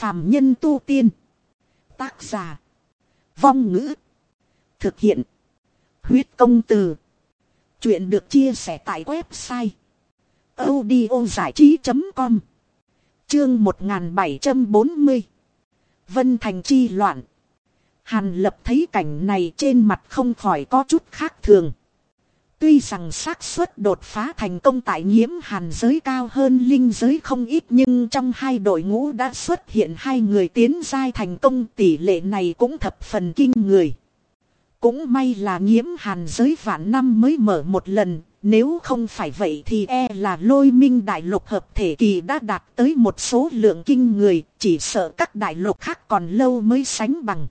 phàm nhân tu tiên. Tác giả. Vong ngữ. Thực hiện. Huyết công từ. Chuyện được chia sẻ tại website. audio trí.com Chương 1740 Vân Thành Chi Loạn Hàn lập thấy cảnh này trên mặt không khỏi có chút khác thường. Tuy rằng xác suất đột phá thành công tại nhiễm hàn giới cao hơn linh giới không ít nhưng trong hai đội ngũ đã xuất hiện hai người tiến giai thành công tỷ lệ này cũng thập phần kinh người. Cũng may là nhiễm hàn giới vạn năm mới mở một lần, nếu không phải vậy thì e là lôi minh đại lục hợp thể kỳ đã đạt tới một số lượng kinh người, chỉ sợ các đại lục khác còn lâu mới sánh bằng.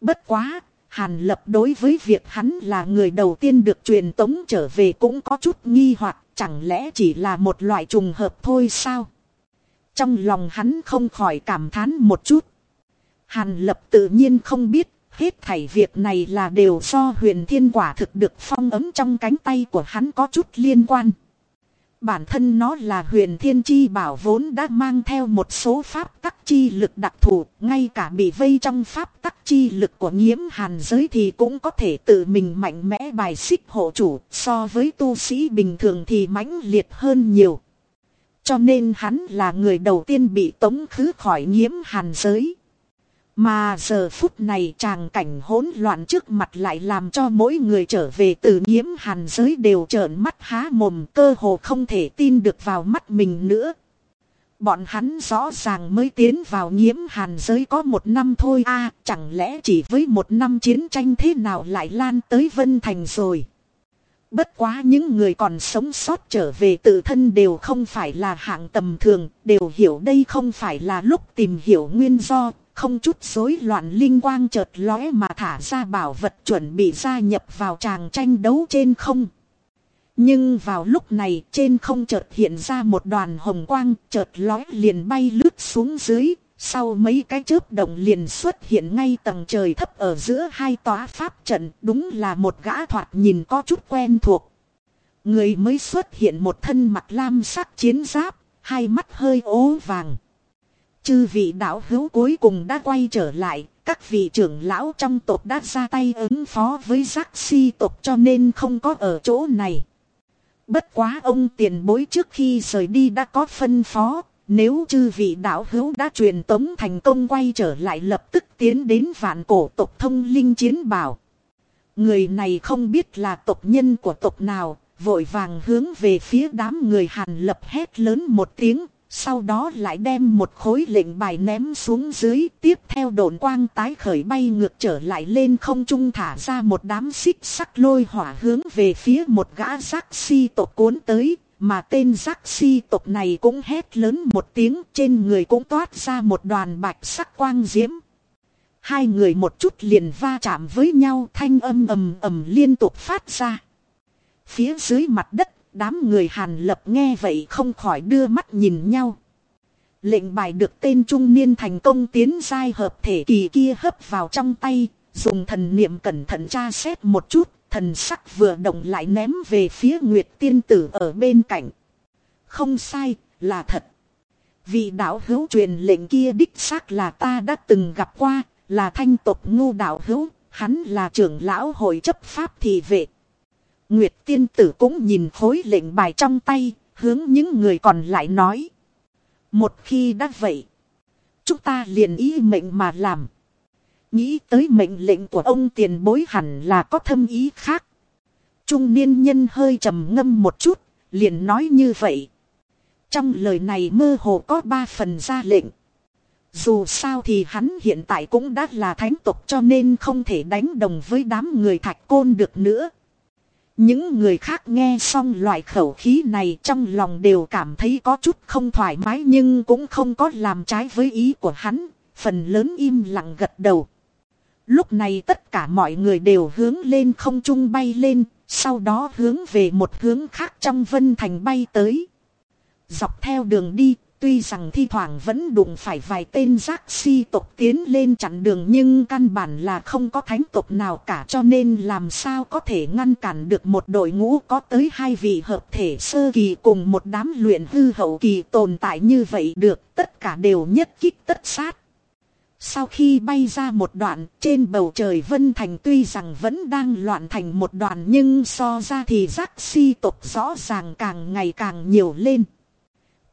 Bất quá, Hàn Lập đối với việc hắn là người đầu tiên được truyền tống trở về cũng có chút nghi hoặc, chẳng lẽ chỉ là một loại trùng hợp thôi sao? Trong lòng hắn không khỏi cảm thán một chút. Hàn Lập tự nhiên không biết, hết thảy việc này là đều do huyền thiên quả thực được phong ấm trong cánh tay của hắn có chút liên quan. Bản thân nó là huyền thiên chi bảo vốn đã mang theo một số pháp tắc chi lực đặc thù, ngay cả bị vây trong pháp tắc chi lực của nhiễm hàn giới thì cũng có thể tự mình mạnh mẽ bài xích hộ chủ, so với tu sĩ bình thường thì mãnh liệt hơn nhiều. Cho nên hắn là người đầu tiên bị tống khứ khỏi nhiễm hàn giới. Mà giờ phút này tràng cảnh hỗn loạn trước mặt lại làm cho mỗi người trở về từ nhiễm hàn giới đều trợn mắt há mồm cơ hồ không thể tin được vào mắt mình nữa. Bọn hắn rõ ràng mới tiến vào nhiễm hàn giới có một năm thôi a chẳng lẽ chỉ với một năm chiến tranh thế nào lại lan tới Vân Thành rồi. Bất quá những người còn sống sót trở về tự thân đều không phải là hạng tầm thường, đều hiểu đây không phải là lúc tìm hiểu nguyên do, không chút rối loạn linh quang chợt lóe mà thả ra bảo vật chuẩn bị gia nhập vào tràng tranh đấu trên không. Nhưng vào lúc này trên không chợt hiện ra một đoàn hồng quang chợt lóe liền bay lướt xuống dưới, sau mấy cái chớp động liền xuất hiện ngay tầng trời thấp ở giữa hai tòa pháp trận đúng là một gã thoạt nhìn có chút quen thuộc. Người mới xuất hiện một thân mặt lam sắc chiến giáp, hai mắt hơi ố vàng. Chư vị đạo hữu cuối cùng đã quay trở lại, các vị trưởng lão trong tộc đã ra tay ứng phó với giác si tộc cho nên không có ở chỗ này. Bất quá ông tiền bối trước khi rời đi đã có phân phó, nếu chư vị đạo hữu đã truyền tống thành công quay trở lại lập tức tiến đến vạn cổ tộc thông linh chiến bảo. Người này không biết là tộc nhân của tộc nào, vội vàng hướng về phía đám người hàn lập hét lớn một tiếng, sau đó lại đem một khối lệnh bài ném xuống dưới. Tiếp theo đồn quang tái khởi bay ngược trở lại lên không trung thả ra một đám xích sắc lôi hỏa hướng về phía một gã giác si tộc cuốn tới. Mà tên giác si tộc này cũng hét lớn một tiếng, trên người cũng toát ra một đoàn bạch sắc quang diễm. Hai người một chút liền va chạm với nhau, thanh âm ầm ầm liên tục phát ra. Phía dưới mặt đất Đám người hàn lập nghe vậy không khỏi đưa mắt nhìn nhau. Lệnh bài được tên trung niên thành công tiến giai hợp thể kỳ kia hấp vào trong tay, dùng thần niệm cẩn thận tra xét một chút, thần sắc vừa động lại ném về phía Nguyệt tiên tử ở bên cạnh. Không sai, là thật. Vị đạo hữu truyền lệnh kia đích xác là ta đã từng gặp qua, là thanh tộc ngu đạo hữu, hắn là trưởng lão hội chấp pháp thị vệ. Nguyệt tiên tử cũng nhìn khối lệnh bài trong tay, hướng những người còn lại nói. Một khi đã vậy, chúng ta liền ý mệnh mà làm. Nghĩ tới mệnh lệnh của ông tiền bối hẳn là có thâm ý khác. Trung niên nhân hơi trầm ngâm một chút, liền nói như vậy. Trong lời này mơ hồ có ba phần ra lệnh. Dù sao thì hắn hiện tại cũng đã là thánh tục cho nên không thể đánh đồng với đám người thạch côn được nữa. Những người khác nghe xong loại khẩu khí này trong lòng đều cảm thấy có chút không thoải mái nhưng cũng không có làm trái với ý của hắn, phần lớn im lặng gật đầu. Lúc này tất cả mọi người đều hướng lên không trung bay lên, sau đó hướng về một hướng khác trong vân thành bay tới. Dọc theo đường đi, Tuy rằng thi thoảng vẫn đụng phải vài tên giác si tộc tiến lên chặn đường nhưng căn bản là không có thánh tộc nào cả cho nên làm sao có thể ngăn cản được một đội ngũ có tới hai vị hợp thể sơ kỳ cùng một đám luyện hư hậu kỳ tồn tại như vậy được, tất cả đều nhất kích tất sát. Sau khi bay ra một đoạn, trên bầu trời Vân Thành tuy rằng vẫn đang loạn thành một đoạn nhưng so ra thì giác si tộc rõ ràng càng ngày càng nhiều lên.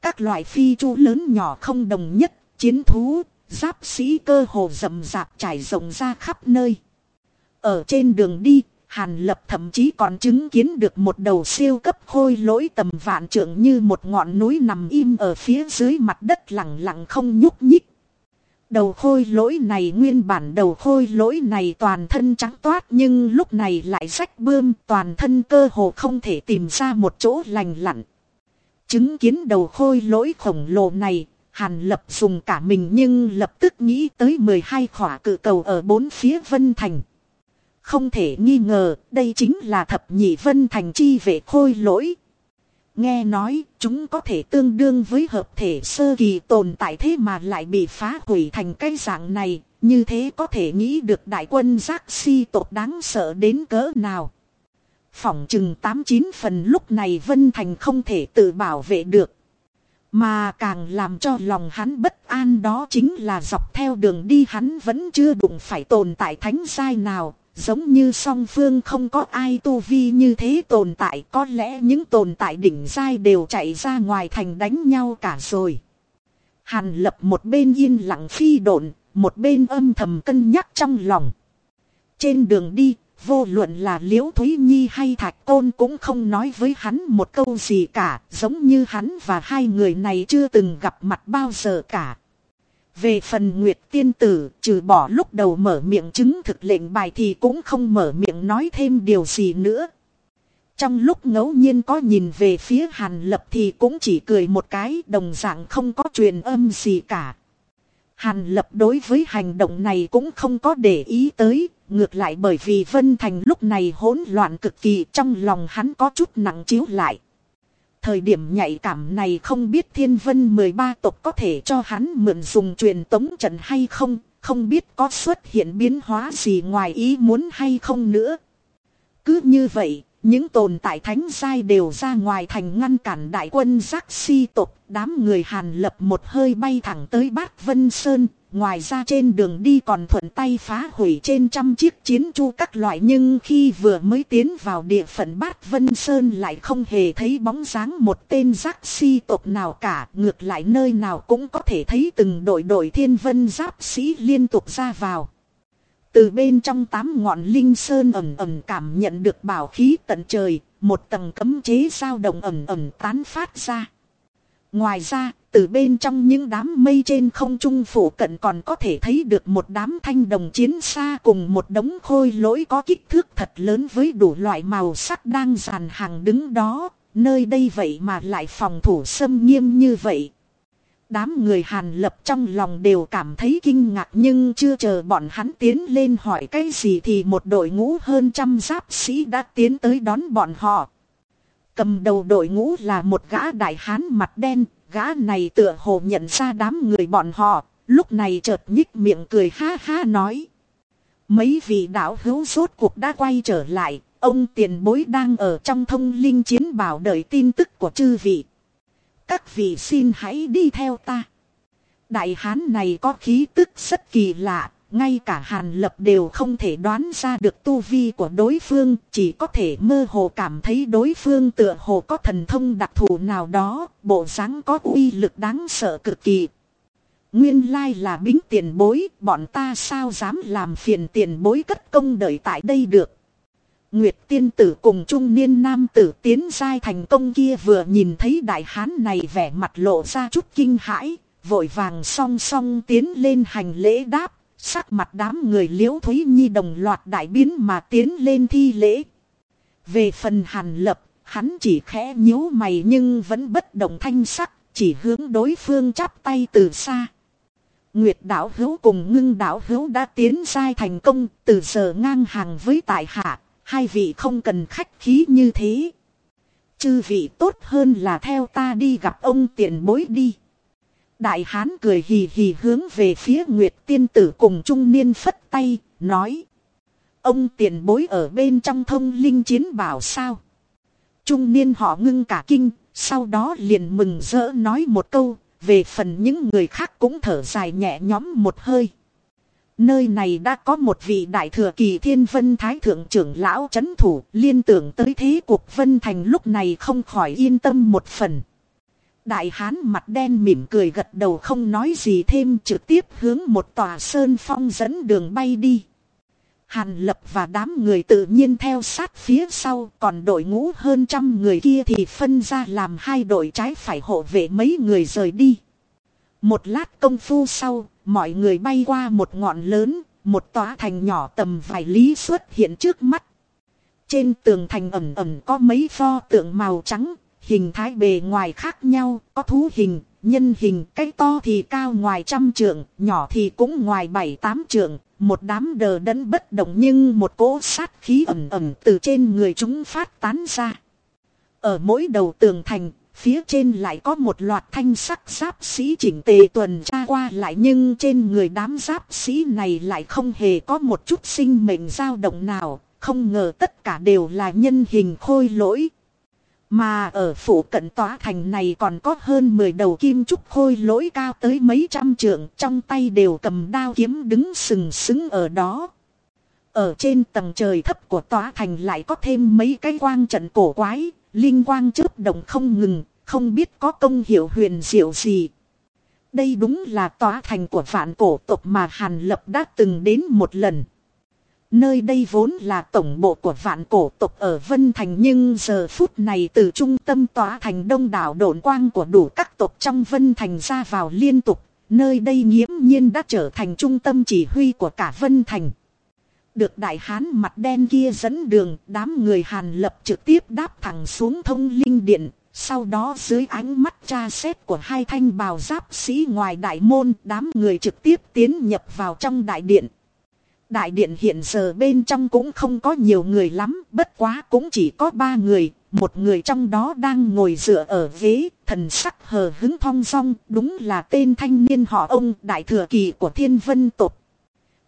Các loại phi chu lớn nhỏ không đồng nhất, chiến thú, giáp sĩ cơ hồ rầm rạp trải rộng ra khắp nơi. Ở trên đường đi, Hàn Lập thậm chí còn chứng kiến được một đầu siêu cấp khôi lỗi tầm vạn trượng như một ngọn núi nằm im ở phía dưới mặt đất lặng lặng không nhúc nhích. Đầu khôi lỗi này nguyên bản đầu khôi lỗi này toàn thân trắng toát nhưng lúc này lại rách bươm toàn thân cơ hồ không thể tìm ra một chỗ lành lặn. Chứng kiến đầu khôi lỗi khổng lồ này, Hàn Lập dùng cả mình nhưng lập tức nghĩ tới 12 khỏa cự cầu ở bốn phía Vân Thành. Không thể nghi ngờ, đây chính là thập nhị Vân Thành chi vệ khôi lỗi. Nghe nói, chúng có thể tương đương với hợp thể sơ kỳ tồn tại thế mà lại bị phá hủy thành cái dạng này, như thế có thể nghĩ được đại quân giác si tộc đáng sợ đến cỡ nào. Phỏng chừng 89 phần lúc này Vân Thành không thể tự bảo vệ được. Mà càng làm cho lòng hắn bất an đó chính là dọc theo đường đi hắn vẫn chưa đụng phải tồn tại thánh sai nào. Giống như song phương không có ai tu vi như thế tồn tại có lẽ những tồn tại đỉnh sai đều chạy ra ngoài thành đánh nhau cả rồi. Hàn lập một bên yên lặng phi độn, một bên âm thầm cân nhắc trong lòng. Trên đường đi, Vô luận là Liễu Thúy Nhi hay Thạch Côn cũng không nói với hắn một câu gì cả, giống như hắn và hai người này chưa từng gặp mặt bao giờ cả. Về phần Nguyệt Tiên Tử, trừ bỏ lúc đầu mở miệng chứng thực lệnh bài thì cũng không mở miệng nói thêm điều gì nữa. Trong lúc ngẫu nhiên có nhìn về phía Hàn Lập thì cũng chỉ cười một cái đồng dạng không có truyền âm gì cả. Hàn Lập đối với hành động này cũng không có để ý tới, ngược lại bởi vì Vân Thành lúc này hỗn loạn cực kỳ trong lòng hắn có chút nặng chiếu lại. Thời điểm nhạy cảm này không biết thiên vân 13 tộc có thể cho hắn mượn dùng truyền tống trận hay không, không biết có xuất hiện biến hóa gì ngoài ý muốn hay không nữa. Cứ như vậy, những tồn tại thánh giai đều ra ngoài thành ngăn cản đại quân giác si tộc, đám người hàn lập một hơi bay thẳng tới bát Vân Sơn, ngoài ra trên đường đi còn thuận tay phá hủy trên trăm chiếc chiến chu các loại nhưng khi vừa mới tiến vào địa phận bát Vân Sơn lại không hề thấy bóng dáng một tên giác si tộc nào cả, ngược lại nơi nào cũng có thể thấy từng đội đội thiên vân giáp sĩ liên tục ra vào. Từ bên trong tám ngọn linh sơn ẩm ẩm cảm nhận được bảo khí tận trời, một tầng cấm chế sao động ẩm ẩm tán phát ra. Ngoài ra, từ bên trong những đám mây trên không trung phủ cận còn có thể thấy được một đám thanh đồng chiến xa cùng một đống khôi lỗi có kích thước thật lớn với đủ loại màu sắc đang dàn hàng đứng đó, nơi đây vậy mà lại phòng thủ xâm nghiêm như vậy. Đám người Hàn lập trong lòng đều cảm thấy kinh ngạc nhưng chưa chờ bọn hắn tiến lên hỏi cái gì thì một đội ngũ hơn trăm giáp sĩ đã tiến tới đón bọn họ. Cầm đầu đội ngũ là một gã đại hán mặt đen, gã này tựa hồ nhận ra đám người bọn họ, lúc này chợt nhích miệng cười ha ha nói. Mấy vị đạo hữu rốt cuộc đã quay trở lại, ông tiền bối đang ở trong thông linh chiến bảo đợi tin tức của chư vị. Các vị xin hãy đi theo ta. Đại hán này có khí tức rất kỳ lạ, ngay cả Hàn Lập đều không thể đoán ra được tu vi của đối phương, chỉ có thể mơ hồ cảm thấy đối phương tựa hồ có thần thông đặc thù nào đó, bộ dáng có uy lực đáng sợ cực kỳ. Nguyên lai là bính tiền bối, bọn ta sao dám làm phiền tiền bối cất công đợi tại đây được. Nguyệt tiên tử cùng trung niên nam tử tiến giai thành công kia vừa nhìn thấy đại hán này vẻ mặt lộ ra chút kinh hãi, vội vàng song song tiến lên hành lễ đáp, sắc mặt đám người liễu thúy nhi đồng loạt đại biến mà tiến lên thi lễ. Về phần hàn lập, hắn chỉ khẽ nhíu mày nhưng vẫn bất động thanh sắc, chỉ hướng đối phương chắp tay từ xa. Nguyệt đảo hữu cùng ngưng đảo hữu đã tiến sai thành công từ giờ ngang hàng với tại hạ hai vị không cần khách khí như thế. Chư vị tốt hơn là theo ta đi gặp ông tiền bối đi. Đại hán cười hì hì hướng về phía Nguyệt tiên tử cùng trung niên phất tay, nói. Ông tiền bối ở bên trong thông linh chiến bảo sao? Trung niên họ ngưng cả kinh, sau đó liền mừng rỡ nói một câu, về phần những người khác cũng thở dài nhẹ nhõm một hơi. Nơi này đã có một vị đại thừa kỳ thiên vân thái thượng trưởng lão chấn thủ liên tưởng tới thế cuộc vân thành lúc này không khỏi yên tâm một phần. Đại hán mặt đen mỉm cười gật đầu không nói gì thêm trực tiếp hướng một tòa sơn phong dẫn đường bay đi. Hàn lập và đám người tự nhiên theo sát phía sau còn đội ngũ hơn trăm người kia thì phân ra làm hai đội trái phải hộ vệ mấy người rời đi. Một lát công phu sau, mọi người bay qua một ngọn lớn, một tòa thành nhỏ tầm vài lý xuất hiện trước mắt. Trên tường thành ẩm ẩm có mấy pho tượng màu trắng, hình thái bề ngoài khác nhau, có thú hình, nhân hình, cái to thì cao ngoài trăm trượng, nhỏ thì cũng ngoài bảy tám trượng, một đám đờ đẫn bất động nhưng một cỗ sát khí ẩm ẩm từ trên người chúng phát tán ra. Ở mỗi đầu tường thành, phía trên lại có một loạt thanh sắc giáp sĩ chỉnh tề tuần tra qua lại nhưng trên người đám giáp sĩ này lại không hề có một chút sinh mệnh dao động nào, không ngờ tất cả đều là nhân hình khôi lỗi. Mà ở phủ cận tòa thành này còn có hơn 10 đầu kim trúc khôi lỗi cao tới mấy trăm trượng trong tay đều cầm đao kiếm đứng sừng sững ở đó. Ở trên tầng trời thấp của tòa thành lại có thêm mấy cái quang trận cổ quái, linh quang chớp động không ngừng, không biết có công hiệu huyền diệu gì. Đây đúng là tòa thành của vạn cổ tộc mà Hàn Lập đã từng đến một lần. Nơi đây vốn là tổng bộ của vạn cổ tộc ở Vân Thành nhưng giờ phút này từ trung tâm tỏa thành đông đảo đồn quang của đủ các tộc trong Vân Thành ra vào liên tục. Nơi đây nghiễm nhiên đã trở thành trung tâm chỉ huy của cả Vân Thành. Được đại hán mặt đen kia dẫn đường, đám người Hàn lập trực tiếp đáp thẳng xuống thông linh điện. Sau đó dưới ánh mắt tra xét của hai thanh bào giáp sĩ ngoài đại môn, đám người trực tiếp tiến nhập vào trong đại điện. Đại điện hiện giờ bên trong cũng không có nhiều người lắm, bất quá cũng chỉ có ba người, một người trong đó đang ngồi dựa ở ghế, thần sắc hờ hứng thong song, đúng là tên thanh niên họ ông đại thừa kỳ của thiên vân tộc.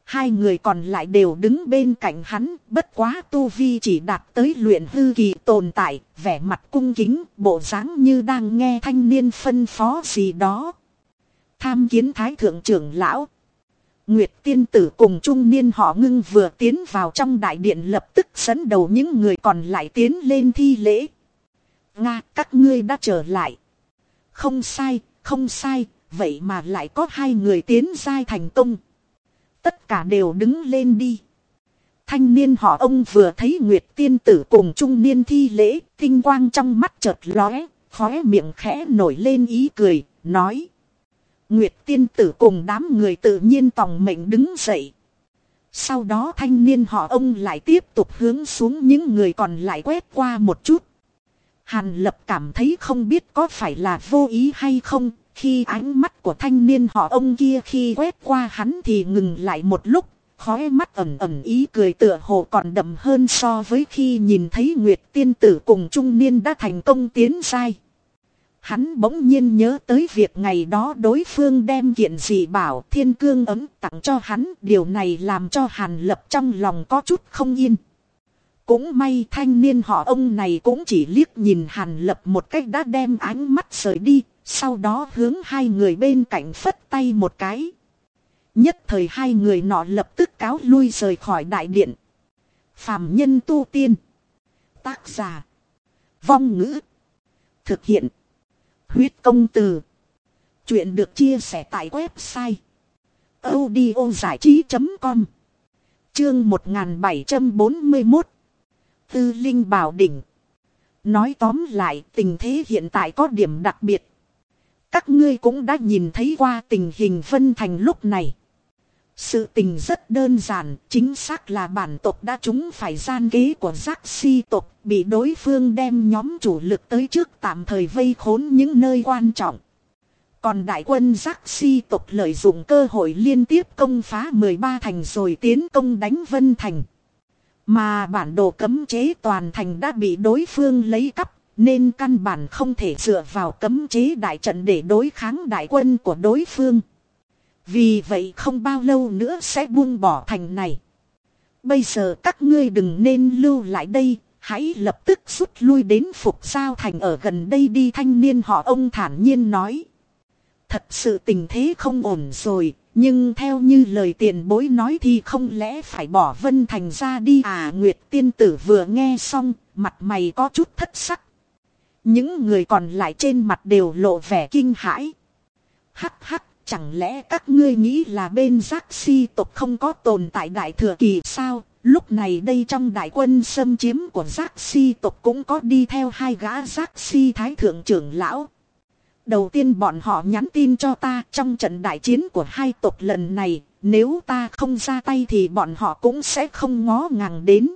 Hai người còn lại đều đứng bên cạnh hắn, bất quá tu vi chỉ đạt tới luyện hư kỳ tồn tại, vẻ mặt cung kính, bộ dáng như đang nghe thanh niên phân phó gì đó. Tham kiến thái thượng trưởng lão. Nguyệt tiên tử cùng trung niên họ ngưng vừa tiến vào trong đại điện lập tức dẫn đầu những người còn lại tiến lên thi lễ. Nga, các ngươi đã trở lại. Không sai, không sai, vậy mà lại có hai người tiến giai thành công. Tất cả đều đứng lên đi. Thanh niên họ ông vừa thấy Nguyệt tiên tử cùng trung niên thi lễ, tinh quang trong mắt chợt lóe, khóe miệng khẽ nổi lên ý cười, nói. Nguyệt tiên tử cùng đám người tự nhiên tòng mệnh đứng dậy. Sau đó thanh niên họ ông lại tiếp tục hướng xuống những người còn lại quét qua một chút. Hàn lập cảm thấy không biết có phải là vô ý hay không, khi ánh mắt của thanh niên họ ông kia khi quét qua hắn thì ngừng lại một lúc, khóe mắt ẩm ẩm ý cười tựa hồ còn đậm hơn so với khi nhìn thấy Nguyệt tiên tử cùng trung niên đã thành công tiến sai. Hắn bỗng nhiên nhớ tới việc ngày đó đối phương đem kiện gì bảo thiên cương ấm tặng cho hắn. Điều này làm cho hàn lập trong lòng có chút không yên. Cũng may thanh niên họ ông này cũng chỉ liếc nhìn hàn lập một cách đã đem ánh mắt rời đi. Sau đó hướng hai người bên cạnh phất tay một cái. Nhất thời hai người nọ lập tức cáo lui rời khỏi đại điện. Phạm nhân tu tiên. Tác giả. Vong ngữ. Thực hiện Huyết công từ. Chuyện được chia sẻ tại website. audio trí.com Chương 1741 Tư Linh Bảo Đỉnh Nói tóm lại, tình thế hiện tại có điểm đặc biệt. Các ngươi cũng đã nhìn thấy qua tình hình phân Thành lúc này. Sự tình rất đơn giản, chính xác là bản tộc đã trúng phải gian kế của giác si tộc, bị đối phương đem nhóm chủ lực tới trước tạm thời vây khốn những nơi quan trọng. Còn đại quân giác si tộc lợi dụng cơ hội liên tiếp công phá 13 thành rồi tiến công đánh Vân Thành. Mà bản đồ cấm chế toàn thành đã bị đối phương lấy cắp, nên căn bản không thể dựa vào cấm chế đại trận để đối kháng đại quân của đối phương. Vì vậy không bao lâu nữa sẽ buông bỏ thành này. Bây giờ các ngươi đừng nên lưu lại đây, hãy lập tức rút lui đến phục giao thành ở gần đây đi thanh niên họ ông thản nhiên nói. Thật sự tình thế không ổn rồi, nhưng theo như lời tiền bối nói thì không lẽ phải bỏ Vân Thành ra đi à Nguyệt tiên tử vừa nghe xong, mặt mày có chút thất sắc. Những người còn lại trên mặt đều lộ vẻ kinh hãi. Hắc hắc, chẳng lẽ các ngươi nghĩ là bên giác si tộc không có tồn tại đại thừa kỳ sao? Lúc này đây trong đại quân xâm chiếm của giác si tộc cũng có đi theo hai gã giác si thái thượng trưởng lão. Đầu tiên bọn họ nhắn tin cho ta trong trận đại chiến của hai tộc lần này, nếu ta không ra tay thì bọn họ cũng sẽ không ngó ngàng đến.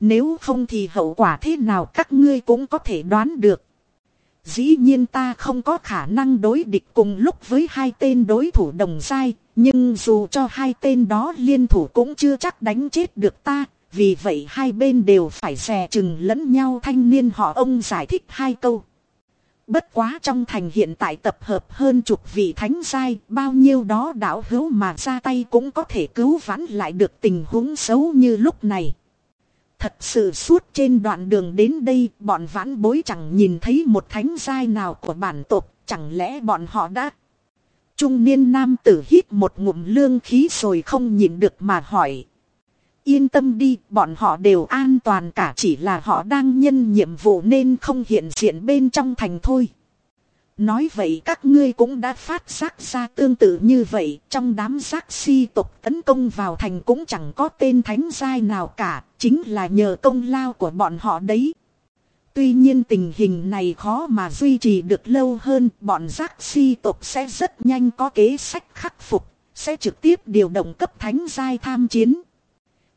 Nếu không thì hậu quả thế nào các ngươi cũng có thể đoán được. Dĩ nhiên ta không có khả năng đối địch cùng lúc với hai tên đối thủ đồng sai, nhưng dù cho hai tên đó liên thủ cũng chưa chắc đánh chết được ta, vì vậy hai bên đều phải xè chừng lẫn nhau thanh niên họ ông giải thích hai câu. Bất quá trong thành hiện tại tập hợp hơn chục vị thánh sai, bao nhiêu đó đảo hữu mà ra tay cũng có thể cứu vãn lại được tình huống xấu như lúc này. Thật sự suốt trên đoạn đường đến đây, bọn vãn bối chẳng nhìn thấy một thánh giai nào của bản tộc, chẳng lẽ bọn họ đã... Trung niên nam tử hít một ngụm lương khí rồi không nhìn được mà hỏi. Yên tâm đi, bọn họ đều an toàn cả chỉ là họ đang nhân nhiệm vụ nên không hiện diện bên trong thành thôi. Nói vậy các ngươi cũng đã phát giác ra tương tự như vậy, trong đám giác si tộc tấn công vào thành cũng chẳng có tên thánh giai nào cả, chính là nhờ công lao của bọn họ đấy. Tuy nhiên tình hình này khó mà duy trì được lâu hơn, bọn giác si tộc sẽ rất nhanh có kế sách khắc phục, sẽ trực tiếp điều động cấp thánh giai tham chiến.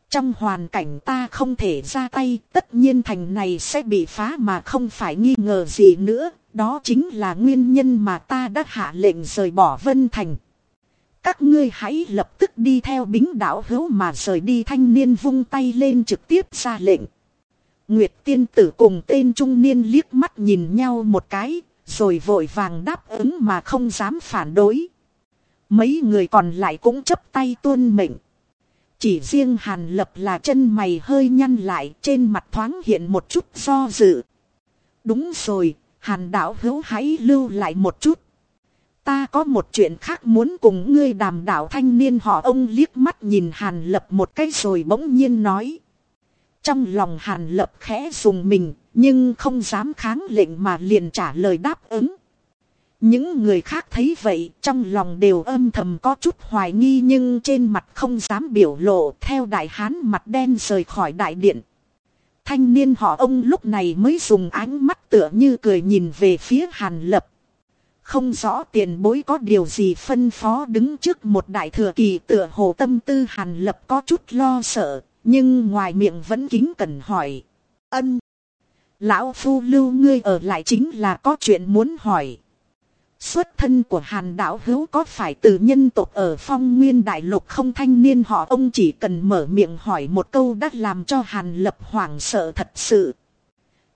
Trong hoàn cảnh ta không thể ra tay, tất nhiên thành này sẽ bị phá mà không phải nghi ngờ gì nữa, đó chính là nguyên nhân mà ta đã hạ lệnh rời bỏ Vân Thành. Các ngươi hãy lập tức đi theo bính đảo hữu mà rời đi thanh niên vung tay lên trực tiếp ra lệnh. Nguyệt tiên tử cùng tên trung niên liếc mắt nhìn nhau một cái, rồi vội vàng đáp ứng mà không dám phản đối. Mấy người còn lại cũng chấp tay tuân mệnh. Chỉ riêng hàn lập là chân mày hơi nhăn lại trên mặt thoáng hiện một chút do dự. Đúng rồi, hàn đạo hữu hãy lưu lại một chút. Ta có một chuyện khác muốn cùng ngươi đàm đạo thanh niên họ ông liếc mắt nhìn hàn lập một cái rồi bỗng nhiên nói. Trong lòng hàn lập khẽ dùng mình, nhưng không dám kháng lệnh mà liền trả lời đáp ứng. Những người khác thấy vậy trong lòng đều âm thầm có chút hoài nghi nhưng trên mặt không dám biểu lộ theo đại hán mặt đen rời khỏi đại điện. Thanh niên họ ông lúc này mới dùng ánh mắt tựa như cười nhìn về phía hàn lập. Không rõ tiền bối có điều gì phân phó đứng trước một đại thừa kỳ tựa hồ tâm tư hàn lập có chút lo sợ, nhưng ngoài miệng vẫn kính cẩn hỏi. Ân! Lão phu lưu ngươi ở lại chính là có chuyện muốn hỏi. Xuất thân của hàn đạo hữu có phải từ nhân tộc ở phong nguyên đại lục không thanh niên họ ông chỉ cần mở miệng hỏi một câu đã làm cho hàn lập hoảng sợ thật sự.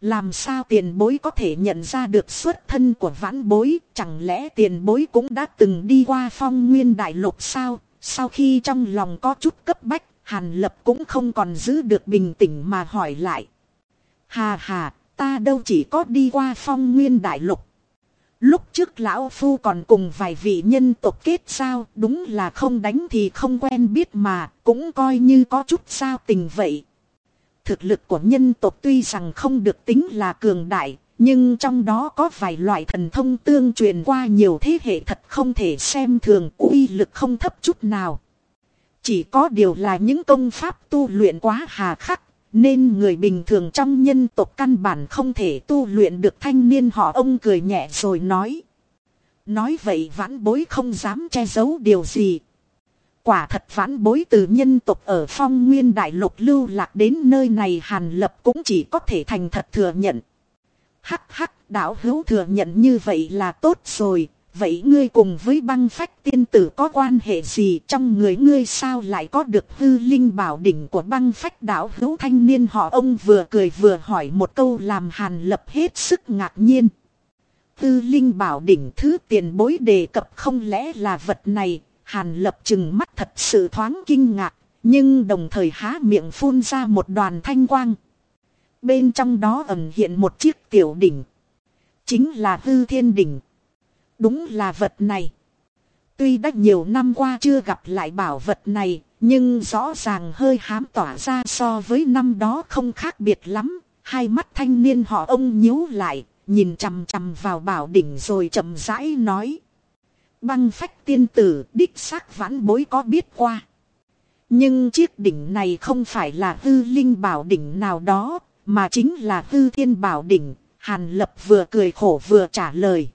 Làm sao tiền bối có thể nhận ra được xuất thân của vãn bối, chẳng lẽ tiền bối cũng đã từng đi qua phong nguyên đại lục sao? Sau khi trong lòng có chút cấp bách, hàn lập cũng không còn giữ được bình tĩnh mà hỏi lại. Hà hà, ta đâu chỉ có đi qua phong nguyên đại lục. Lúc trước lão phu còn cùng vài vị nhân tộc kết sao, đúng là không đánh thì không quen biết mà, cũng coi như có chút sao tình vậy. Thực lực của nhân tộc tuy rằng không được tính là cường đại, nhưng trong đó có vài loại thần thông tương truyền qua nhiều thế hệ thật không thể xem thường uy lực không thấp chút nào. Chỉ có điều là những công pháp tu luyện quá hà khắc, nên người bình thường trong nhân tộc căn bản không thể tu luyện được thanh niên họ ông cười nhẹ rồi nói. Nói vậy vãn bối không dám che giấu điều gì. Quả thật vãn bối từ nhân tộc ở phong nguyên đại lục lưu lạc đến nơi này hàn lập cũng chỉ có thể thành thật thừa nhận. Hắc hắc đạo hữu thừa nhận như vậy là tốt rồi, vậy ngươi cùng với băng phách tiên tử có quan hệ gì trong người ngươi sao lại có được hư linh bảo đỉnh của băng phách đạo hữu thanh niên họ ông vừa cười vừa hỏi một câu làm hàn lập hết sức ngạc nhiên. Tư linh bảo đỉnh thứ tiền bối đề cập không lẽ là vật này, hàn lập chừng mắt thật sự thoáng kinh ngạc, nhưng đồng thời há miệng phun ra một đoàn thanh quang. Bên trong đó ẩn hiện một chiếc tiểu đỉnh. Chính là hư thiên đỉnh. Đúng là vật này. Tuy đã nhiều năm qua chưa gặp lại bảo vật này, nhưng rõ ràng hơi hám tỏa ra so với năm đó không khác biệt lắm. Hai mắt thanh niên họ ông nhíu lại, nhìn chằm chằm vào bảo đỉnh rồi chậm rãi nói. Băng phách tiên tử đích xác vãn bối có biết qua. Nhưng chiếc đỉnh này không phải là hư linh bảo đỉnh nào đó, mà chính là hư thiên bảo đỉnh. Hàn lập vừa cười khổ vừa trả lời.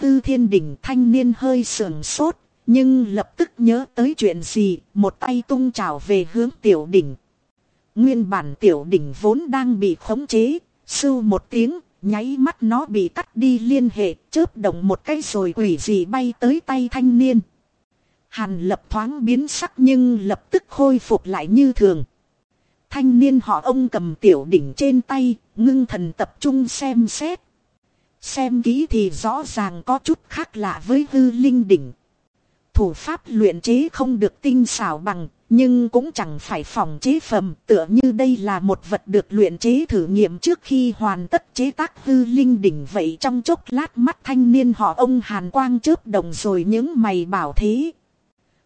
Tư thiên đỉnh thanh niên hơi sườn sốt, nhưng lập tức nhớ tới chuyện gì, một tay tung trào về hướng tiểu đỉnh. Nguyên bản tiểu đỉnh vốn đang bị khống chế, sưu một tiếng, nháy mắt nó bị cắt đi liên hệ, chớp động một cái rồi quỷ gì bay tới tay thanh niên. Hàn lập thoáng biến sắc nhưng lập tức khôi phục lại như thường. Thanh niên họ ông cầm tiểu đỉnh trên tay, ngưng thần tập trung xem xét. Xem kỹ thì rõ ràng có chút khác lạ với hư linh đỉnh. Thủ pháp luyện chế không được tinh xảo bằng, nhưng cũng chẳng phải phòng chế phẩm tựa như đây là một vật được luyện chế thử nghiệm trước khi hoàn tất chế tác hư linh đỉnh vậy trong chốc lát mắt thanh niên họ ông Hàn Quang chớp đồng rồi những mày bảo thế.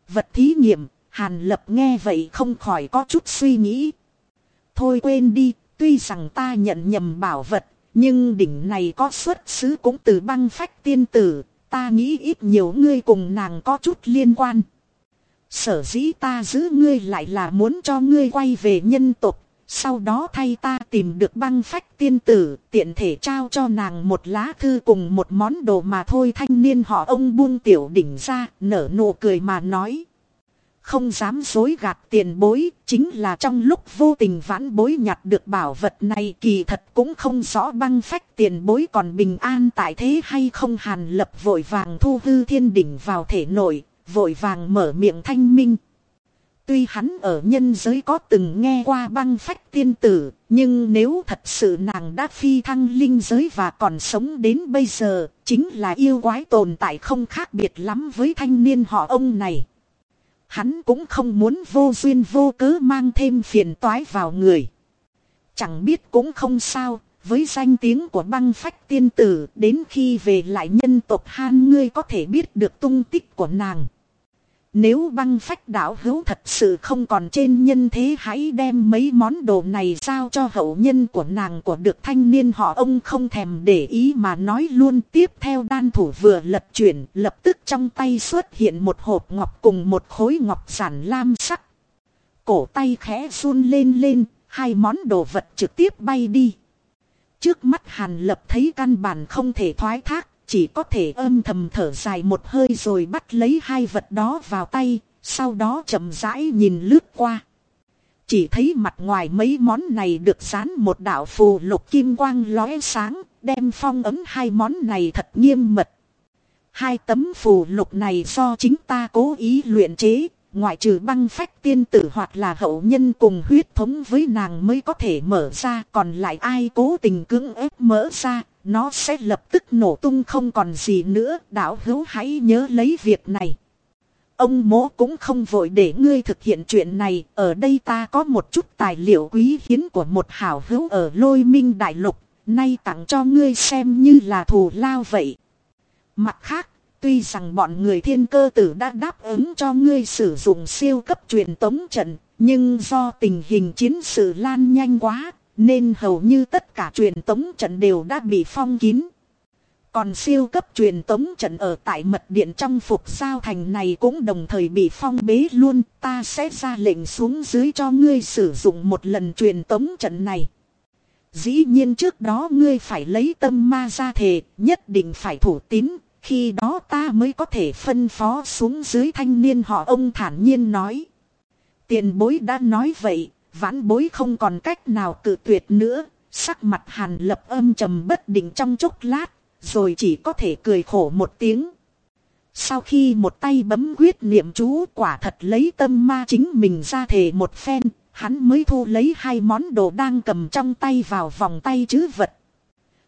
Vật thí nghiệm, Hàn Lập nghe vậy không khỏi có chút suy nghĩ. Thôi quên đi, tuy rằng ta nhận nhầm bảo vật, nhưng đỉnh này có xuất xứ cũng từ băng phách tiên tử, ta nghĩ ít nhiều ngươi cùng nàng có chút liên quan. Sở dĩ ta giữ ngươi lại là muốn cho ngươi quay về nhân tục, sau đó thay ta tìm được băng phách tiên tử, tiện thể trao cho nàng một lá thư cùng một món đồ mà thôi. Thanh niên họ ông buông tiểu đỉnh ra, nở nụ cười mà nói không dám dối gạt tiền bối, chính là trong lúc vô tình vãn bối nhặt được bảo vật này kỳ thật cũng không rõ băng phách tiền bối còn bình an tại thế hay không hàn lập vội vàng thu hư thiên đỉnh vào thể nội, vội vàng mở miệng thanh minh. Tuy hắn ở nhân giới có từng nghe qua băng phách tiên tử, nhưng nếu thật sự nàng đã phi thăng linh giới và còn sống đến bây giờ, chính là yêu quái tồn tại không khác biệt lắm với thanh niên họ ông này. Hắn cũng không muốn vô duyên vô cớ mang thêm phiền toái vào người. Chẳng biết cũng không sao, với danh tiếng của băng phách tiên tử, đến khi về lại nhân tộc Han ngươi có thể biết được tung tích của nàng. Nếu băng phách đạo hữu thật sự không còn trên nhân thế hãy đem mấy món đồ này giao cho hậu nhân của nàng của được thanh niên họ ông không thèm để ý mà nói luôn tiếp theo đan thủ vừa lật chuyển lập tức trong tay xuất hiện một hộp ngọc cùng một khối ngọc giản lam sắc. Cổ tay khẽ run lên lên, hai món đồ vật trực tiếp bay đi. Trước mắt hàn lập thấy căn bản không thể thoái thác chỉ có thể âm thầm thở dài một hơi rồi bắt lấy hai vật đó vào tay, sau đó chậm rãi nhìn lướt qua. Chỉ thấy mặt ngoài mấy món này được dán một đạo phù lục kim quang lóe sáng, đem phong ấm hai món này thật nghiêm mật. Hai tấm phù lục này do chính ta cố ý luyện chế, ngoại trừ băng phách tiên tử hoặc là hậu nhân cùng huyết thống với nàng mới có thể mở ra, còn lại ai cố tình cưỡng ép mở ra, nó sẽ lập tức nổ tung không còn gì nữa, đạo hữu hãy nhớ lấy việc này. Ông mố cũng không vội để ngươi thực hiện chuyện này, ở đây ta có một chút tài liệu quý hiến của một hảo hữu ở lôi minh đại lục, nay tặng cho ngươi xem như là thù lao vậy. Mặt khác, tuy rằng bọn người thiên cơ tử đã đáp ứng cho ngươi sử dụng siêu cấp truyền tống trận, nhưng do tình hình chiến sự lan nhanh quá, nên hầu như tất cả truyền tống trận đều đã bị phong kín. Còn siêu cấp truyền tống trận ở tại mật điện trong phục sao thành này cũng đồng thời bị phong bế luôn. Ta sẽ ra lệnh xuống dưới cho ngươi sử dụng một lần truyền tống trận này. Dĩ nhiên trước đó ngươi phải lấy tâm ma ra thề, nhất định phải thủ tín, khi đó ta mới có thể phân phó xuống dưới thanh niên họ ông thản nhiên nói. Tiền bối đã nói vậy, vãn bối không còn cách nào cự tuyệt nữa, sắc mặt hàn lập âm trầm bất định trong chốc lát, rồi chỉ có thể cười khổ một tiếng. Sau khi một tay bấm quyết niệm chú quả thật lấy tâm ma chính mình ra thể một phen, hắn mới thu lấy hai món đồ đang cầm trong tay vào vòng tay chứ vật.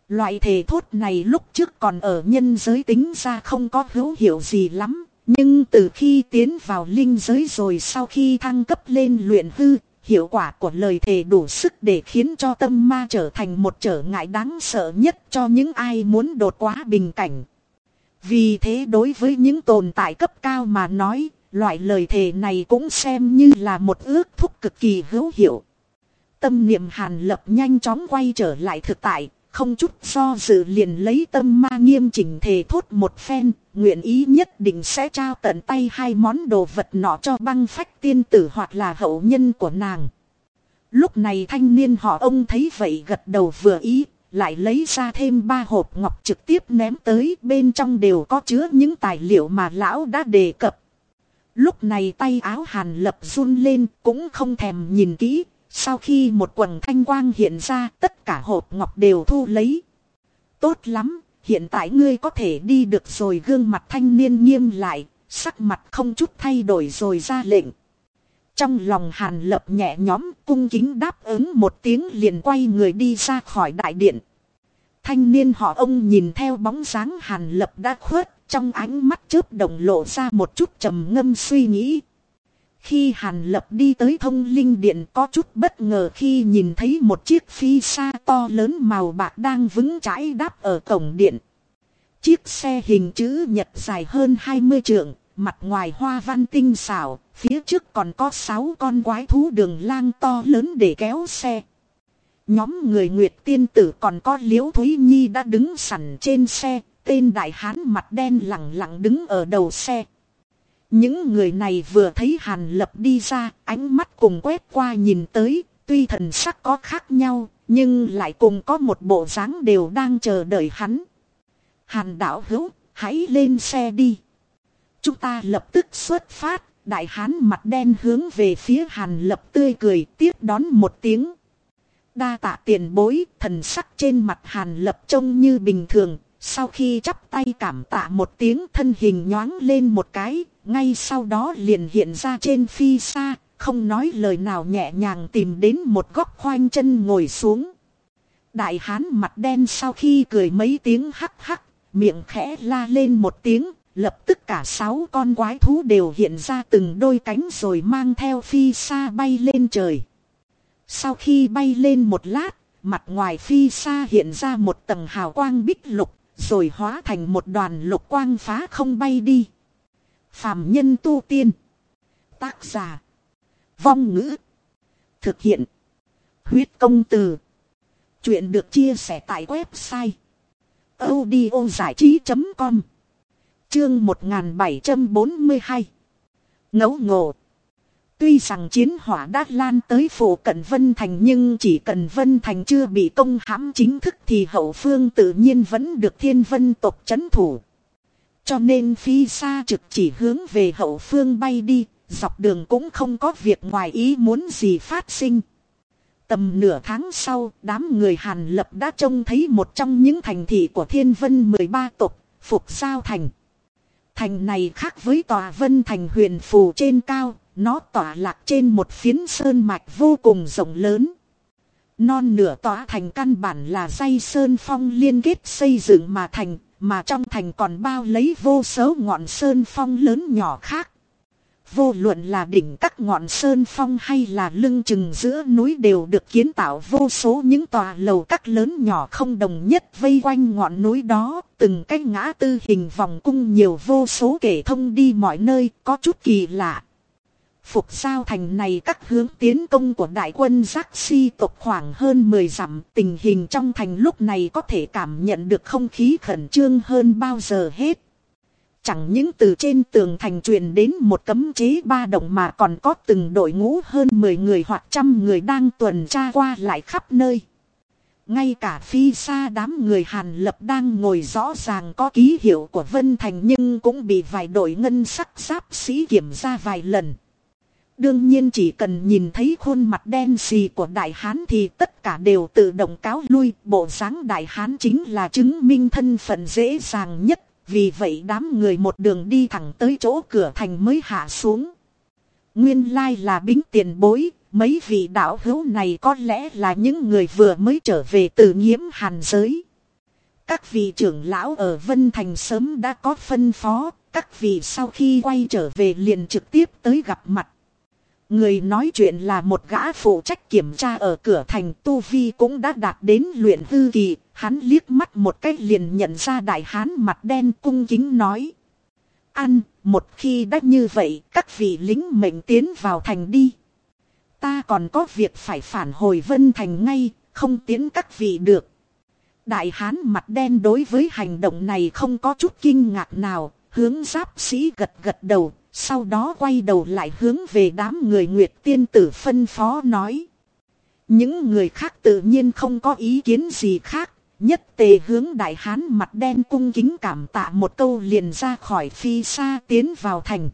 Loại thể thốt này lúc trước còn ở nhân giới tính ra không có hữu hiệu gì lắm. Nhưng từ khi tiến vào linh giới rồi sau khi thăng cấp lên luyện hư, hiệu quả của lời thề đủ sức để khiến cho tâm ma trở thành một trở ngại đáng sợ nhất cho những ai muốn đột quá bình cảnh. Vì thế đối với những tồn tại cấp cao mà nói, loại lời thề này cũng xem như là một ước thúc cực kỳ hữu hiệu. Tâm niệm hàn lập nhanh chóng quay trở lại thực tại, không chút do dự liền lấy tâm ma nghiêm chỉnh thề thốt một phen, nguyện ý nhất định sẽ trao tận tay hai món đồ vật nọ cho băng phách tiên tử hoặc là hậu nhân của nàng. Lúc này thanh niên họ ông thấy vậy gật đầu vừa ý, lại lấy ra thêm ba hộp ngọc trực tiếp ném tới bên trong đều có chứa những tài liệu mà lão đã đề cập. Lúc này tay áo hàn lập run lên cũng không thèm nhìn kỹ, sau khi một quần thanh quang hiện ra tất cả hộp ngọc đều thu lấy. Tốt lắm, hiện tại ngươi có thể đi được rồi gương mặt thanh niên nghiêm lại, sắc mặt không chút thay đổi rồi ra lệnh. Trong lòng hàn lập nhẹ nhóm cung kính đáp ứng một tiếng liền quay người đi ra khỏi đại điện. Thanh niên họ ông nhìn theo bóng dáng hàn lập đã khuất, trong ánh mắt chớp đồng lộ ra một chút trầm ngâm suy nghĩ. Khi Hàn Lập đi tới thông linh điện có chút bất ngờ khi nhìn thấy một chiếc phi xa to lớn màu bạc đang vững chãi đáp ở cổng điện. Chiếc xe hình chữ nhật dài hơn 20 trượng, mặt ngoài hoa văn tinh xảo, phía trước còn có 6 con quái thú đường lang to lớn để kéo xe. Nhóm người Nguyệt Tiên Tử còn có Liễu Thúy Nhi đã đứng sẵn trên xe, tên đại hán mặt đen lặng lặng đứng ở đầu xe. Những người này vừa thấy Hàn Lập đi ra, ánh mắt cùng quét qua nhìn tới, tuy thần sắc có khác nhau, nhưng lại cùng có một bộ dáng đều đang chờ đợi hắn. Hàn đạo hữu, hãy lên xe đi. Chúng ta lập tức xuất phát, đại hán mặt đen hướng về phía Hàn Lập tươi cười tiếp đón một tiếng. Đa tạ tiền bối, thần sắc trên mặt Hàn Lập trông như bình thường, sau khi chắp tay cảm tạ một tiếng thân hình nhoáng lên một cái, ngay sau đó liền hiện ra trên phi xa, không nói lời nào nhẹ nhàng tìm đến một góc khoanh chân ngồi xuống. Đại hán mặt đen sau khi cười mấy tiếng hắc hắc, miệng khẽ la lên một tiếng, lập tức cả sáu con quái thú đều hiện ra từng đôi cánh rồi mang theo phi xa bay lên trời. Sau khi bay lên một lát, mặt ngoài phi xa hiện ra một tầng hào quang bích lục, rồi hóa thành một đoàn lục quang phá không bay đi. Phạm nhân tu tiên. Tác giả. Vong ngữ. Thực hiện. Huyết công từ. Chuyện được chia sẻ tại website. audiozảichí.com Chương 1742 Ngấu ngộ Tuy rằng chiến hỏa đã lan tới phủ cận Vân Thành nhưng chỉ cần Vân Thành chưa bị công hãm chính thức thì hậu phương tự nhiên vẫn được thiên vân tộc chấn thủ. Cho nên phi xa trực chỉ hướng về hậu phương bay đi, dọc đường cũng không có việc ngoài ý muốn gì phát sinh. Tầm nửa tháng sau, đám người Hàn Lập đã trông thấy một trong những thành thị của thiên vân 13 tộc, Phục Giao Thành. Thành này khác với tòa vân thành huyền phù trên cao, nó tỏa lạc trên một phiến sơn mạch vô cùng rộng lớn. Non nửa tỏa thành căn bản là dây sơn phong liên kết xây dựng mà thành, mà trong thành còn bao lấy vô số ngọn sơn phong lớn nhỏ khác. Vô luận là đỉnh các ngọn sơn phong hay là lưng chừng giữa núi đều được kiến tạo vô số những tòa lầu các lớn nhỏ không đồng nhất vây quanh ngọn núi đó, từng cái ngã tư hình vòng cung nhiều vô số kể thông đi mọi nơi, có chút kỳ lạ. Phục sao thành này các hướng tiến công của đại quân giác si tộc khoảng hơn 10 dặm, tình hình trong thành lúc này có thể cảm nhận được không khí khẩn trương hơn bao giờ hết. Chẳng những từ trên tường thành truyền đến một cấm chế ba động mà còn có từng đội ngũ hơn 10 người hoặc trăm người đang tuần tra qua lại khắp nơi. Ngay cả phi xa đám người Hàn Lập đang ngồi rõ ràng có ký hiệu của Vân Thành nhưng cũng bị vài đội ngân sắc giáp sĩ kiểm tra vài lần. Đương nhiên chỉ cần nhìn thấy khuôn mặt đen xì của đại hán thì tất cả đều tự động cáo lui. Bộ dáng đại hán chính là chứng minh thân phận dễ dàng nhất. Vì vậy đám người một đường đi thẳng tới chỗ cửa thành mới hạ xuống. Nguyên lai là bính tiền bối, mấy vị đạo hữu này có lẽ là những người vừa mới trở về từ nhiễm hàn giới. Các vị trưởng lão ở Vân Thành sớm đã có phân phó, các vị sau khi quay trở về liền trực tiếp tới gặp mặt. Người nói chuyện là một gã phụ trách kiểm tra ở cửa thành Tu Vi cũng đã đạt đến luyện hư kỳ. Hắn liếc mắt một cách liền nhận ra đại hán mặt đen cung kính nói. Ăn, một khi đã như vậy, các vị lính mệnh tiến vào thành đi. Ta còn có việc phải phản hồi Vân Thành ngay, không tiến các vị được. Đại hán mặt đen đối với hành động này không có chút kinh ngạc nào, hướng giáp sĩ gật gật đầu, sau đó quay đầu lại hướng về đám người Nguyệt tiên tử phân phó nói. Những người khác tự nhiên không có ý kiến gì khác, nhất tề hướng đại hán mặt đen cung kính cảm tạ một câu liền ra khỏi phi xa tiến vào thành.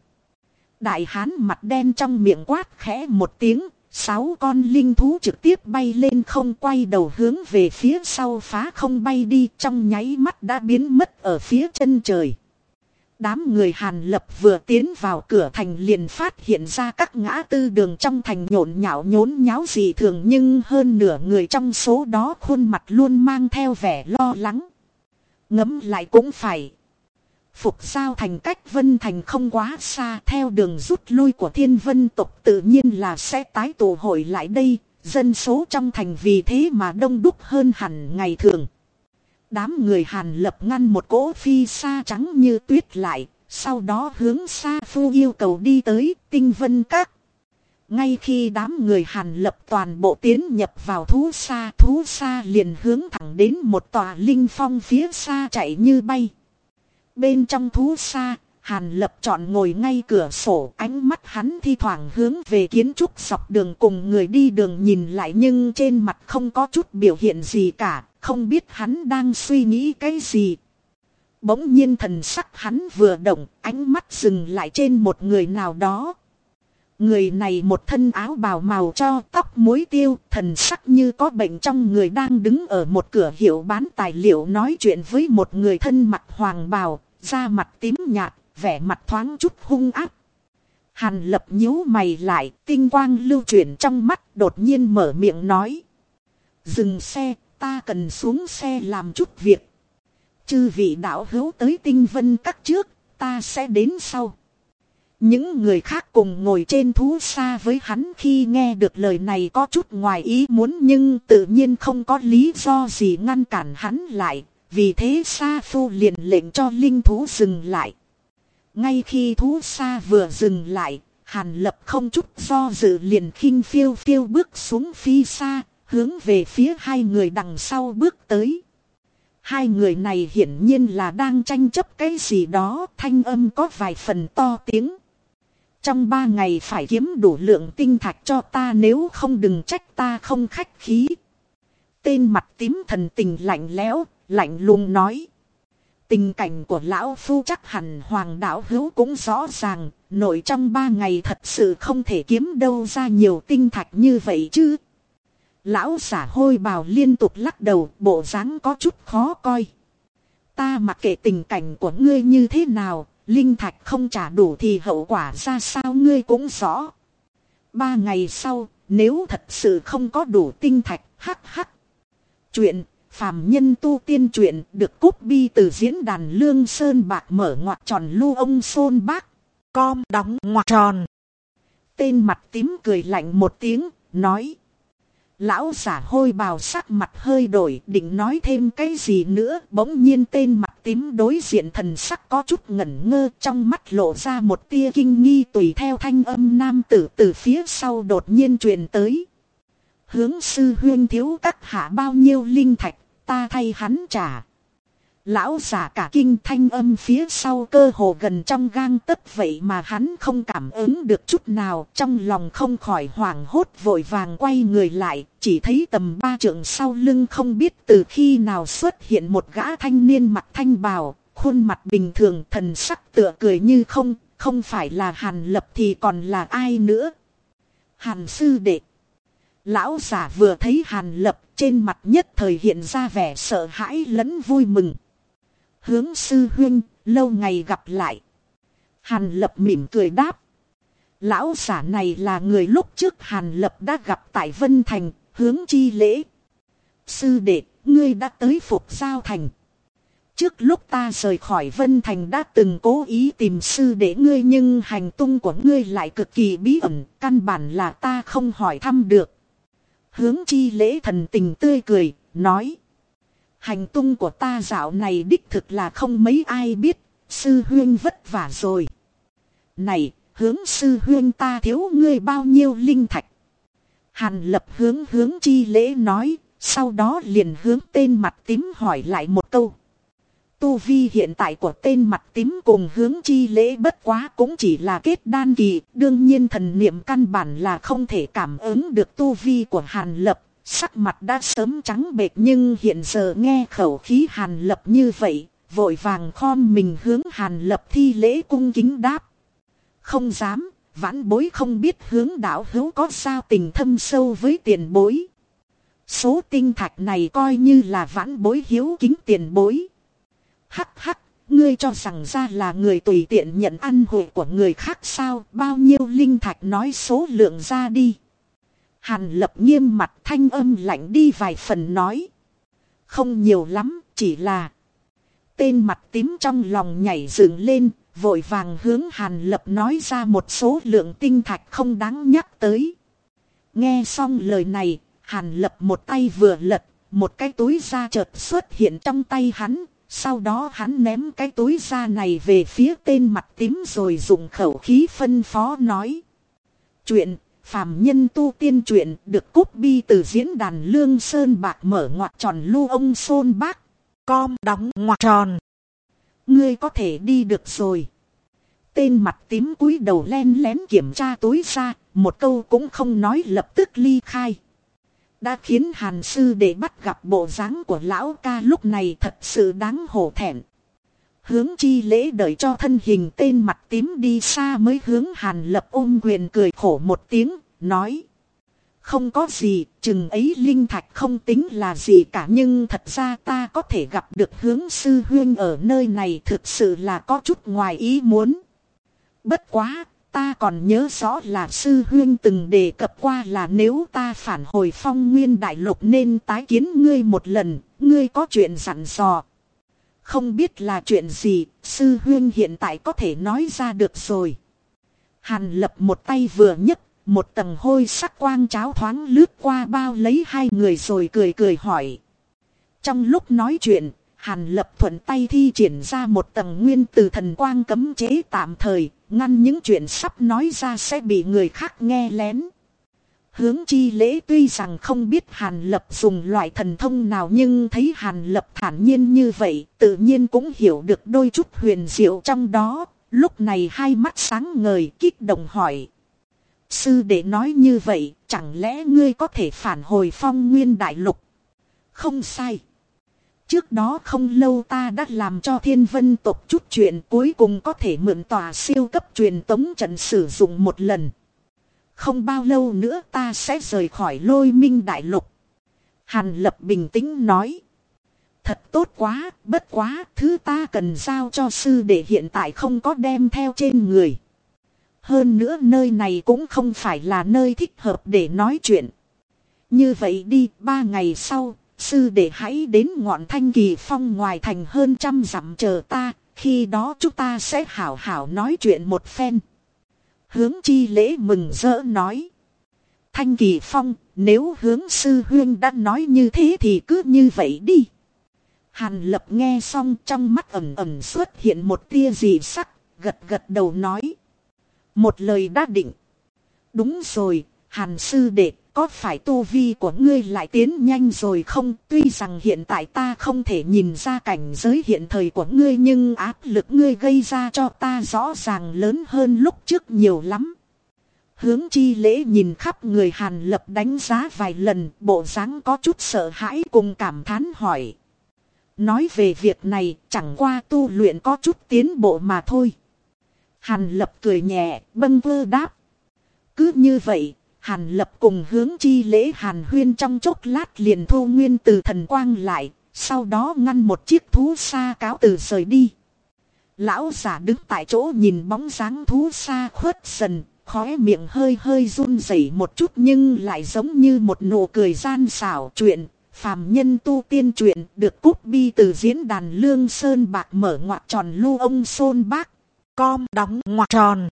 Đại hán mặt đen trong miệng quát khẽ một tiếng, sáu con linh thú trực tiếp bay lên không quay đầu hướng về phía sau phá không bay đi trong nháy mắt đã biến mất ở phía chân trời. Đám người Hàn Lập vừa tiến vào cửa thành liền phát hiện ra các ngã tư đường trong thành nhộn nhạo nhốn nháo gì thường nhưng hơn nửa người trong số đó khuôn mặt luôn mang theo vẻ lo lắng. Ngấm lại cũng phải. Phục sao thành cách Vân Thành không quá xa, theo đường rút lui của thiên vân tộc tự nhiên là sẽ tái tụ hội lại đây. Dân số trong thành vì thế mà đông đúc hơn hẳn ngày thường. Đám người Hàn lập ngăn một cỗ phi xa trắng như tuyết lại, sau đó hướng xa phu yêu cầu đi tới tinh vân các. Ngay khi đám người Hàn lập toàn bộ tiến nhập vào thú xa, thú xa liền hướng thẳng đến một tòa linh phong phía xa chạy như bay. Bên trong thú xa, Hàn lập chọn ngồi ngay cửa sổ, ánh mắt hắn thi thoảng hướng về kiến trúc dọc đường cùng người đi đường nhìn lại nhưng trên mặt không có chút biểu hiện gì cả, không biết hắn đang suy nghĩ cái gì. Bỗng nhiên thần sắc hắn vừa động, ánh mắt dừng lại trên một người nào đó. Người này một thân áo bào màu cho tóc muối tiêu, thần sắc như có bệnh trong người đang đứng ở một cửa hiệu bán tài liệu nói chuyện với một người thân mặt hoàng bào, da mặt tím nhạt, vẻ mặt thoáng chút hung áp. Hàn lập nhíu mày lại, tinh quang lưu chuyển trong mắt đột nhiên mở miệng nói. Dừng xe, ta cần xuống xe làm chút việc. Chư vị đạo hữu tới tinh vân các trước, ta sẽ đến sau. Những người khác cùng ngồi trên thú xa với hắn khi nghe được lời này có chút ngoài ý muốn nhưng tự nhiên không có lý do gì ngăn cản hắn lại. Vì thế Sa Phu liền lệnh cho linh thú dừng lại. Ngay khi thú xa vừa dừng lại, Hàn Lập không chút do dự liền khinh phiêu phiêu bước xuống phi xa, hướng về phía hai người đằng sau bước tới. Hai người này hiển nhiên là đang tranh chấp cái gì đó, thanh âm có vài phần to tiếng. Trong ba ngày phải kiếm đủ lượng tinh thạch cho ta nếu không đừng trách ta không khách khí. Tên mặt tím thần tình lạnh lẽo, lạnh lùng nói. Tình cảnh của lão phu chắc hẳn hoàng đạo hữu cũng rõ ràng, nội trong ba ngày thật sự không thể kiếm đâu ra nhiều tinh thạch như vậy chứ. Lão giả hôi bào liên tục lắc đầu, bộ dáng có chút khó coi. Ta mặc kệ tình cảnh của ngươi như thế nào, linh thạch không trả đủ thì hậu quả ra sao ngươi cũng rõ. Ba ngày sau, nếu thật sự không có đủ tinh thạch, hắc hắc. Chuyện phàm nhân tu tiên truyện được cúp bi từ diễn đàn Lương Sơn Bạc mở ngoặc tròn lưu ông xôn Bác. Com đóng ngoặc tròn. Tên mặt tím cười lạnh một tiếng, nói. Lão giả hôi bào sắc mặt hơi đổi, định nói thêm cái gì nữa, bỗng nhiên tên mặt tím đối diện thần sắc có chút ngẩn ngơ, trong mắt lộ ra một tia kinh nghi tùy theo thanh âm nam tử từ phía sau đột nhiên truyền tới. Hướng sư huyên thiếu các hạ bao nhiêu linh thạch, ta thay hắn trả. Lão giả cả kinh thanh âm phía sau cơ hồ gần trong gang tấc vậy mà hắn không cảm ứng được chút nào, trong lòng không khỏi hoảng hốt vội vàng quay người lại, chỉ thấy tầm ba trượng sau lưng không biết từ khi nào xuất hiện một gã thanh niên mặt thanh bào, khuôn mặt bình thường, thần sắc tựa cười như không không phải là hàn lập thì còn là ai nữa? Hàn sư đệ. Lão giả vừa thấy hàn lập, trên mặt nhất thời hiện ra vẻ sợ hãi lẫn vui mừng hướng sư huynh, lâu ngày gặp lại. Hàn lập mỉm cười đáp. Lão giả này là người lúc trước Hàn lập đã gặp tại Vân Thành, hướng chi lễ. Sư đệ, ngươi đã tới phục giao thành. Trước lúc ta rời khỏi Vân Thành đã từng cố ý tìm sư để ngươi nhưng hành tung của ngươi lại cực kỳ bí ẩn, căn bản là ta không hỏi thăm được. Hướng chi lễ thần tình tươi cười, nói. Hành tung của ta dạo này đích thực là không mấy ai biết, sư huyên vất vả rồi. Này, hướng sư huyên ta thiếu ngươi bao nhiêu linh thạch. Hàn lập hướng hướng chi lễ nói, sau đó liền hướng tên mặt tím hỏi lại một câu. Tu vi hiện tại của tên mặt tím cùng hướng chi lễ bất quá cũng chỉ là kết đan kỳ, đương nhiên thần niệm căn bản là không thể cảm ứng được tu vi của Hàn Lập, sắc mặt đã sớm trắng bệch nhưng hiện giờ nghe khẩu khí Hàn Lập như vậy, vội vàng khom mình hướng Hàn Lập thi lễ cung kính đáp. Không dám, vãn bối không biết hướng đạo hữu có sao tình thâm sâu với tiền bối. Số tinh thạch này coi như là vãn bối hiếu kính tiền bối. Hắc hắc, ngươi cho rằng ra là người tùy tiện nhận ăn hội của người khác sao, bao nhiêu linh thạch nói số lượng ra đi. Hàn lập nghiêm mặt thanh âm lạnh đi vài phần nói. Không nhiều lắm, chỉ là... Tên mặt tím trong lòng nhảy dựng lên, vội vàng hướng Hàn Lập nói ra một số lượng tinh thạch không đáng nhắc tới. Nghe xong lời này, Hàn Lập một tay vừa lật, một cái túi da chợt xuất hiện trong tay hắn, sau đó hắn ném cái túi da này về phía tên mặt tím rồi dùng khẩu khí phân phó nói. Chuyện, phàm nhân tu tiên truyện được cúp bi từ diễn đàn Lương Sơn Bạc mở ngoặt tròn lưu ông xôn Bác. Com đóng ngoặt tròn. Ngươi có thể đi được rồi. Tên mặt tím cúi đầu len lén kiểm tra túi ra, một câu cũng không nói lập tức ly khai. Đã khiến hàn sư để bắt gặp bộ dáng của lão ca lúc này thật sự đáng hổ thẹn. Hướng chi lễ đợi cho thân hình tên mặt tím đi xa mới hướng hàn lập ôm quyền cười khổ một tiếng, nói. Không có gì, chừng ấy linh thạch không tính là gì cả nhưng thật ra ta có thể gặp được hướng sư huyên ở nơi này thực sự là có chút ngoài ý muốn. Bất quá, Ta còn nhớ rõ là sư huyên từng đề cập qua là nếu ta phản hồi phong nguyên đại lục nên tái kiến ngươi một lần, ngươi có chuyện dặn dò. Không biết là chuyện gì, sư huyên hiện tại có thể nói ra được rồi. Hàn lập một tay vừa nhấc, một tầng hôi sắc quang cháo thoáng lướt qua bao lấy hai người rồi cười cười hỏi. Trong lúc nói chuyện, Hàn lập thuận tay thi triển ra một tầng nguyên từ thần quang cấm chế tạm thời, ngăn những chuyện sắp nói ra sẽ bị người khác nghe lén. Hướng chi lễ tuy rằng không biết Hàn Lập dùng loại thần thông nào nhưng thấy Hàn Lập thản nhiên như vậy, tự nhiên cũng hiểu được đôi chút huyền diệu trong đó, lúc này hai mắt sáng ngời kích động hỏi. Sư để nói như vậy, chẳng lẽ ngươi có thể phản hồi phong nguyên đại lục? Không sai. Trước đó không lâu ta đã làm cho thiên vân tộc chút chuyện cuối cùng có thể mượn tòa siêu cấp truyền tống trận sử dụng một lần. Không bao lâu nữa ta sẽ rời khỏi lôi minh đại lục. Hàn lập bình tĩnh nói. Thật tốt quá, bất quá, thứ ta cần giao cho sư để hiện tại không có đem theo trên người. Hơn nữa nơi này cũng không phải là nơi thích hợp để nói chuyện. Như vậy đi, ba ngày sau, Sư để hãy đến ngọn thanh kỳ phong ngoài thành hơn trăm dặm chờ ta, khi đó chúng ta sẽ hảo hảo nói chuyện một phen. Hướng chi lễ mừng rỡ nói. Thanh kỳ phong, nếu hướng sư huyên đã nói như thế thì cứ như vậy đi. Hàn lập nghe xong trong mắt ẩm ẩm xuất hiện một tia gì sắc, gật gật đầu nói. Một lời đã định. Đúng rồi, hàn sư đệ có phải tu vi của ngươi lại tiến nhanh rồi không? Tuy rằng hiện tại ta không thể nhìn ra cảnh giới hiện thời của ngươi nhưng áp lực ngươi gây ra cho ta rõ ràng lớn hơn lúc trước nhiều lắm. Hướng chi lễ nhìn khắp người Hàn Lập đánh giá vài lần, bộ dáng có chút sợ hãi cùng cảm thán hỏi. Nói về việc này, chẳng qua tu luyện có chút tiến bộ mà thôi. Hàn Lập cười nhẹ, bâng vơ đáp. Cứ như vậy, Hàn lập cùng hướng chi lễ hàn huyên trong chốc lát liền thu nguyên từ thần quang lại, sau đó ngăn một chiếc thú xa cáo từ rời đi. Lão giả đứng tại chỗ nhìn bóng dáng thú xa khuất dần, khóe miệng hơi hơi run rẩy một chút nhưng lại giống như một nụ cười gian xảo chuyện. Phàm nhân tu tiên truyện được cúc bi từ diễn đàn Lương Sơn Bạc mở ngoặc tròn lưu ông Sôn Bác. Com đóng ngoặc tròn.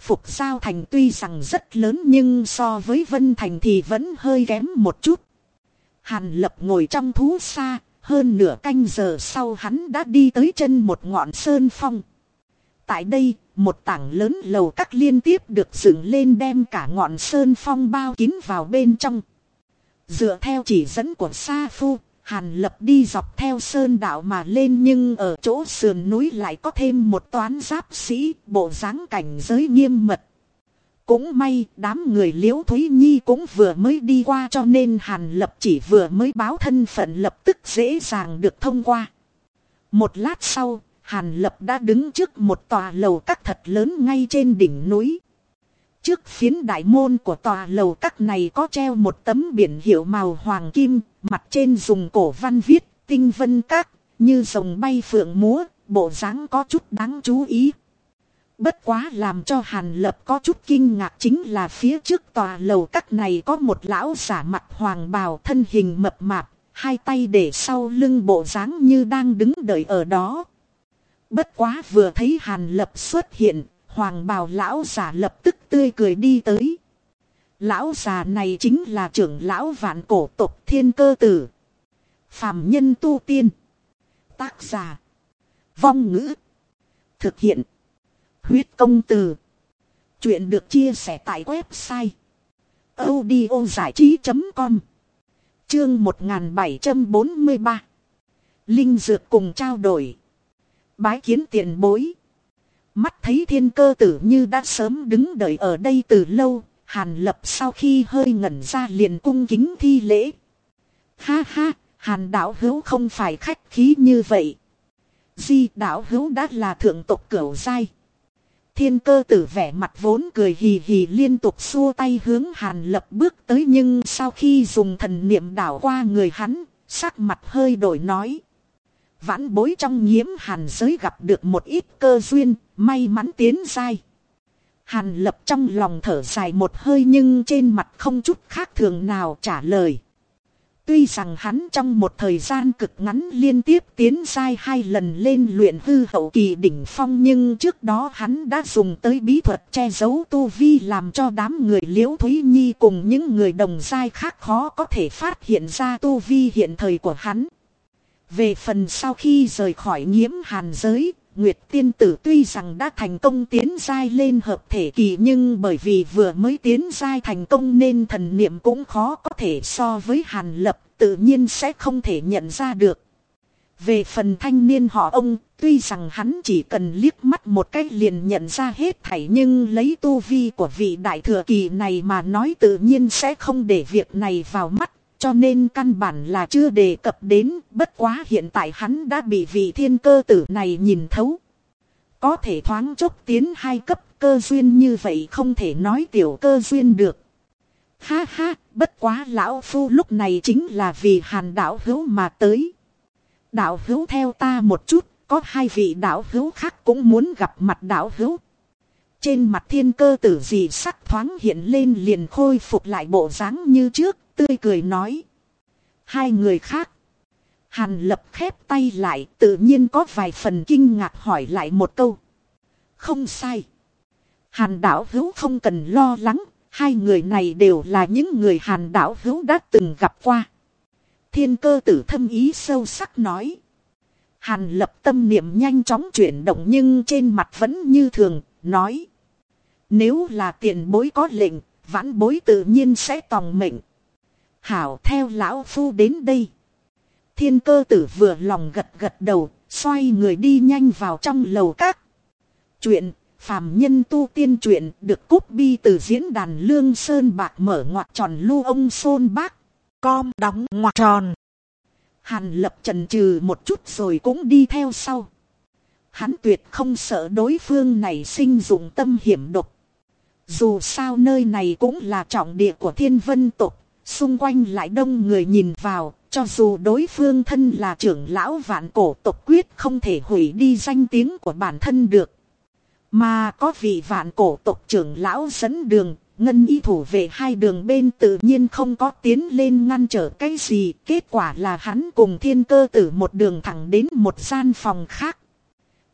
Phục Giao Thành tuy rằng rất lớn nhưng so với Vân Thành thì vẫn hơi kém một chút. Hàn Lập ngồi trong thú xa, hơn nửa canh giờ sau hắn đã đi tới chân một ngọn sơn phong. Tại đây, một tảng lớn lầu các liên tiếp được dựng lên đem cả ngọn sơn phong bao kín vào bên trong. Dựa theo chỉ dẫn của Sa Phu, Hàn Lập đi dọc theo sơn đạo mà lên nhưng ở chỗ sườn núi lại có thêm một toán giáp sĩ, bộ dáng cảnh giới nghiêm mật. Cũng may đám người liễu Thúy Nhi cũng vừa mới đi qua cho nên Hàn Lập chỉ vừa mới báo thân phận lập tức dễ dàng được thông qua. Một lát sau, Hàn Lập đã đứng trước một tòa lầu các thật lớn ngay trên đỉnh núi. Trước phiến đại môn của tòa lầu các này có treo một tấm biển hiệu màu hoàng kim, mặt trên dùng cổ văn viết, tinh vân các, như rồng bay phượng múa, bộ dáng có chút đáng chú ý. Bất quá làm cho Hàn Lập có chút kinh ngạc chính là phía trước tòa lầu các này có một lão giả mặt hoàng bào thân hình mập mạp, hai tay để sau lưng bộ dáng như đang đứng đợi ở đó. Bất quá vừa thấy Hàn Lập xuất hiện, hoàng bào lão giả lập tức tươi cười đi tới. Lão già này chính là trưởng lão vạn cổ tộc thiên cơ tử. Phạm nhân tu tiên. Tác giả. Vong ngữ. Thực hiện. Huyết công từ. Chuyện được chia sẻ tại website. audio trí.com Chương 1743 Linh Dược cùng trao đổi. Bái kiến tiền bối. Mắt thấy thiên cơ tử như đã sớm đứng đợi ở đây từ lâu. Hàn lập sau khi hơi ngẩn ra liền cung kính thi lễ. Ha ha, hàn đạo hữu không phải khách khí như vậy. Di đạo hữu đã là thượng tộc cửu giai. Thiên cơ tử vẻ mặt vốn cười hì hì liên tục xua tay hướng hàn lập bước tới nhưng sau khi dùng thần niệm đảo qua người hắn, sắc mặt hơi đổi nói. Vãn bối trong nhiễm hàn giới gặp được một ít cơ duyên, may mắn tiến dai. Hàn lập trong lòng thở dài một hơi nhưng trên mặt không chút khác thường nào trả lời. Tuy rằng hắn trong một thời gian cực ngắn liên tiếp tiến sai hai lần lên luyện hư hậu kỳ đỉnh phong nhưng trước đó hắn đã dùng tới bí thuật che giấu tu vi làm cho đám người liễu Thúy Nhi cùng những người đồng sai khác khó có thể phát hiện ra tu vi hiện thời của hắn. Về phần sau khi rời khỏi nhiễm hàn giới, Nguyệt tiên tử tuy rằng đã thành công tiến giai lên hợp thể kỳ nhưng bởi vì vừa mới tiến giai thành công nên thần niệm cũng khó có thể so với hàn lập tự nhiên sẽ không thể nhận ra được. Về phần thanh niên họ ông, tuy rằng hắn chỉ cần liếc mắt một cách liền nhận ra hết thảy nhưng lấy tu vi của vị đại thừa kỳ này mà nói tự nhiên sẽ không để việc này vào mắt, cho nên căn bản là chưa đề cập đến, bất quá hiện tại hắn đã bị vị thiên cơ tử này nhìn thấu. Có thể thoáng chốc tiến hai cấp cơ duyên như vậy không thể nói tiểu cơ duyên được. Ha ha, bất quá lão phu lúc này chính là vì hàn đạo hữu mà tới. Đạo hữu theo ta một chút, có hai vị đạo hữu khác cũng muốn gặp mặt đạo hữu. Trên mặt thiên cơ tử gì sắc thoáng hiện lên liền khôi phục lại bộ dáng như trước, tươi cười nói. Hai người khác. Hàn lập khép tay lại tự nhiên có vài phần kinh ngạc hỏi lại một câu. Không sai. Hàn đảo hữu không cần lo lắng. Hai người này đều là những người hàn đảo hữu đã từng gặp qua. Thiên cơ tử thâm ý sâu sắc nói. Hàn lập tâm niệm nhanh chóng chuyển động nhưng trên mặt vẫn như thường, nói. Nếu là tiền bối có lệnh, vãn bối tự nhiên sẽ tòng mệnh. Hảo theo lão phu đến đây. Thiên cơ tử vừa lòng gật gật đầu, xoay người đi nhanh vào trong lầu các. Chuyện, phàm nhân tu tiên chuyện được cúp bi từ diễn đàn Lương Sơn Bạc mở ngoặt tròn lưu ông Sôn Bác. Com đóng ngoặt tròn. Hàn lập trần trừ một chút rồi cũng đi theo sau. Hắn tuyệt không sợ đối phương này sinh dụng tâm hiểm độc. Dù sao nơi này cũng là trọng địa của thiên vân tục, xung quanh lại đông người nhìn vào, cho dù đối phương thân là trưởng lão vạn cổ tộc quyết không thể hủy đi danh tiếng của bản thân được. Mà có vị vạn cổ tộc trưởng lão dẫn đường, ngân y thủ về hai đường bên tự nhiên không có tiến lên ngăn trở cái gì. Kết quả là hắn cùng thiên cơ tử một đường thẳng đến một gian phòng khác.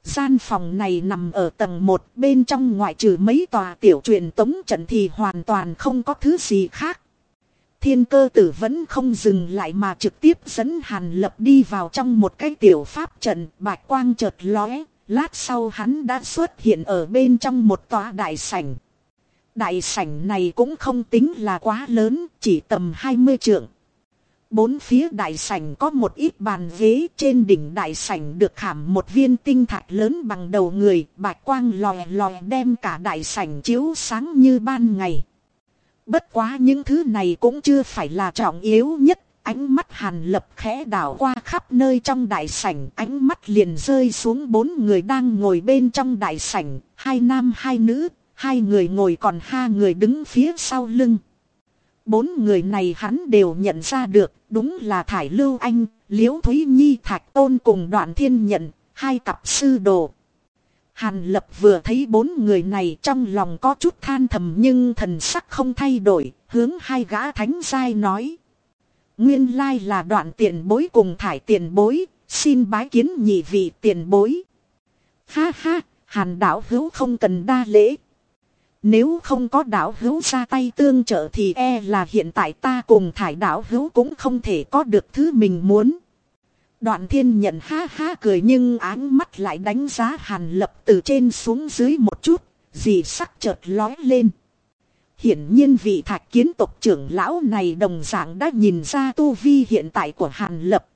Gian phòng này nằm ở tầng 1 bên trong ngoại trừ mấy tòa tiểu truyền tống trận thì hoàn toàn không có thứ gì khác. Thiên cơ tử vẫn không dừng lại mà trực tiếp dẫn hàn lập đi vào trong một cái tiểu pháp trận bạch quang chợt lóe. Lát sau hắn đã xuất hiện ở bên trong một tòa đại sảnh. Đại sảnh này cũng không tính là quá lớn, chỉ tầm 20 trượng. Bốn phía đại sảnh có một ít bàn ghế trên đỉnh đại sảnh được khảm một viên tinh thạch lớn bằng đầu người, bạch quang lòe lòe đem cả đại sảnh chiếu sáng như ban ngày. Bất quá những thứ này cũng chưa phải là trọng yếu nhất, ánh mắt hàn lập khẽ đảo qua khắp nơi trong đại sảnh, ánh mắt liền rơi xuống bốn người đang ngồi bên trong đại sảnh, hai nam hai nữ, hai người ngồi còn hai người đứng phía sau lưng. Bốn người này hắn đều nhận ra được, đúng là Thải Lưu Anh, Liễu Thúy Nhi Thạch Tôn cùng đoạn thiên nhận, hai cặp sư đồ. Hàn lập vừa thấy bốn người này trong lòng có chút than thầm nhưng thần sắc không thay đổi, hướng hai gã thánh giai nói. Nguyên lai là đoạn tiền bối cùng thải tiền bối, xin bái kiến nhị vị tiền bối. Ha ha, hàn đảo hữu không cần đa lễ. Nếu không có đảo hữu ra tay tương trợ thì e là hiện tại ta cùng thải đảo hữu cũng không thể có được thứ mình muốn. Đoạn thiên nhận ha ha cười nhưng áng mắt lại đánh giá hàn lập từ trên xuống dưới một chút, gì sắc chợt lói lên. Hiển nhiên vị thạch kiến tộc trưởng lão này đồng dạng đã nhìn ra tu vi hiện tại của hàn lập.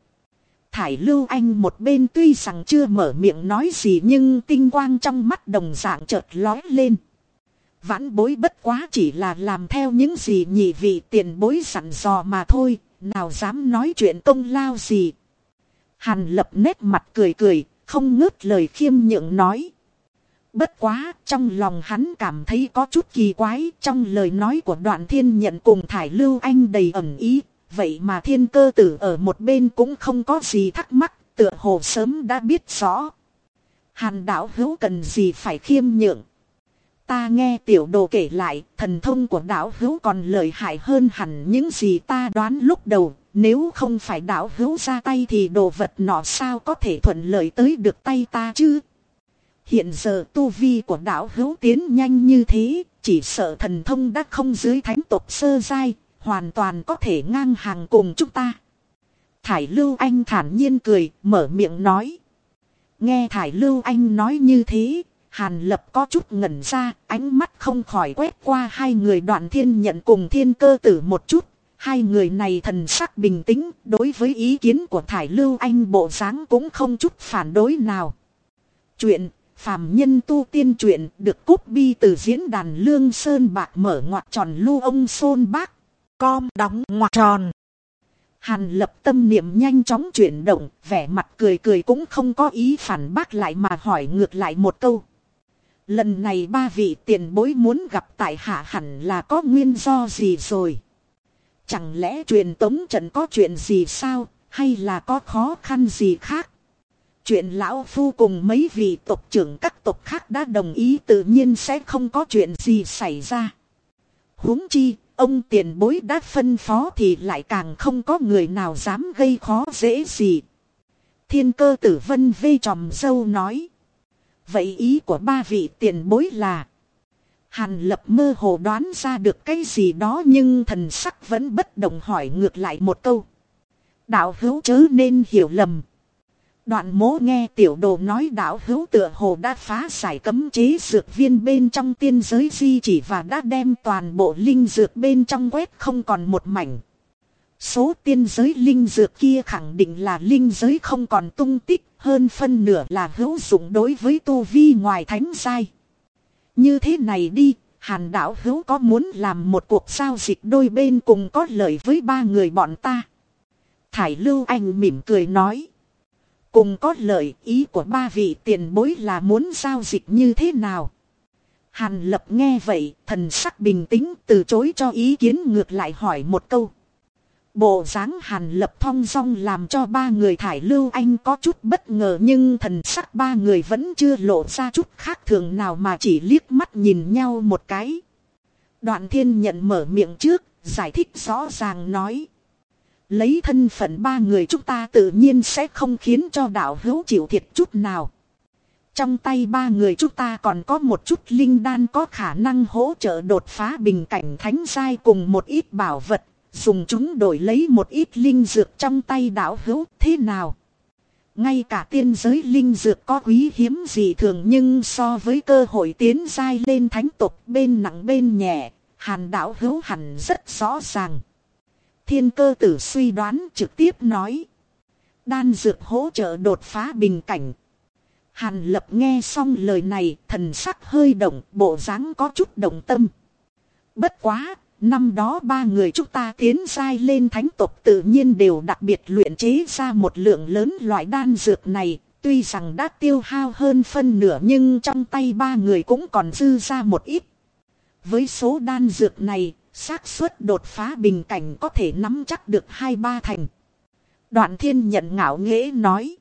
Thải lưu anh một bên tuy rằng chưa mở miệng nói gì nhưng tinh quang trong mắt đồng dạng chợt lói lên. Vãn bối bất quá chỉ là làm theo những gì nhị vị tiền bối sẵn dò mà thôi, nào dám nói chuyện công lao gì. Hàn lập nét mặt cười cười, không ngớt lời khiêm nhượng nói. Bất quá, trong lòng hắn cảm thấy có chút kỳ quái trong lời nói của đoạn thiên nhận cùng thải lưu anh đầy ẩn ý. Vậy mà thiên cơ tử ở một bên cũng không có gì thắc mắc, tựa hồ sớm đã biết rõ. Hàn đảo hữu cần gì phải khiêm nhượng. Ta nghe tiểu đồ kể lại, thần thông của đảo hữu còn lợi hại hơn hẳn những gì ta đoán lúc đầu. Nếu không phải đảo hữu ra tay thì đồ vật nọ sao có thể thuận lợi tới được tay ta chứ? Hiện giờ tu vi của đảo hữu tiến nhanh như thế, chỉ sợ thần thông đã không dưới thánh tộc sơ giai, hoàn toàn có thể ngang hàng cùng chúng ta. Thải Lưu Anh thản nhiên cười, mở miệng nói. Nghe Thải Lưu Anh nói như thế, Hàn Lập có chút ngẩn ra, ánh mắt không khỏi quét qua hai người đoạn thiên nhận cùng thiên cơ tử một chút. Hai người này thần sắc bình tĩnh, đối với ý kiến của Thải Lưu Anh bộ dáng cũng không chút phản đối nào. Chuyện phàm nhân tu tiên truyện được cúp bi từ diễn đàn Lương Sơn Bạc mở ngoặt tròn lưu ông Sôn Bác. Com đóng ngoặt tròn. Hàn lập tâm niệm nhanh chóng chuyển động, vẻ mặt cười cười cũng không có ý phản bác lại mà hỏi ngược lại một câu. Lần này ba vị tiền bối muốn gặp tại hạ hẳn là có nguyên do gì rồi? Chẳng lẽ truyền tống trận có chuyện gì sao, hay là có khó khăn gì khác? Chuyện lão phu cùng mấy vị tộc trưởng các tộc khác đã đồng ý tự nhiên sẽ không có chuyện gì xảy ra. huống chi, ông tiền bối đã phân phó thì lại càng không có người nào dám gây khó dễ gì. Thiên cơ tử vân vê tròm dâu nói. Vậy ý của ba vị tiền bối là. Hàn lập mơ hồ đoán ra được cái gì đó nhưng thần sắc vẫn bất động hỏi ngược lại một câu. Đạo hữu chớ nên hiểu lầm. Đoạn mố nghe tiểu đồ nói đạo hữu tựa hồ đã phá giải cấm chế dược viên bên trong tiên giới di chỉ và đã đem toàn bộ linh dược bên trong quét không còn một mảnh. Số tiên giới linh dược kia khẳng định là linh giới không còn tung tích, hơn phân nửa là hữu dụng đối với tu vi ngoài thánh giai. Như thế này đi, hàn đạo hữu có muốn làm một cuộc giao dịch đôi bên cùng có lợi với ba người bọn ta. Thải lưu anh mỉm cười nói. Cùng có lợi ý của ba vị tiền bối là muốn giao dịch như thế nào? Hàn lập nghe vậy, thần sắc bình tĩnh từ chối cho ý kiến ngược lại hỏi một câu. Bộ dáng hàn lập thong song làm cho ba người thải lưu anh có chút bất ngờ nhưng thần sắc ba người vẫn chưa lộ ra chút khác thường nào mà chỉ liếc mắt nhìn nhau một cái. Đoạn thiên nhận mở miệng trước, giải thích rõ ràng nói. Lấy thân phận ba người chúng ta tự nhiên sẽ không khiến cho đạo hữu chịu thiệt chút nào. Trong tay ba người chúng ta còn có một chút linh đan có khả năng hỗ trợ đột phá bình cảnh thánh giai cùng một ít bảo vật, dùng chúng đổi lấy một ít linh dược trong tay đạo hữu thế nào. Ngay cả tiên giới linh dược có quý hiếm gì thường nhưng so với cơ hội tiến giai lên thánh tục bên nặng bên nhẹ, hàn đạo hữu hẳn rất rõ ràng. Thiên cơ tử suy đoán trực tiếp nói. Đan dược hỗ trợ đột phá bình cảnh. Hàn lập nghe xong lời này thần sắc hơi động bộ dáng có chút động tâm. Bất quá, năm đó ba người chúng ta tiến sai lên thánh tộc tự nhiên đều đặc biệt luyện chế ra một lượng lớn loại đan dược này. Tuy rằng đã tiêu hao hơn phân nửa nhưng trong tay ba người cũng còn dư ra một ít. Với số đan dược này, xác suất đột phá bình cảnh có thể nắm chắc được hai ba thành. Đoạn thiên nhận ngạo nghễ nói.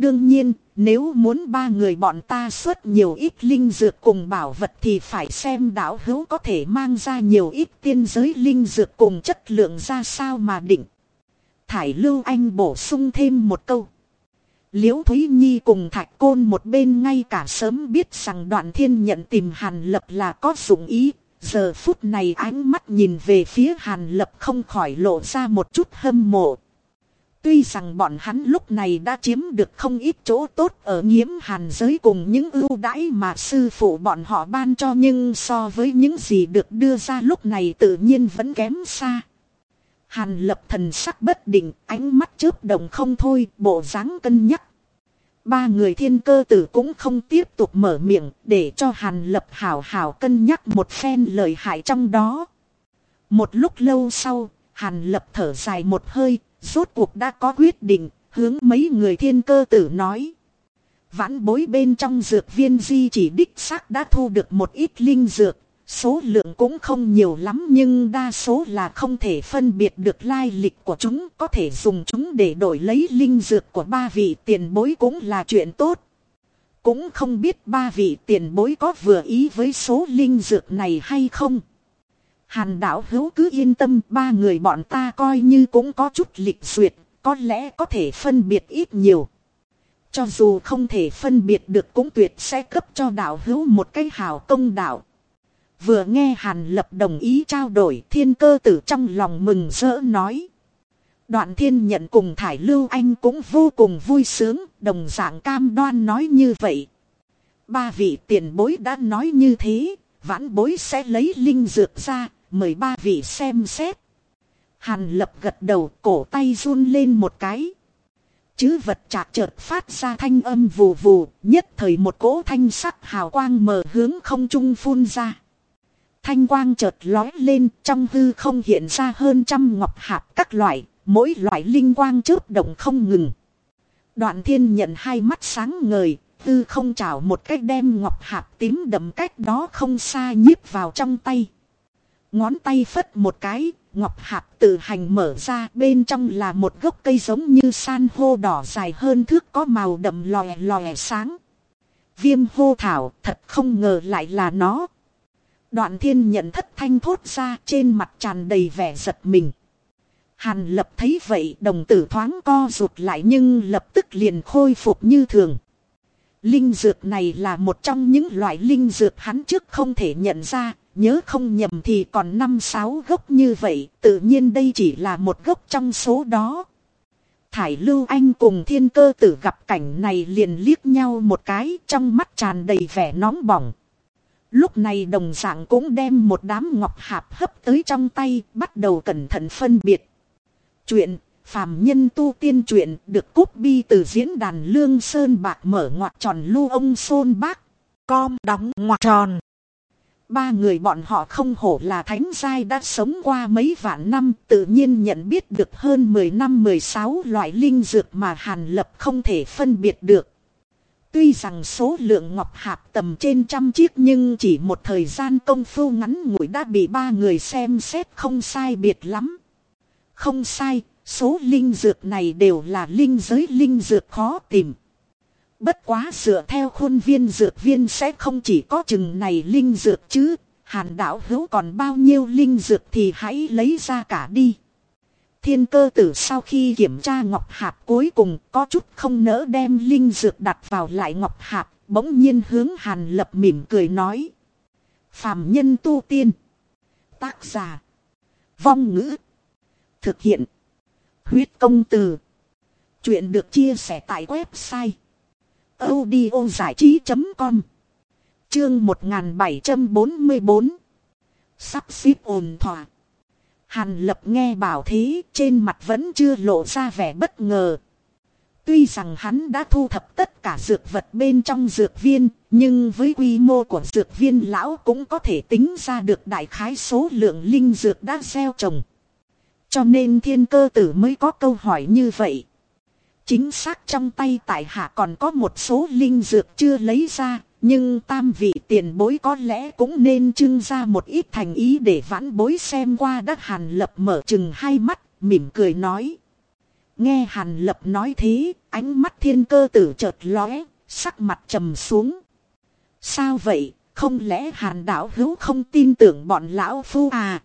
Đương nhiên, nếu muốn ba người bọn ta xuất nhiều ít linh dược cùng bảo vật thì phải xem đạo hữu có thể mang ra nhiều ít tiên giới linh dược cùng chất lượng ra sao mà định. Thải Lưu Anh bổ sung thêm một câu. Liễu Thúy Nhi cùng Thạch Côn một bên ngay cả sớm biết rằng đoạn thiên nhận tìm Hàn Lập là có dụng ý. Giờ phút này ánh mắt nhìn về phía Hàn Lập không khỏi lộ ra một chút hâm mộ. Tuy rằng bọn hắn lúc này đã chiếm được không ít chỗ tốt ở nhiễm hàn giới cùng những ưu đãi mà sư phụ bọn họ ban cho nhưng so với những gì được đưa ra lúc này tự nhiên vẫn kém xa. Hàn lập thần sắc bất định, ánh mắt chớp đồng không thôi, bộ dáng cân nhắc. Ba người thiên cơ tử cũng không tiếp tục mở miệng để cho hàn lập hảo hảo cân nhắc một phen lời hại trong đó. Một lúc lâu sau, hàn lập thở dài một hơi, Rốt cuộc đã có quyết định, hướng mấy người thiên cơ tử nói. Vãn bối bên trong dược viên di chỉ đích xác đã thu được một ít linh dược. Số lượng cũng không nhiều lắm nhưng đa số là không thể phân biệt được lai lịch của chúng. Có thể dùng chúng để đổi lấy linh dược của ba vị tiền bối cũng là chuyện tốt. Cũng không biết ba vị tiền bối có vừa ý với số linh dược này hay không. Hàn đạo hữu cứ yên tâm ba người bọn ta coi như cũng có chút lịch duyệt, có lẽ có thể phân biệt ít nhiều. Cho dù không thể phân biệt được cũng tuyệt sẽ cấp cho đạo hữu một cái hào công đạo. Vừa nghe Hàn lập đồng ý trao đổi thiên cơ tử trong lòng mừng rỡ nói. Đoạn thiên nhận cùng Thải Lưu Anh cũng vô cùng vui sướng, đồng dạng cam đoan nói như vậy. Ba vị tiền bối đã nói như thế, vãn bối sẽ lấy linh dược ra, mời ba vị xem xét. Hàn lập gật đầu cổ tay run lên một cái. Chứ vật chạc chợt phát ra thanh âm vù vù, nhất thời một cỗ thanh sắc hào quang mở hướng không trung phun ra. Thanh quang chợt lói lên trong hư không hiện ra hơn trăm ngọc hạt các loại, mỗi loại linh quang chớp động không ngừng. Đoạn thiên nhận hai mắt sáng ngời, tư không chảo một cách đem ngọc hạt tím đậm cách đó không xa nhiếp vào trong tay. Ngón tay phất một cái, ngọc hạt tự hành mở ra bên trong là một gốc cây giống như san hô đỏ dài hơn thước có màu đậm lòe lòe sáng. Viêm hô thảo thật không ngờ lại là nó. Đoạn thiên nhận thất thanh thốt ra trên mặt tràn đầy vẻ giật mình. Hàn lập thấy vậy đồng tử thoáng co rụt lại nhưng lập tức liền khôi phục như thường. Linh dược này là một trong những loại linh dược hắn trước không thể nhận ra, Nhớ không nhầm thì còn năm sáu gốc như vậy, tự nhiên đây chỉ là một gốc trong số đó. Thải Lưu Anh cùng thiên cơ tử gặp cảnh này liền liếc nhau một cái trong mắt tràn đầy vẻ nóng bỏng. Lúc này đồng dạng cũng đem một đám ngọc hạp hấp tới trong tay, bắt đầu cẩn thận phân biệt. Chuyện, phàm nhân tu tiên truyện được cúp bi từ diễn đàn Lương Sơn Bạc mở ngoặt tròn lưu ông Sôn Bác. Com đóng ngoặt tròn. Ba người bọn họ không hổ là thánh giai đã sống qua mấy vạn năm tự nhiên nhận biết được hơn 10 năm 16 loại linh dược mà Hàn Lập không thể phân biệt được. Tuy rằng số lượng ngọc hạp tầm trên trăm chiếc nhưng chỉ một thời gian công phu ngắn ngủi đã bị ba người xem xét không sai biệt lắm. Không sai, số linh dược này đều là linh giới linh dược khó tìm. Bất quá dựa theo khuôn viên dược viên sẽ không chỉ có chừng này linh dược chứ. Hàn đảo hữu còn bao nhiêu linh dược thì hãy lấy ra cả đi. Thiên cơ tử sau khi kiểm tra ngọc hạp cuối cùng có chút không nỡ đem linh dược đặt vào lại ngọc hạp. Bỗng nhiên hướng hàn lập mỉm cười nói. Phàm nhân tu tiên. Tác giả. Vong ngữ. Thực hiện. Huyết công từ. Chuyện được chia sẻ tại website audio giải trí.com Chương 1744 Sắp xếp ổn thỏa. Hàn lập nghe bảo thế trên mặt vẫn chưa lộ ra vẻ bất ngờ. Tuy rằng hắn đã thu thập tất cả dược vật bên trong dược viên, nhưng với quy mô của dược viên lão cũng có thể tính ra được đại khái số lượng linh dược đã gieo trồng. Cho nên thiên cơ tử mới có câu hỏi như vậy. Chính xác trong tay tại hạ còn có một số linh dược chưa lấy ra, nhưng tam vị tiền bối có lẽ cũng nên trưng ra một ít thành ý để vãn bối xem qua đất hàn lập mở chừng hai mắt, mỉm cười nói. Nghe hàn lập nói thế, ánh mắt thiên cơ tử chợt lóe, sắc mặt trầm xuống. Sao vậy, không lẽ hàn đạo hữu không tin tưởng bọn lão phu à?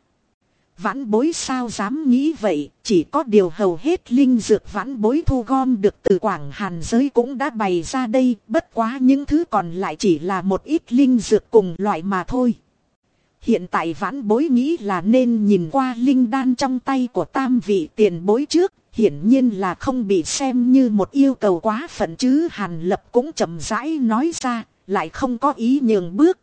Vãn bối sao dám nghĩ vậy, chỉ có điều hầu hết linh dược vãn bối thu gom được từ quảng hàn giới cũng đã bày ra đây, bất quá những thứ còn lại chỉ là một ít linh dược cùng loại mà thôi. Hiện tại vãn bối nghĩ là nên nhìn qua linh đan trong tay của tam vị tiền bối trước, hiển nhiên là không bị xem như một yêu cầu quá phận chứ hàn lập cũng chậm rãi nói ra, lại không có ý nhường bước.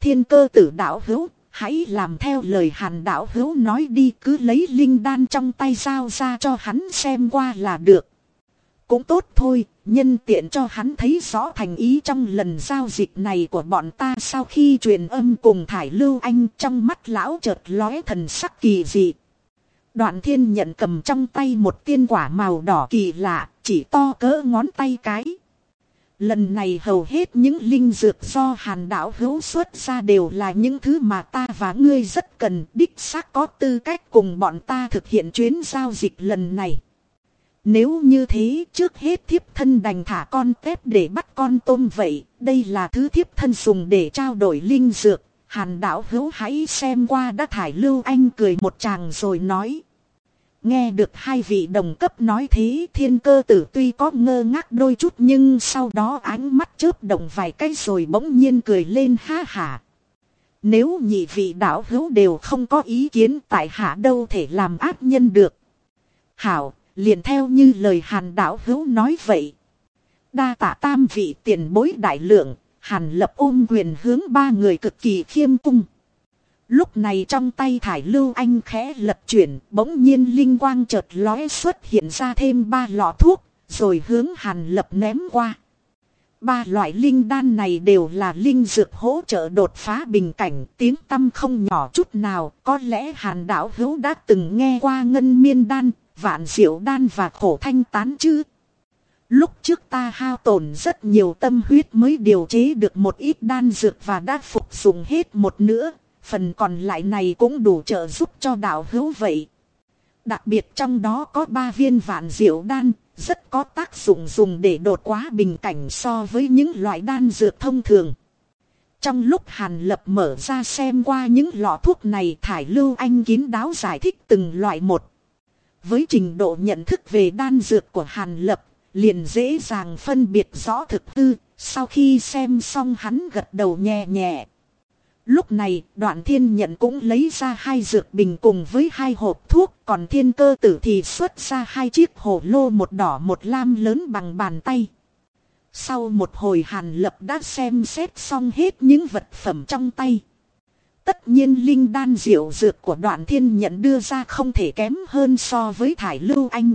Thiên cơ tử đạo hữu, hãy làm theo lời hàn đạo hữu nói đi cứ lấy linh đan trong tay giao ra cho hắn xem qua là được. Cũng tốt thôi, nhân tiện cho hắn thấy rõ thành ý trong lần giao dịch này của bọn ta sau khi truyền âm cùng thải lưu anh trong mắt lão chợt lóe thần sắc kỳ dị. Đoạn thiên nhận cầm trong tay một tiên quả màu đỏ kỳ lạ, chỉ to cỡ ngón tay cái. Lần này hầu hết những linh dược do hàn đạo hữu xuất ra đều là những thứ mà ta và ngươi rất cần đích xác có tư cách cùng bọn ta thực hiện chuyến giao dịch lần này. Nếu như thế trước hết thiếp thân đành thả con tép để bắt con tôm vậy, đây là thứ thiếp thân dùng để trao đổi linh dược. Hàn đạo hữu hãy xem qua đã thải lưu anh cười một chàng rồi nói. Nghe được hai vị đồng cấp nói thế thiên cơ tử tuy có ngơ ngác đôi chút nhưng sau đó ánh mắt chớp động vài cái rồi bỗng nhiên cười lên ha hả. Nếu nhị vị đạo hữu đều không có ý kiến tại hạ đâu thể làm ác nhân được. Hảo, liền theo như lời hàn đạo hữu nói vậy. Đa tạ tam vị tiền bối đại lượng, hàn lập ôm quyền hướng ba người cực kỳ khiêm cung. Lúc này trong tay thải lưu anh khẽ lật chuyển, bỗng nhiên linh quang chợt lóe xuất hiện ra thêm ba lọ thuốc, rồi hướng hàn lập ném qua. Ba loại linh đan này đều là linh dược hỗ trợ đột phá bình cảnh, tiếng tâm không nhỏ chút nào, có lẽ hàn đạo hữu đã từng nghe qua ngân miên đan, vạn diệu đan và khổ thanh tán chứ. Lúc trước ta hao tổn rất nhiều tâm huyết mới điều chế được một ít đan dược và đã phục dụng hết một nữa, phần còn lại này cũng đủ trợ giúp cho đạo hữu vậy. Đặc biệt trong đó có ba viên vạn diệu đan, rất có tác dụng dùng để đột quá bình cảnh so với những loại đan dược thông thường. Trong lúc Hàn Lập mở ra xem qua những lọ thuốc này Thải Lưu Anh kín đáo giải thích từng loại một. Với trình độ nhận thức về đan dược của Hàn Lập, liền dễ dàng phân biệt rõ thực hư, sau khi xem xong hắn gật đầu nhẹ nhẹ. Lúc này, đoạn thiên nhận cũng lấy ra hai dược bình cùng với hai hộp thuốc, còn thiên cơ tử thì xuất ra hai chiếc hồ lô một đỏ một lam lớn bằng bàn tay. Sau một hồi hàn lập đã xem xét xong hết những vật phẩm trong tay. Tất nhiên linh đan diệu dược của đoạn thiên nhận đưa ra không thể kém hơn so với thải lưu anh.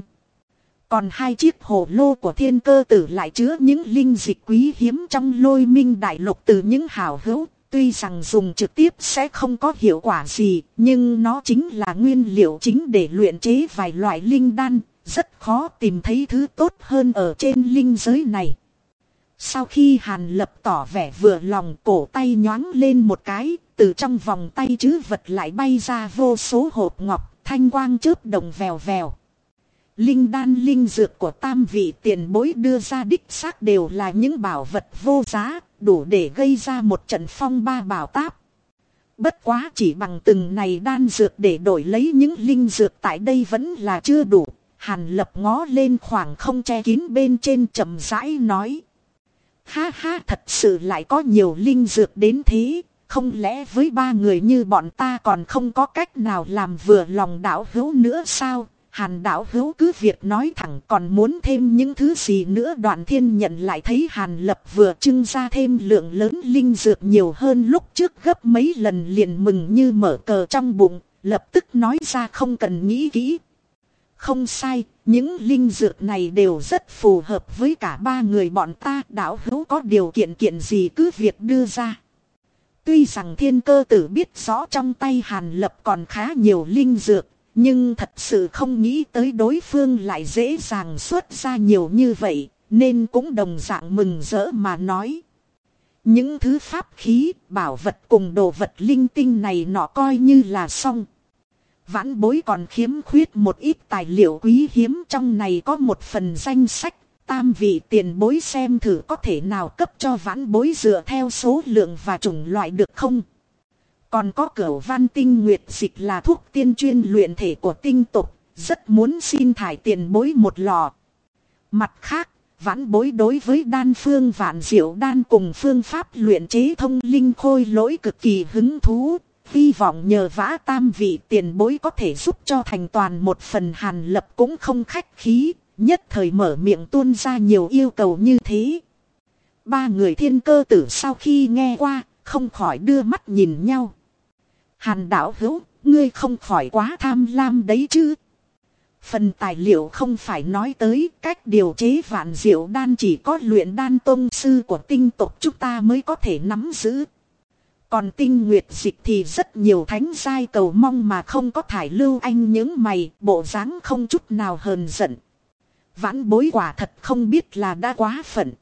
Còn hai chiếc hồ lô của thiên cơ tử lại chứa những linh dịch quý hiếm trong lôi minh đại lục từ những hào hữu Tuy rằng dùng trực tiếp sẽ không có hiệu quả gì, nhưng nó chính là nguyên liệu chính để luyện chế vài loại linh đan, rất khó tìm thấy thứ tốt hơn ở trên linh giới này. Sau khi Hàn Lập tỏ vẻ vừa lòng cổ tay nhoáng lên một cái, từ trong vòng tay chứ vật lại bay ra vô số hộp ngọc, thanh quang chớp đồng vèo vèo. Linh đan linh dược của tam vị tiền bối đưa ra đích xác đều là những bảo vật vô giá, đủ để gây ra một trận phong ba bảo táp. Bất quá chỉ bằng từng này đan dược để đổi lấy những linh dược tại đây vẫn là chưa đủ. Hàn lập ngó lên khoảng không che kín bên trên chậm rãi nói. Ha ha, thật sự lại có nhiều linh dược đến thế. Không lẽ với ba người như bọn ta còn không có cách nào làm vừa lòng đạo hữu nữa sao? Hàn đạo hữu cứ việc nói thẳng còn muốn thêm những thứ gì nữa đoạn thiên nhận lại thấy hàn lập vừa trưng ra thêm lượng lớn linh dược nhiều hơn lúc trước gấp mấy lần liền mừng như mở cờ trong bụng, lập tức nói ra không cần nghĩ kỹ. Không sai, những linh dược này đều rất phù hợp với cả ba người bọn ta đạo hữu có điều kiện kiện gì cứ việc đưa ra. Tuy rằng thiên cơ tử biết rõ trong tay hàn lập còn khá nhiều linh dược, nhưng thật sự không nghĩ tới đối phương lại dễ dàng xuất ra nhiều như vậy, nên cũng đồng dạng mừng rỡ mà nói. Những thứ pháp khí, bảo vật cùng đồ vật linh tinh này nọ coi như là xong. Vãn bối còn khiếm khuyết một ít tài liệu quý hiếm trong này có một phần danh sách. Tam vị tiền bối xem thử có thể nào cấp cho vãn bối dựa theo số lượng và chủng loại được không? Còn có cửu văn tinh nguyệt dịch là thuốc tiên chuyên luyện thể của tinh tục, rất muốn xin thải tiền bối một lò. Mặt khác, vãn bối đối với đan phương vạn diệu đan cùng phương pháp luyện chế thông linh khôi lỗi cực kỳ hứng thú. Hy vọng nhờ vã tam vị tiền bối có thể giúp cho thành toàn một phần hàn lập cũng không khách khí, nhất thời mở miệng tuôn ra nhiều yêu cầu như thế. Ba người thiên cơ tử sau khi nghe qua, không khỏi đưa mắt nhìn nhau. Hàn đạo hữu, ngươi không khỏi quá tham lam đấy chứ. Phần tài liệu không phải nói tới cách điều chế vạn diệu đan chỉ có luyện đan tôn sư của tinh tộc chúng ta mới có thể nắm giữ. Còn tinh nguyệt dịch thì rất nhiều thánh giai cầu mong mà không có thải lưu anh những mày, bộ dáng không chút nào hờn giận. Vãn bối quả thật không biết là đã quá phận.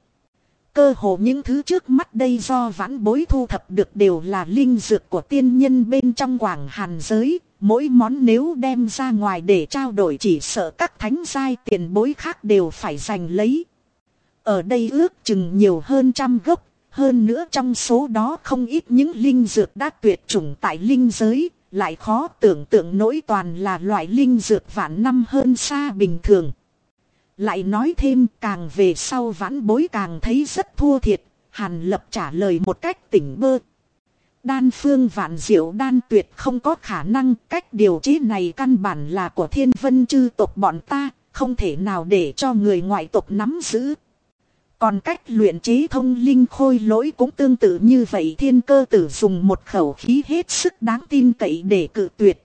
Cơ hồ những thứ trước mắt đây do vãn bối thu thập được đều là linh dược của tiên nhân bên trong quảng hàn giới. Mỗi món nếu đem ra ngoài để trao đổi chỉ sợ các thánh giai tiền bối khác đều phải giành lấy. Ở đây ước chừng nhiều hơn trăm gốc, hơn nữa trong số đó không ít những linh dược đã tuyệt chủng tại linh giới, lại khó tưởng tượng nỗi toàn là loại linh dược vạn năm hơn xa bình thường. Lại nói thêm càng về sau vãn bối càng thấy rất thua thiệt, hàn lập trả lời một cách tỉnh bơ. Đan phương vạn diệu đan tuyệt không có khả năng cách điều chế này căn bản là của thiên vân chư tộc bọn ta, không thể nào để cho người ngoại tộc nắm giữ. Còn cách luyện chế thông linh khôi lỗi cũng tương tự như vậy thiên cơ tử dùng một khẩu khí hết sức đáng tin cậy để cự tuyệt.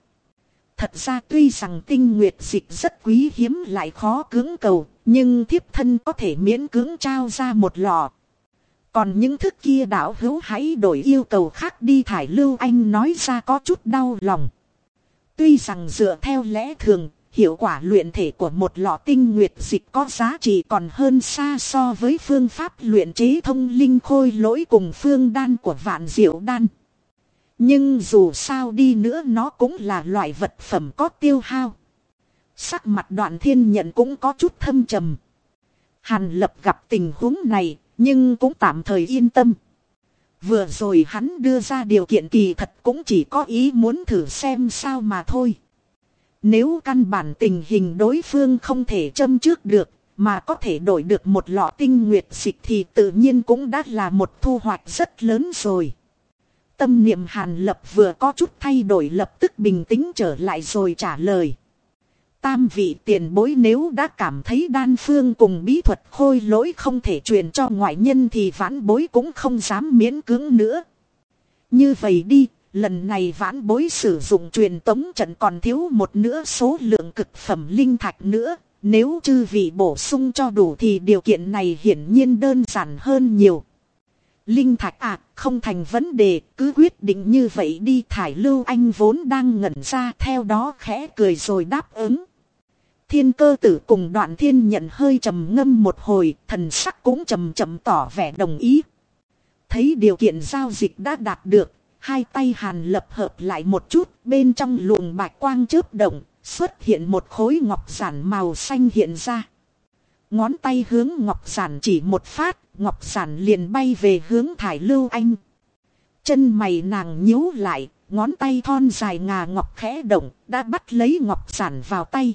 Thật ra tuy rằng tinh nguyệt dịch rất quý hiếm lại khó cưỡng cầu, nhưng thiếp thân có thể miễn cưỡng trao ra một lò. Còn những thức kia đạo hữu hãy đổi yêu cầu khác đi thải lưu anh nói ra có chút đau lòng. Tuy rằng dựa theo lẽ thường, hiệu quả luyện thể của một lọ tinh nguyệt dịch có giá trị còn hơn xa so với phương pháp luyện chế thông linh khôi lỗi cùng phương đan của vạn diệu đan. Nhưng dù sao đi nữa nó cũng là loại vật phẩm có tiêu hao. Sắc mặt đoạn thiên nhận cũng có chút thâm trầm. Hàn lập gặp tình huống này, nhưng cũng tạm thời yên tâm. Vừa rồi hắn đưa ra điều kiện kỳ thật cũng chỉ có ý muốn thử xem sao mà thôi. Nếu căn bản tình hình đối phương không thể châm trước được, mà có thể đổi được một lọ tinh nguyệt dịch thì tự nhiên cũng đã là một thu hoạch rất lớn rồi. Tâm niệm hàn lập vừa có chút thay đổi lập tức bình tĩnh trở lại rồi trả lời. Tam vị tiền bối nếu đã cảm thấy đan phương cùng bí thuật khôi lỗi không thể truyền cho ngoại nhân thì vãn bối cũng không dám miễn cưỡng nữa. Như vậy đi, lần này vãn bối sử dụng truyền tống trận còn thiếu một nửa số lượng cực phẩm linh thạch nữa. Nếu chư vị bổ sung cho đủ thì điều kiện này hiển nhiên đơn giản hơn nhiều. Linh thạch à, không thành vấn đề, cứ quyết định như vậy đi thải lưu anh vốn đang ngẩn ra theo đó khẽ cười rồi đáp ứng. Thiên cơ tử cùng đoạn thiên nhận hơi trầm ngâm một hồi, thần sắc cũng trầm trầm tỏ vẻ đồng ý. Thấy điều kiện giao dịch đã đạt được, hai tay hàn lập hợp lại một chút, bên trong luồng bạch quang chớp động, Xuất hiện một khối ngọc giản màu xanh hiện ra. Ngón tay hướng ngọc giản chỉ một phát, ngọc giản liền bay về hướng thải lưu anh. Chân mày nàng nhíu lại, ngón tay thon dài ngà ngọc khẽ động, đã bắt lấy ngọc giản vào tay.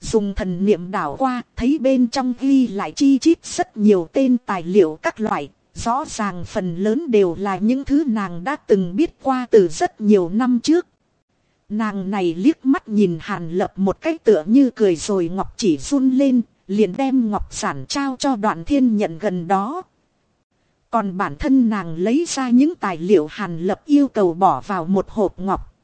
Dùng thần niệm đảo qua, thấy bên trong ghi lại chi chít rất nhiều tên tài liệu các loại, rõ ràng phần lớn đều là những thứ nàng đã từng biết qua từ rất nhiều năm trước. Nàng này liếc mắt nhìn hàn lập một cách tựa như cười rồi ngọc chỉ run lên, liền đem ngọc sản trao cho đoạn thiên nhận gần đó. Còn bản thân nàng lấy ra những tài liệu hàn lập yêu cầu bỏ vào một hộp ngọc.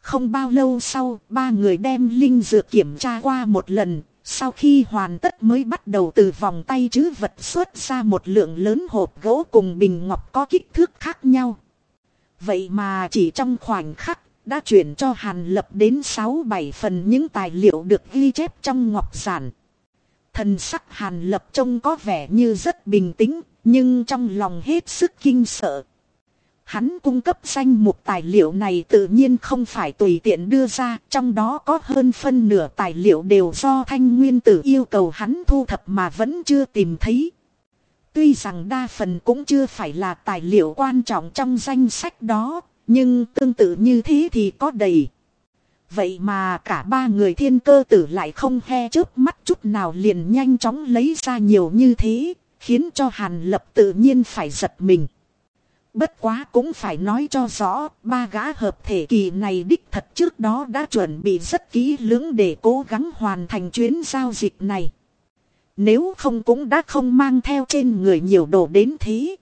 Không bao lâu sau, ba người đem linh dược kiểm tra qua một lần, sau khi hoàn tất mới bắt đầu từ vòng tay chứ vật xuất ra một lượng lớn hộp gỗ cùng bình ngọc có kích thước khác nhau. Vậy mà chỉ trong khoảnh khắc, đã chuyển cho Hàn Lập đến 6-7 phần những tài liệu được ghi chép trong ngọc giản. Thần sắc Hàn Lập trông có vẻ như rất bình tĩnh, nhưng trong lòng hết sức kinh sợ. Hắn cung cấp danh mục tài liệu này tự nhiên không phải tùy tiện đưa ra, trong đó có hơn phân nửa tài liệu đều do thanh nguyên tử yêu cầu hắn thu thập mà vẫn chưa tìm thấy. Tuy rằng đa phần cũng chưa phải là tài liệu quan trọng trong danh sách đó, nhưng tương tự như thế thì có đầy. Vậy mà cả ba người thiên cơ tử lại không he chớp mắt chút nào liền nhanh chóng lấy ra nhiều như thế, khiến cho Hàn Lập tự nhiên phải giật mình. Bất quá cũng phải nói cho rõ, ba gã hợp thể kỳ này đích thật trước đó đã chuẩn bị rất kỹ lưỡng để cố gắng hoàn thành chuyến giao dịch này. Nếu không cũng đã không mang theo trên người nhiều đồ đến thế.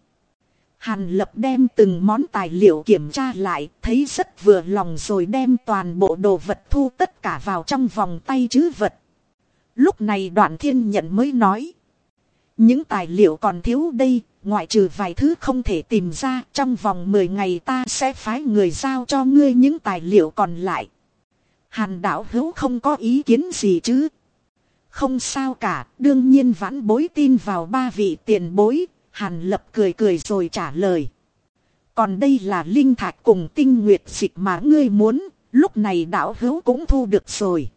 Hàn lập đem từng món tài liệu kiểm tra lại, thấy rất vừa lòng rồi đem toàn bộ đồ vật thu tất cả vào trong vòng tay chứ vật. Lúc này đoạn thiên nhận mới nói. Những tài liệu còn thiếu đây, ngoại trừ vài thứ không thể tìm ra, trong vòng 10 ngày ta sẽ phái người giao cho ngươi những tài liệu còn lại. Hàn đảo hữu không có ý kiến gì chứ. Không sao cả, đương nhiên vãn bối tin vào ba vị tiền bối, Hàn lập cười cười rồi trả lời. Còn đây là linh thạch cùng tinh nguyệt dịch mà ngươi muốn, lúc này đảo hữu cũng thu được rồi.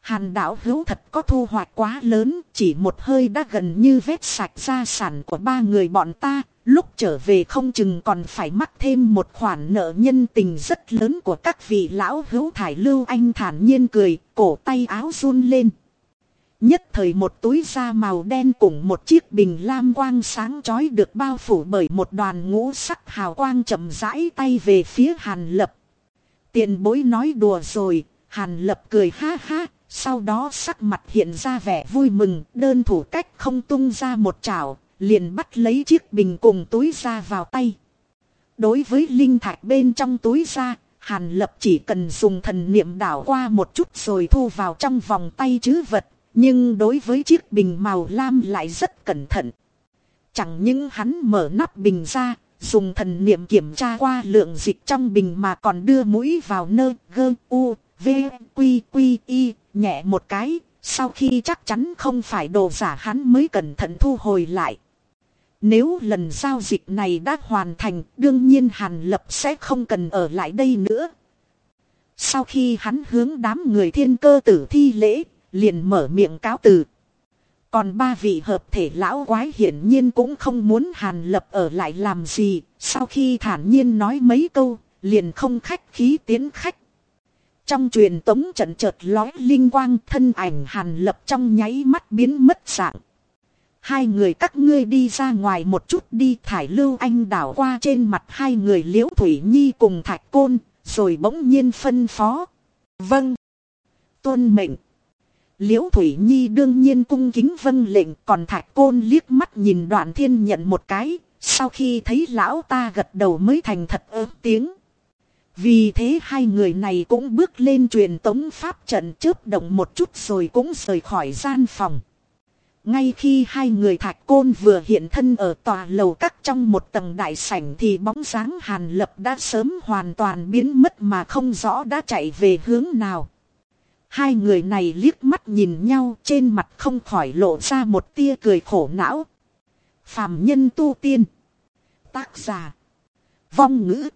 Hàn đảo hữu thật có thu hoạch quá lớn, chỉ một hơi đã gần như vết sạch gia sản của ba người bọn ta, lúc trở về không chừng còn phải mắc thêm một khoản nợ nhân tình rất lớn của các vị lão hữu thải lưu anh thản nhiên cười, cổ tay áo run lên. Nhất thời một túi da màu đen cùng một chiếc bình lam quang sáng chói được bao phủ bởi một đoàn ngũ sắc hào quang chậm rãi tay về phía Hàn Lập. Tiền bối nói đùa rồi, Hàn Lập cười ha ha, sau đó sắc mặt hiện ra vẻ vui mừng, đơn thủ cách không tung ra một chảo, liền bắt lấy chiếc bình cùng túi da vào tay. Đối với linh thạch bên trong túi da, Hàn Lập chỉ cần dùng thần niệm đảo qua một chút rồi thu vào trong vòng tay chứ vật, nhưng đối với chiếc bình màu lam lại rất cẩn thận. Chẳng những hắn mở nắp bình ra, dùng thần niệm kiểm tra qua lượng dịch trong bình mà còn đưa mũi vào nơ gơ u v quy quy y nhẹ một cái, sau khi chắc chắn không phải đồ giả hắn mới cẩn thận thu hồi lại. Nếu lần giao dịch này đã hoàn thành, đương nhiên Hàn Lập sẽ không cần ở lại đây nữa. Sau khi hắn hướng đám người thiên cơ tử thi lễ, liền mở miệng cáo từ. Còn ba vị hợp thể lão quái hiển nhiên cũng không muốn Hàn Lập ở lại làm gì, sau khi thản nhiên nói mấy câu, liền không khách khí tiến khách. Trong truyền tống trận chợt lói linh quang thân ảnh hàn lập trong nháy mắt biến mất dạng. Hai người các ngươi đi ra ngoài một chút đi thải lưu anh đảo qua trên mặt hai người liễu thủy nhi cùng thạch côn, rồi bỗng nhiên phân phó. Vâng. Tuân mệnh. Liễu Thủy Nhi đương nhiên cung kính vâng lệnh còn thạch côn liếc mắt nhìn đoạn thiên nhận một cái, sau khi thấy lão ta gật đầu mới thành thật ớt tiếng. Vì thế hai người này cũng bước lên truyền tống pháp trận chớp động một chút rồi cũng rời khỏi gian phòng. Ngay khi hai người thạch côn vừa hiện thân ở tòa lầu các trong một tầng đại sảnh thì bóng dáng hàn lập đã sớm hoàn toàn biến mất mà không rõ đã chạy về hướng nào. Hai người này liếc mắt nhìn nhau trên mặt không khỏi lộ ra một tia cười khổ não. Phạm nhân tu tiên. Tác giả. Vong ngữ.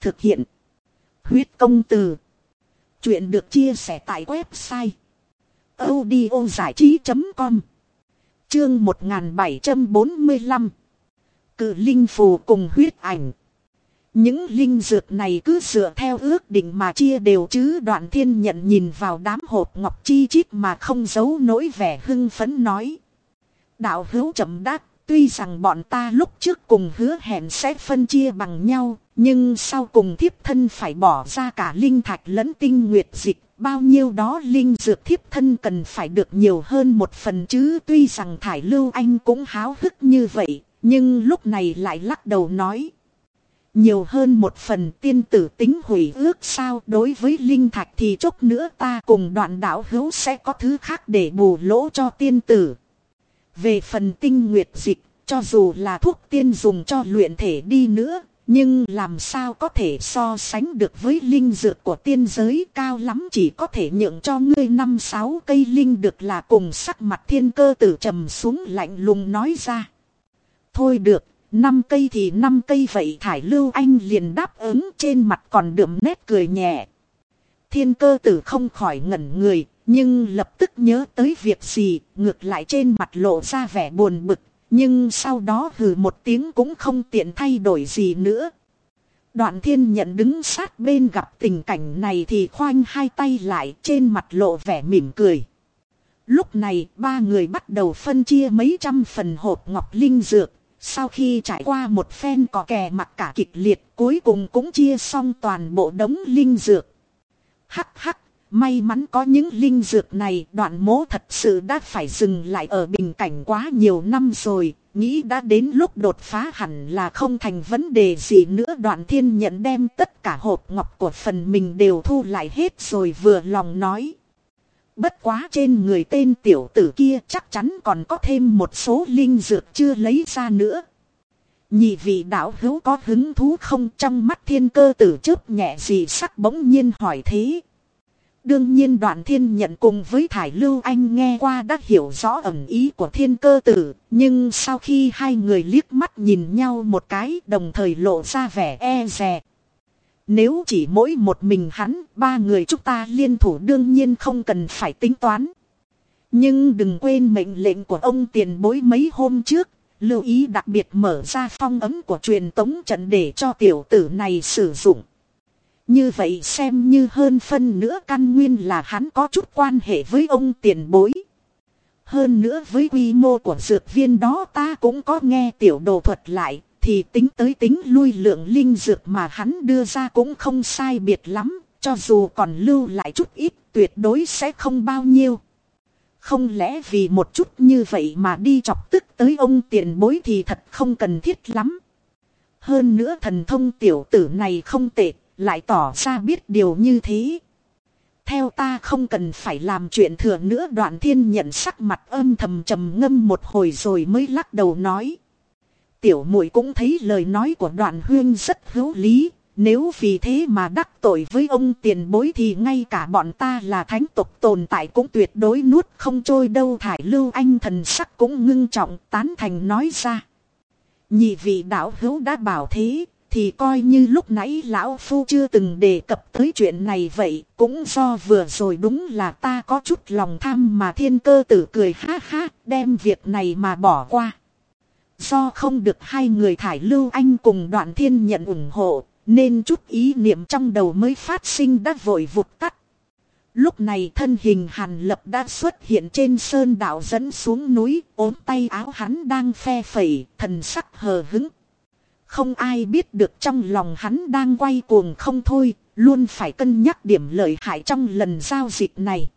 Thực hiện. Huyết công từ. Chuyện được chia sẻ tại website audiozảichí.com Chương 1745 Cự linh phù cùng huyết ảnh những linh dược này cứ dựa theo ước định mà chia đều chứ đoạn thiên nhận nhìn vào đám hộp ngọc chi chít mà không giấu nỗi vẻ hưng phấn nói. Đạo hữu chậm đáp, tuy rằng bọn ta lúc trước cùng hứa hẹn sẽ phân chia bằng nhau, nhưng sau cùng thiếp thân phải bỏ ra cả linh thạch lẫn tinh nguyệt dịch bao nhiêu đó linh dược thiếp thân cần phải được nhiều hơn một phần chứ tuy rằng thải lưu anh cũng háo hức như vậy nhưng lúc này lại lắc đầu nói nhiều hơn một phần tiên tử tính hủy ước sao đối với linh thạch thì chốc nữa ta cùng đoạn đạo hữu sẽ có thứ khác để bù lỗ cho tiên tử về phần tinh nguyệt dịch cho dù là thuốc tiên dùng cho luyện thể đi nữa nhưng làm sao có thể so sánh được với linh dược của tiên giới cao lắm chỉ có thể nhượng cho ngươi năm sáu cây linh được là cùng sắc mặt thiên cơ tử trầm xuống lạnh lùng nói ra. Thôi được, năm cây thì năm cây vậy thải lưu anh liền đáp ứng trên mặt còn đượm nét cười nhẹ. Thiên cơ tử không khỏi ngẩn người, nhưng lập tức nhớ tới việc gì, ngược lại trên mặt lộ ra vẻ buồn bực, nhưng sau đó hừ một tiếng cũng không tiện thay đổi gì nữa. Đoạn thiên nhận đứng sát bên gặp tình cảnh này thì khoanh hai tay lại trên mặt lộ vẻ mỉm cười. Lúc này ba người bắt đầu phân chia mấy trăm phần hộp ngọc linh dược. Sau khi trải qua một phen có kè mặc cả kịch liệt cuối cùng cũng chia xong toàn bộ đống linh dược. Hắc hắc, may mắn có những linh dược này đoạn mố thật sự đã phải dừng lại ở bình cảnh quá nhiều năm rồi, nghĩ đã đến lúc đột phá hẳn là không thành vấn đề gì nữa đoạn thiên nhận đem tất cả hộp ngọc của phần mình đều thu lại hết rồi vừa lòng nói. Bất quá trên người tên tiểu tử kia chắc chắn còn có thêm một số linh dược chưa lấy ra nữa. Nhị vị đạo hữu có hứng thú không trong mắt thiên cơ tử chớp nhẹ gì sắc bỗng nhiên hỏi thế. Đương nhiên đoạn thiên nhận cùng với Thải Lưu Anh nghe qua đã hiểu rõ ẩn ý của thiên cơ tử, nhưng sau khi hai người liếc mắt nhìn nhau một cái đồng thời lộ ra vẻ e rè. Nếu chỉ mỗi một mình hắn, ba người chúng ta liên thủ đương nhiên không cần phải tính toán. Nhưng đừng quên mệnh lệnh của ông tiền bối mấy hôm trước, lưu ý đặc biệt mở ra phong ấm của truyền tống trận để cho tiểu tử này sử dụng. Như vậy xem như hơn phân nữa căn nguyên là hắn có chút quan hệ với ông tiền bối. Hơn nữa với quy mô của dược viên đó ta cũng có nghe tiểu đồ thuật lại, thì tính tới tính lui lượng linh dược mà hắn đưa ra cũng không sai biệt lắm, cho dù còn lưu lại chút ít tuyệt đối sẽ không bao nhiêu. Không lẽ vì một chút như vậy mà đi chọc tức tới ông tiền bối thì thật không cần thiết lắm. Hơn nữa thần thông tiểu tử này không tệ, lại tỏ ra biết điều như thế. Theo ta không cần phải làm chuyện thừa nữa đoạn thiên nhận sắc mặt âm thầm trầm ngâm một hồi rồi mới lắc đầu nói. Tiểu muội cũng thấy lời nói của đoạn huyên rất hữu lý, nếu vì thế mà đắc tội với ông tiền bối thì ngay cả bọn ta là thánh tục tồn tại cũng tuyệt đối nuốt không trôi đâu thải lưu anh thần sắc cũng ngưng trọng tán thành nói ra. Nhị vị đạo hữu đã bảo thế, thì coi như lúc nãy lão phu chưa từng đề cập tới chuyện này vậy, cũng do vừa rồi đúng là ta có chút lòng tham mà thiên cơ tử cười ha ha, đem việc này mà bỏ qua. Do không được hai người thải lưu anh cùng đoạn thiên nhận ủng hộ, nên chút ý niệm trong đầu mới phát sinh đã vội vụt tắt. Lúc này thân hình hàn lập đã xuất hiện trên sơn đảo dẫn xuống núi, ốm tay áo hắn đang phe phẩy, thần sắc hờ hứng. Không ai biết được trong lòng hắn đang quay cuồng không thôi, luôn phải cân nhắc điểm lợi hại trong lần giao dịch này.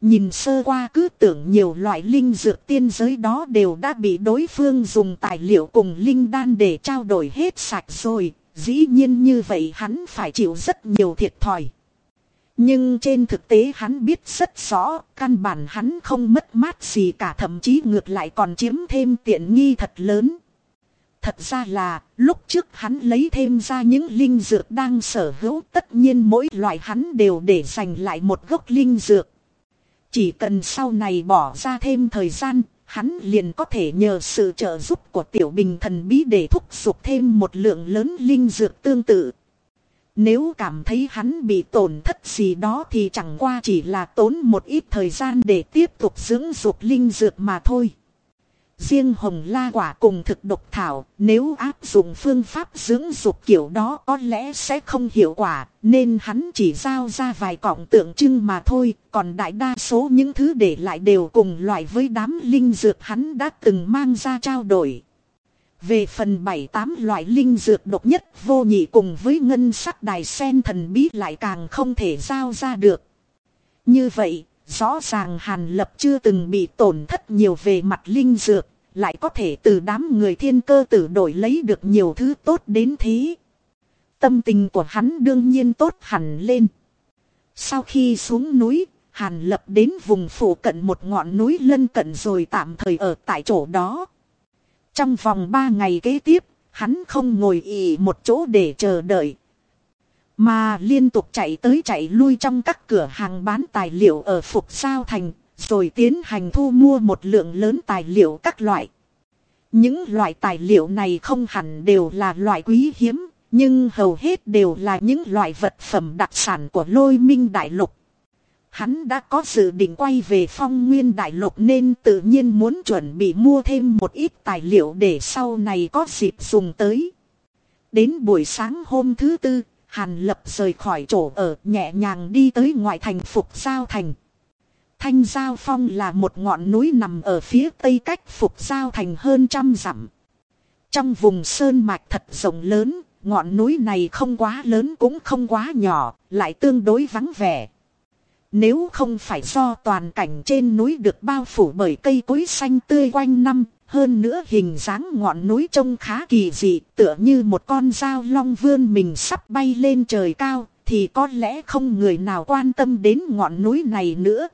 Nhìn sơ qua cứ tưởng nhiều loại linh dược tiên giới đó đều đã bị đối phương dùng tài liệu cùng linh đan để trao đổi hết sạch rồi, dĩ nhiên như vậy hắn phải chịu rất nhiều thiệt thòi. Nhưng trên thực tế hắn biết rất rõ, căn bản hắn không mất mát gì cả thậm chí ngược lại còn chiếm thêm tiện nghi thật lớn. Thật ra là, lúc trước hắn lấy thêm ra những linh dược đang sở hữu tất nhiên mỗi loại hắn đều để dành lại một gốc linh dược. Chỉ cần sau này bỏ ra thêm thời gian, hắn liền có thể nhờ sự trợ giúp của tiểu bình thần bí để thúc giục thêm một lượng lớn linh dược tương tự. Nếu cảm thấy hắn bị tổn thất gì đó thì chẳng qua chỉ là tốn một ít thời gian để tiếp tục dưỡng dục linh dược mà thôi. Riêng hồng la quả cùng thực độc thảo, nếu áp dụng phương pháp dưỡng dục kiểu đó có lẽ sẽ không hiệu quả, nên hắn chỉ giao ra vài cọng tượng trưng mà thôi, còn đại đa số những thứ để lại đều cùng loại với đám linh dược hắn đã từng mang ra trao đổi. Về phần 7-8 loại linh dược độc nhất vô nhị cùng với ngân sắc đài sen thần bí lại càng không thể giao ra được. Như vậy, rõ ràng Hàn Lập chưa từng bị tổn thất nhiều về mặt linh dược, lại có thể từ đám người thiên cơ tử đổi lấy được nhiều thứ tốt đến thế. Tâm tình của hắn đương nhiên tốt hẳn lên. Sau khi xuống núi, Hàn Lập đến vùng phủ cận một ngọn núi lân cận rồi tạm thời ở tại chỗ đó. Trong vòng 3 ngày kế tiếp, hắn không ngồi ỉ một chỗ để chờ đợi. Mà liên tục chạy tới chạy lui trong các cửa hàng bán tài liệu ở Phục Sao Thành, rồi tiến hành thu mua một lượng lớn tài liệu các loại. Những loại tài liệu này không hẳn đều là loại quý hiếm, nhưng hầu hết đều là những loại vật phẩm đặc sản của lôi minh đại lục. Hắn đã có dự định quay về phong nguyên đại lục nên tự nhiên muốn chuẩn bị mua thêm một ít tài liệu để sau này có dịp dùng tới. Đến buổi sáng hôm thứ tư, Hàn Lập rời khỏi chỗ ở nhẹ nhàng đi tới ngoại thành Phục Giao Thành. Thanh Giao Phong là một ngọn núi nằm ở phía tây cách Phục Giao Thành hơn trăm dặm. Trong vùng sơn mạch thật rộng lớn, ngọn núi này không quá lớn cũng không quá nhỏ, lại tương đối vắng vẻ. Nếu không phải do toàn cảnh trên núi được bao phủ bởi cây cối xanh tươi quanh năm, hơn nữa hình dáng ngọn núi trông khá kỳ dị, tựa như một con dao long vươn mình sắp bay lên trời cao, thì có lẽ không người nào quan tâm đến ngọn núi này nữa.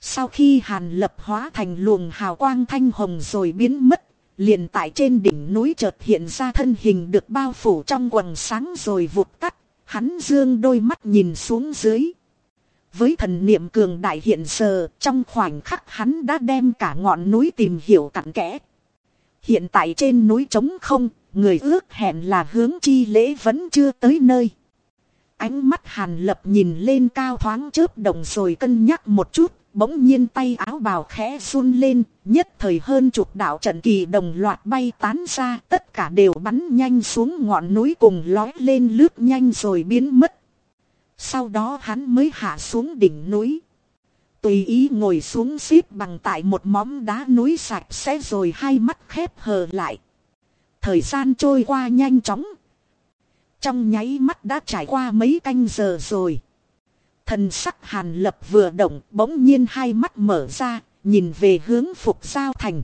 Sau khi hàn lập hóa thành luồng hào quang thanh hồng rồi biến mất, liền tại trên đỉnh núi chợt hiện ra thân hình được bao phủ trong quần sáng rồi vụt tắt, hắn dương đôi mắt nhìn xuống dưới. Với thần niệm cường đại hiện giờ, trong khoảnh khắc hắn đã đem cả ngọn núi tìm hiểu cặn kẽ. Hiện tại trên núi trống không, người ước hẹn là hướng chi lễ vẫn chưa tới nơi. Ánh mắt hàn lập nhìn lên cao thoáng chớp đồng rồi cân nhắc một chút, bỗng nhiên tay áo bào khẽ run lên, nhất thời hơn chục đạo trận kỳ đồng loạt bay tán ra, tất cả đều bắn nhanh xuống ngọn núi cùng lói lên lướt nhanh rồi biến mất. Sau đó hắn mới hạ xuống đỉnh núi. Tùy ý ngồi xuống xếp bằng tại một móm đá núi sạch sẽ rồi hai mắt khép hờ lại. Thời gian trôi qua nhanh chóng. Trong nháy mắt đã trải qua mấy canh giờ rồi. Thần sắc hàn lập vừa động bỗng nhiên hai mắt mở ra, nhìn về hướng phục giao thành.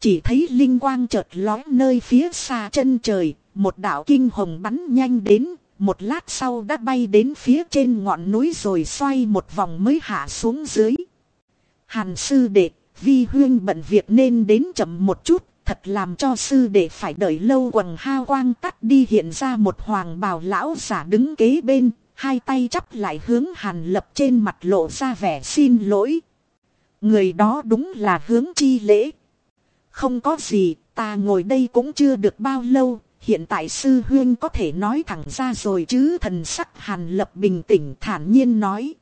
Chỉ thấy linh quang chợt lói nơi phía xa chân trời, một đạo kinh hồng bắn nhanh đến, một lát sau đã bay đến phía trên ngọn núi rồi xoay một vòng mới hạ xuống dưới. Hàn sư đệ, vi huyên bận việc nên đến chậm một chút, thật làm cho sư đệ phải đợi lâu quần hao quang tắt đi hiện ra một hoàng bào lão giả đứng kế bên, hai tay chắp lại hướng hàn lập trên mặt lộ ra vẻ xin lỗi. Người đó đúng là hướng chi lễ. Không có gì, ta ngồi đây cũng chưa được bao lâu, hiện tại sư huyên có thể nói thẳng ra rồi chứ thần sắc hàn lập bình tĩnh thản nhiên nói.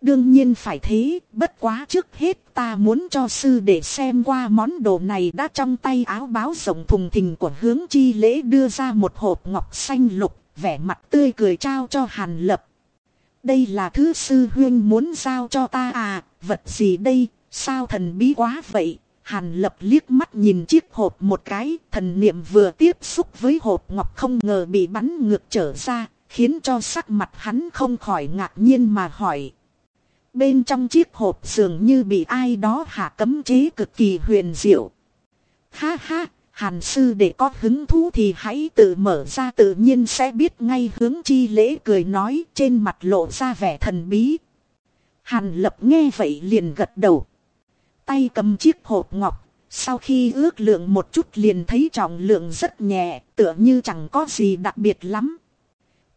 Đương nhiên phải thế, bất quá trước hết ta muốn cho sư để xem qua món đồ này đã trong tay áo báo rộng thùng thình của hướng chi lễ đưa ra một hộp ngọc xanh lục, vẻ mặt tươi cười trao cho hàn lập. Đây là thứ sư huyên muốn giao cho ta à, vật gì đây, sao thần bí quá vậy, Hàn lập liếc mắt nhìn chiếc hộp một cái, thần niệm vừa tiếp xúc với hộp ngọc không ngờ bị bắn ngược trở ra, khiến cho sắc mặt hắn không khỏi ngạc nhiên mà hỏi. Bên trong chiếc hộp dường như bị ai đó hạ cấm chế cực kỳ huyền diệu. Ha ha, hàn sư để có hứng thú thì hãy tự mở ra tự nhiên sẽ biết ngay hướng chi lễ cười nói trên mặt lộ ra vẻ thần bí. Hàn lập nghe vậy liền gật đầu tay cầm chiếc hộp ngọc, sau khi ước lượng một chút liền thấy trọng lượng rất nhẹ, tựa như chẳng có gì đặc biệt lắm.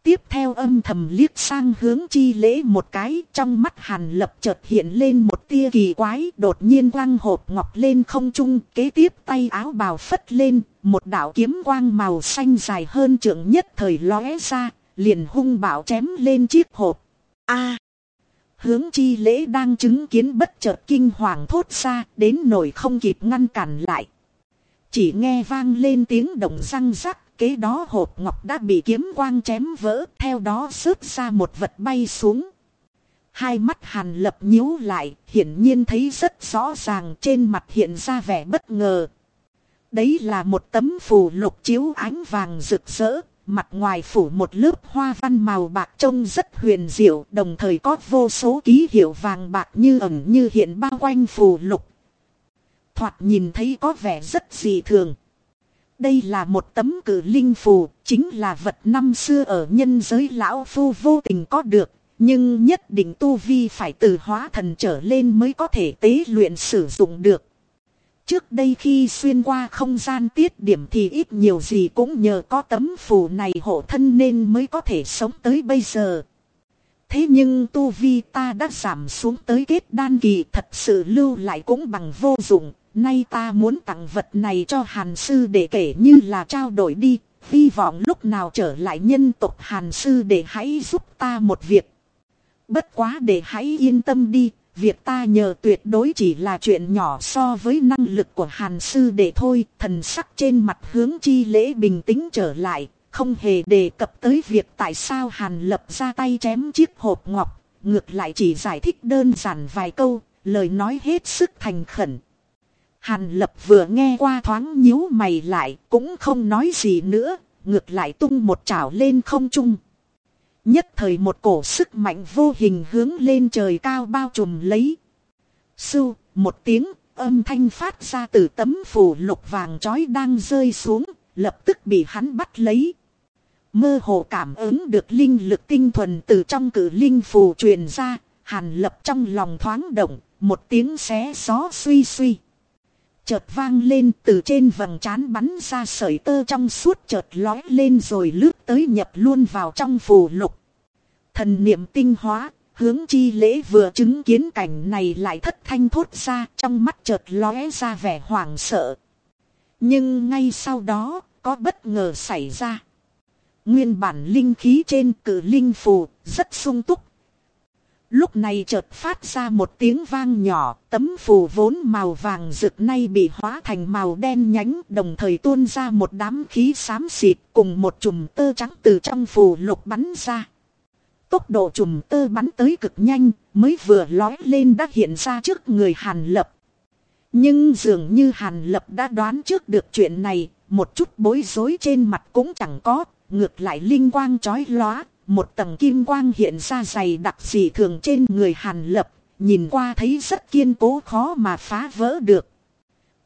Tiếp theo âm thầm liếc sang hướng chi lễ một cái, trong mắt hàn lập chợt hiện lên một tia kỳ quái, đột nhiên quăng hộp ngọc lên không trung, kế tiếp tay áo bào phất lên, một đạo kiếm quang màu xanh dài hơn trượng nhất thời lóe ra, liền hung bạo chém lên chiếc hộp. A hướng chi lễ đang chứng kiến bất chợt kinh hoàng thốt ra đến nổi không kịp ngăn cản lại. Chỉ nghe vang lên tiếng động răng rắc, kế đó hộp ngọc đã bị kiếm quang chém vỡ, theo đó rớt ra một vật bay xuống. Hai mắt hàn lập nhíu lại, hiển nhiên thấy rất rõ ràng trên mặt hiện ra vẻ bất ngờ. Đấy là một tấm phù lục chiếu ánh vàng rực rỡ, mặt ngoài phủ một lớp hoa văn màu bạc trông rất huyền diệu, đồng thời có vô số ký hiệu vàng bạc như ẩn như hiện bao quanh phù lục. Thoạt nhìn thấy có vẻ rất dị thường. Đây là một tấm cử linh phù, chính là vật năm xưa ở nhân giới lão phu vô tình có được, nhưng nhất định tu vi phải từ hóa thần trở lên mới có thể tế luyện sử dụng được. Trước đây khi xuyên qua không gian tiết điểm thì ít nhiều gì cũng nhờ có tấm phù này hộ thân nên mới có thể sống tới bây giờ. Thế nhưng tu vi ta đã giảm xuống tới kết đan kỳ thật sự lưu lại cũng bằng vô dụng. Nay ta muốn tặng vật này cho hàn sư để kể như là trao đổi đi. Hy vọng lúc nào trở lại nhân tộc hàn sư để hãy giúp ta một việc. Bất quá để hãy yên tâm đi, việc ta nhờ tuyệt đối chỉ là chuyện nhỏ so với năng lực của hàn sư để thôi. Thần sắc trên mặt hướng chi lễ bình tĩnh trở lại, không hề đề cập tới việc tại sao hàn lập ra tay chém chiếc hộp ngọc. Ngược lại chỉ giải thích đơn giản vài câu, lời nói hết sức thành khẩn. Hàn lập vừa nghe qua thoáng nhíu mày lại, cũng không nói gì nữa, ngược lại tung một chảo lên không trung. Nhất thời một cổ sức mạnh vô hình hướng lên trời cao bao trùm lấy. Sưu, một tiếng, âm thanh phát ra từ tấm phủ lục vàng chói đang rơi xuống, lập tức bị hắn bắt lấy. Mơ hồ cảm ứng được linh lực tinh thuần từ trong cử linh phù truyền ra, hàn lập trong lòng thoáng động, một tiếng xé gió suy suy. Chợt vang lên từ trên vầng trán bắn ra sợi tơ trong suốt chợt lói lên rồi lướt tới nhập luôn vào trong phù lục. Thần niệm tinh hóa, hướng chi lễ vừa chứng kiến cảnh này lại thất thanh thốt ra trong mắt chợt lóe ra vẻ hoảng sợ. Nhưng ngay sau đó, có bất ngờ xảy ra. Nguyên bản linh khí trên cử linh phù rất sung túc Lúc này chợt phát ra một tiếng vang nhỏ, tấm phù vốn màu vàng rực nay bị hóa thành màu đen nhánh, đồng thời tuôn ra một đám khí xám xịt cùng một chùm tơ trắng từ trong phù lục bắn ra. Tốc độ chùm tơ bắn tới cực nhanh, mới vừa lói lên đã hiện ra trước người Hàn Lập. Nhưng dường như Hàn Lập đã đoán trước được chuyện này, một chút bối rối trên mặt cũng chẳng có, ngược lại linh quang chói lóa, một tầng kim quang hiện ra dày đặc dị thường trên người hàn lập, nhìn qua thấy rất kiên cố khó mà phá vỡ được.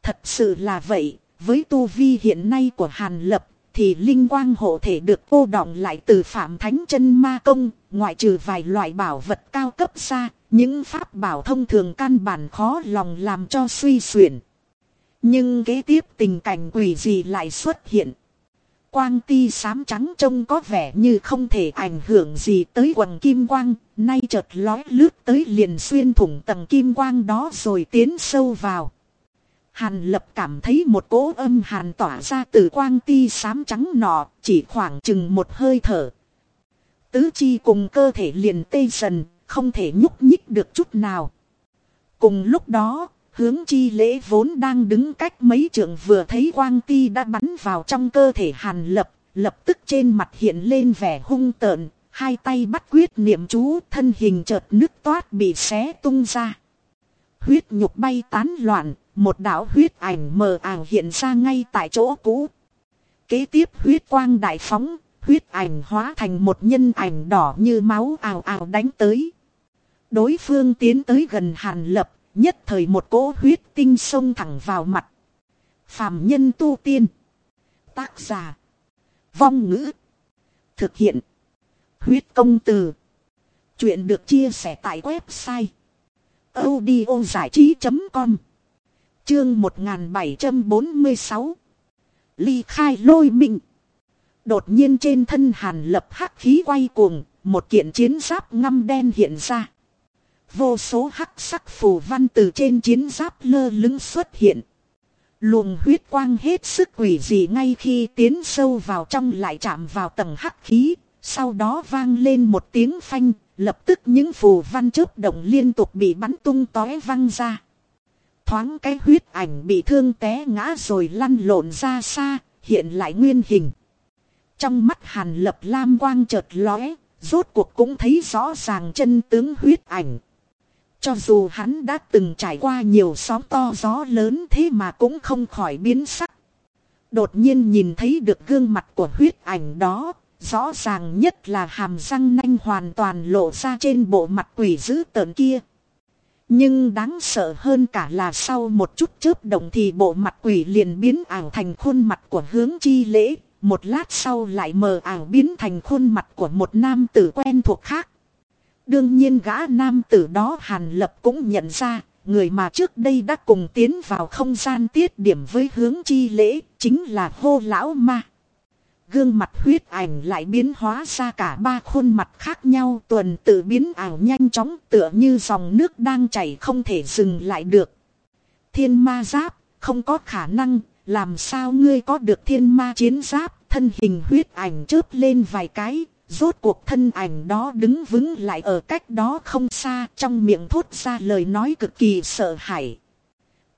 Thật sự là vậy, với tu vi hiện nay của hàn lập, thì linh quang hộ thể được cô đọng lại từ phạm thánh chân ma công, ngoại trừ vài loại bảo vật cao cấp xa những pháp bảo thông thường căn bản khó lòng làm cho suy xuyển. Nhưng kế tiếp tình cảnh quỷ gì lại xuất hiện. Quang ti sám trắng trông có vẻ như không thể ảnh hưởng gì tới quần kim quang, nay chợt lói lướt tới liền xuyên thủng tầng kim quang đó rồi tiến sâu vào. Hàn lập cảm thấy một cỗ âm hàn tỏa ra từ quang ti sám trắng nọ, chỉ khoảng chừng một hơi thở. Tứ chi cùng cơ thể liền tê dần, không thể nhúc nhích được chút nào. Cùng lúc đó, Hướng chi lễ vốn đang đứng cách mấy trường vừa thấy quang ti đã bắn vào trong cơ thể hàn lập, lập tức trên mặt hiện lên vẻ hung tợn, hai tay bắt quyết niệm chú thân hình chợt nứt toát bị xé tung ra. Huyết nhục bay tán loạn, một đạo huyết ảnh mờ ảo hiện ra ngay tại chỗ cũ. Kế tiếp huyết quang đại phóng, huyết ảnh hóa thành một nhân ảnh đỏ như máu ào ào đánh tới. Đối phương tiến tới gần hàn lập, Nhất thời một cỗ huyết tinh sông thẳng vào mặt. Phàm nhân tu tiên. Tác giả. Vong ngữ. Thực hiện. Huyết công từ. Chuyện được chia sẻ tại website. audio trí.com Chương 1746 Ly khai lôi mình. Đột nhiên trên thân hàn lập hắc khí quay cuồng, một kiện chiến giáp ngăm đen hiện ra. Vô số hắc sắc phù văn từ trên chiến giáp lơ lứng xuất hiện. Luồng huyết quang hết sức quỷ dị ngay khi tiến sâu vào trong lại chạm vào tầng hắc khí, sau đó vang lên một tiếng phanh, lập tức những phù văn chớp động liên tục bị bắn tung tói văng ra. Thoáng cái huyết ảnh bị thương té ngã rồi lăn lộn ra xa, hiện lại nguyên hình. Trong mắt hàn lập lam quang chợt lóe, rốt cuộc cũng thấy rõ ràng chân tướng huyết ảnh. Cho dù hắn đã từng trải qua nhiều sóng to gió lớn thế mà cũng không khỏi biến sắc. Đột nhiên nhìn thấy được gương mặt của huyết ảnh đó, rõ ràng nhất là hàm răng nanh hoàn toàn lộ ra trên bộ mặt quỷ dữ tợn kia. Nhưng đáng sợ hơn cả là sau một chút chớp động thì bộ mặt quỷ liền biến ảo thành khuôn mặt của hướng chi lễ, một lát sau lại mờ ảo biến thành khuôn mặt của một nam tử quen thuộc khác. Đương nhiên gã nam tử đó Hàn Lập cũng nhận ra, người mà trước đây đã cùng tiến vào không gian tiết điểm với hướng chi lễ, chính là hô lão ma. Gương mặt huyết ảnh lại biến hóa ra cả ba khuôn mặt khác nhau tuần tự biến ảo nhanh chóng tựa như dòng nước đang chảy không thể dừng lại được. Thiên ma giáp, không có khả năng, làm sao ngươi có được thiên ma chiến giáp, thân hình huyết ảnh chớp lên vài cái, Rốt cuộc thân ảnh đó đứng vững lại ở cách đó không xa trong miệng thốt ra lời nói cực kỳ sợ hãi.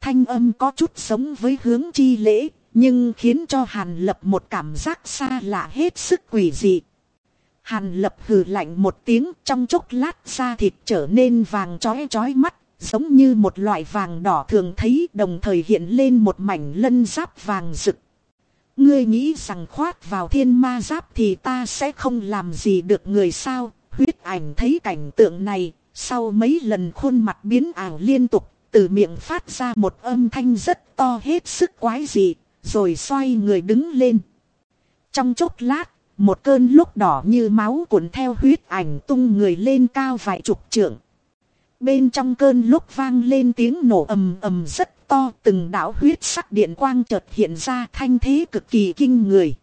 Thanh âm có chút giống với hướng chi lễ, nhưng khiến cho Hàn Lập một cảm giác xa lạ hết sức quỷ dị. Hàn Lập hừ lạnh một tiếng trong chốc lát da thịt trở nên vàng chói chói mắt, giống như một loại vàng đỏ thường thấy đồng thời hiện lên một mảnh lân giáp vàng rực. Ngươi nghĩ rằng khoát vào thiên ma giáp thì ta sẽ không làm gì được người sao. Huyết ảnh thấy cảnh tượng này, sau mấy lần khuôn mặt biến ảo liên tục, từ miệng phát ra một âm thanh rất to hết sức quái dị, rồi xoay người đứng lên. Trong chốc lát, một cơn lúc đỏ như máu cuộn theo huyết ảnh tung người lên cao vài chục trượng. Bên trong cơn lúc vang lên tiếng nổ ầm ầm rất to từng đạo huyết sắc điện quang chợt hiện ra thanh thế cực kỳ kinh người.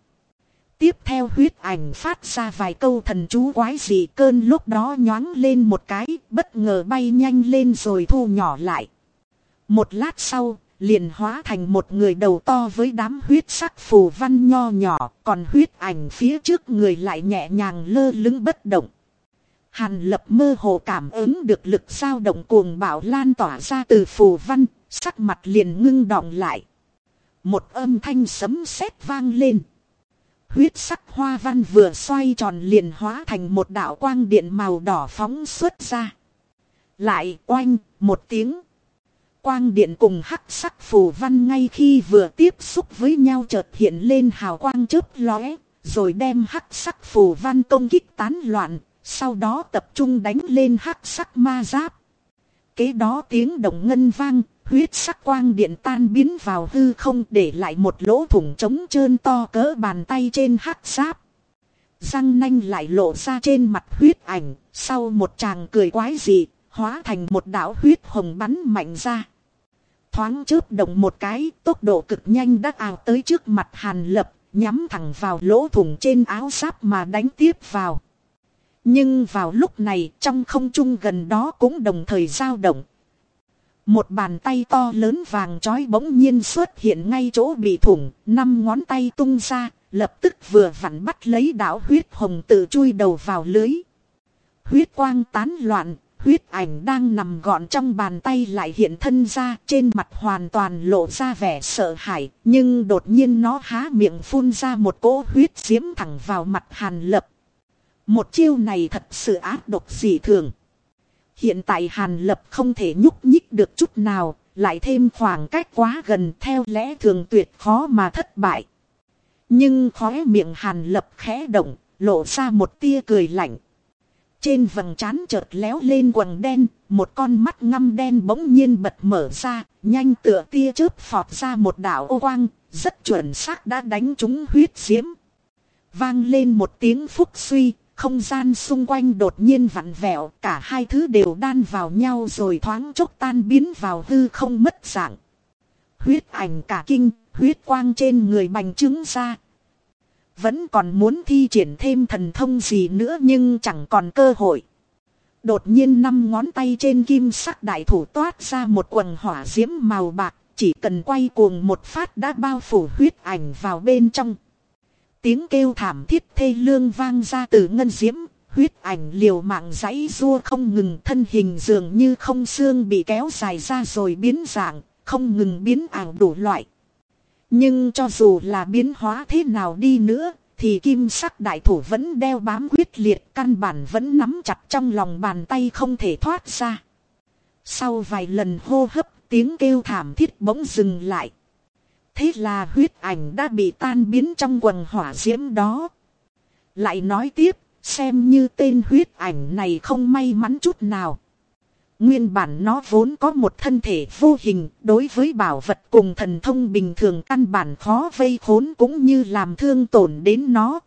Tiếp theo huyết ảnh phát ra vài câu thần chú quái dị cơn lúc đó nhoáng lên một cái bất ngờ bay nhanh lên rồi thu nhỏ lại. Một lát sau liền hóa thành một người đầu to với đám huyết sắc phù văn nho nhỏ còn huyết ảnh phía trước người lại nhẹ nhàng lơ lứng bất động. Hàn lập mơ hồ cảm ứng được lực dao động cuồng bạo lan tỏa ra từ phù văn, sắc mặt liền ngưng đọng lại. Một âm thanh sấm sét vang lên. Huyết sắc hoa văn vừa xoay tròn liền hóa thành một đạo quang điện màu đỏ phóng xuất ra. Lại oanh một tiếng. Quang điện cùng hắc sắc phù văn ngay khi vừa tiếp xúc với nhau chợt hiện lên hào quang chớp lóe, rồi đem hắc sắc phù văn công kích tán loạn, sau đó tập trung đánh lên hắc sắc ma giáp. Kế đó tiếng động ngân vang, huyết sắc quang điện tan biến vào hư không để lại một lỗ thủng trống trơn to cỡ bàn tay trên hắc giáp. Răng nanh lại lộ ra trên mặt huyết ảnh, sau một tràng cười quái dị, hóa thành một đạo huyết hồng bắn mạnh ra. Thoáng chớp động một cái, tốc độ cực nhanh đã ào tới trước mặt hàn lập, nhắm thẳng vào lỗ thủng trên áo giáp mà đánh tiếp vào. Nhưng vào lúc này trong không trung gần đó cũng đồng thời dao động. Một bàn tay to lớn vàng trói bỗng nhiên xuất hiện ngay chỗ bị thủng, năm ngón tay tung ra, lập tức vừa vặn bắt lấy đảo huyết hồng tự chui đầu vào lưới. Huyết quang tán loạn, huyết ảnh đang nằm gọn trong bàn tay lại hiện thân ra trên mặt hoàn toàn lộ ra vẻ sợ hãi, nhưng đột nhiên nó há miệng phun ra một cỗ huyết diễm thẳng vào mặt hàn lập. Một chiêu này thật sự ác độc dị thường. Hiện tại Hàn Lập không thể nhúc nhích được chút nào, lại thêm khoảng cách quá gần theo lẽ thường tuyệt khó mà thất bại. Nhưng khóe miệng Hàn Lập khẽ động, lộ ra một tia cười lạnh. Trên vầng trán chợt léo lên quần đen, một con mắt ngăm đen bỗng nhiên bật mở ra, nhanh tựa tia chớp phọt ra một đảo ô quang, rất chuẩn xác đã đánh trúng huyết diễm. Vang lên một tiếng phúc suy, không gian xung quanh đột nhiên vặn vẹo, cả hai thứ đều đan vào nhau rồi thoáng chốc tan biến vào hư không mất dạng. Huyết ảnh cả kinh, huyết quang trên người bành trướng ra. Vẫn còn muốn thi triển thêm thần thông gì nữa nhưng chẳng còn cơ hội. Đột nhiên năm ngón tay trên kim sắc đại thủ toát ra một quần hỏa diễm màu bạc, chỉ cần quay cuồng một phát đã bao phủ huyết ảnh vào bên trong. Tiếng kêu thảm thiết thê lương vang ra từ ngân diễm, huyết ảnh liều mạng giãy rua không ngừng thân hình dường như không xương bị kéo dài ra rồi biến dạng, không ngừng biến ảo đủ loại. Nhưng cho dù là biến hóa thế nào đi nữa, thì kim sắc đại thủ vẫn đeo bám quyết liệt căn bản vẫn nắm chặt trong lòng bàn tay không thể thoát ra. Sau vài lần hô hấp tiếng kêu thảm thiết bỗng dừng lại. Thế là huyết ảnh đã bị tan biến trong quần hỏa diễm đó. Lại nói tiếp, xem như tên huyết ảnh này không may mắn chút nào. Nguyên bản nó vốn có một thân thể vô hình, đối với bảo vật cùng thần thông bình thường căn bản khó vây khốn cũng như làm thương tổn đến nó.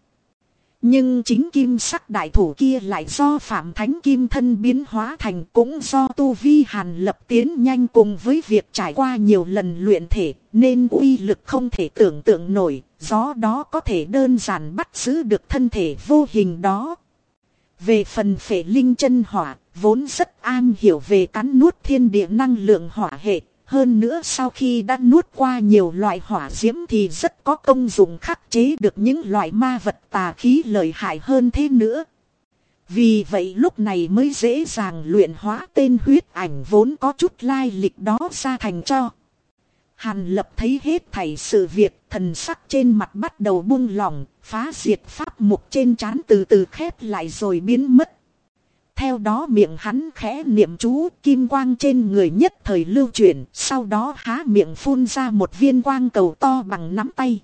Nhưng chính kim sắc đại thủ kia lại do phạm thánh kim thân biến hóa thành cũng do tu vi hàn lập tiến nhanh cùng với việc trải qua nhiều lần luyện thể nên uy lực không thể tưởng tượng nổi, do đó có thể đơn giản bắt giữ được thân thể vô hình đó. Về phần phệ linh chân hỏa, vốn rất an hiểu về cắn nuốt thiên địa năng lượng hỏa hệ. Hơn nữa sau khi đã nuốt qua nhiều loại hỏa diễm thì rất có công dụng khắc chế được những loại ma vật tà khí lợi hại hơn thế nữa. Vì vậy lúc này mới dễ dàng luyện hóa tên huyết ảnh vốn có chút lai lịch đó ra thành cho. Hàn lập thấy hết thảy sự việc, thần sắc trên mặt bắt đầu buông lỏng, phá diệt pháp mục trên trán từ từ khép lại rồi biến mất. Theo đó miệng hắn khẽ niệm chú kim quang trên người nhất thời lưu chuyển, sau đó há miệng phun ra một viên quang cầu to bằng nắm tay.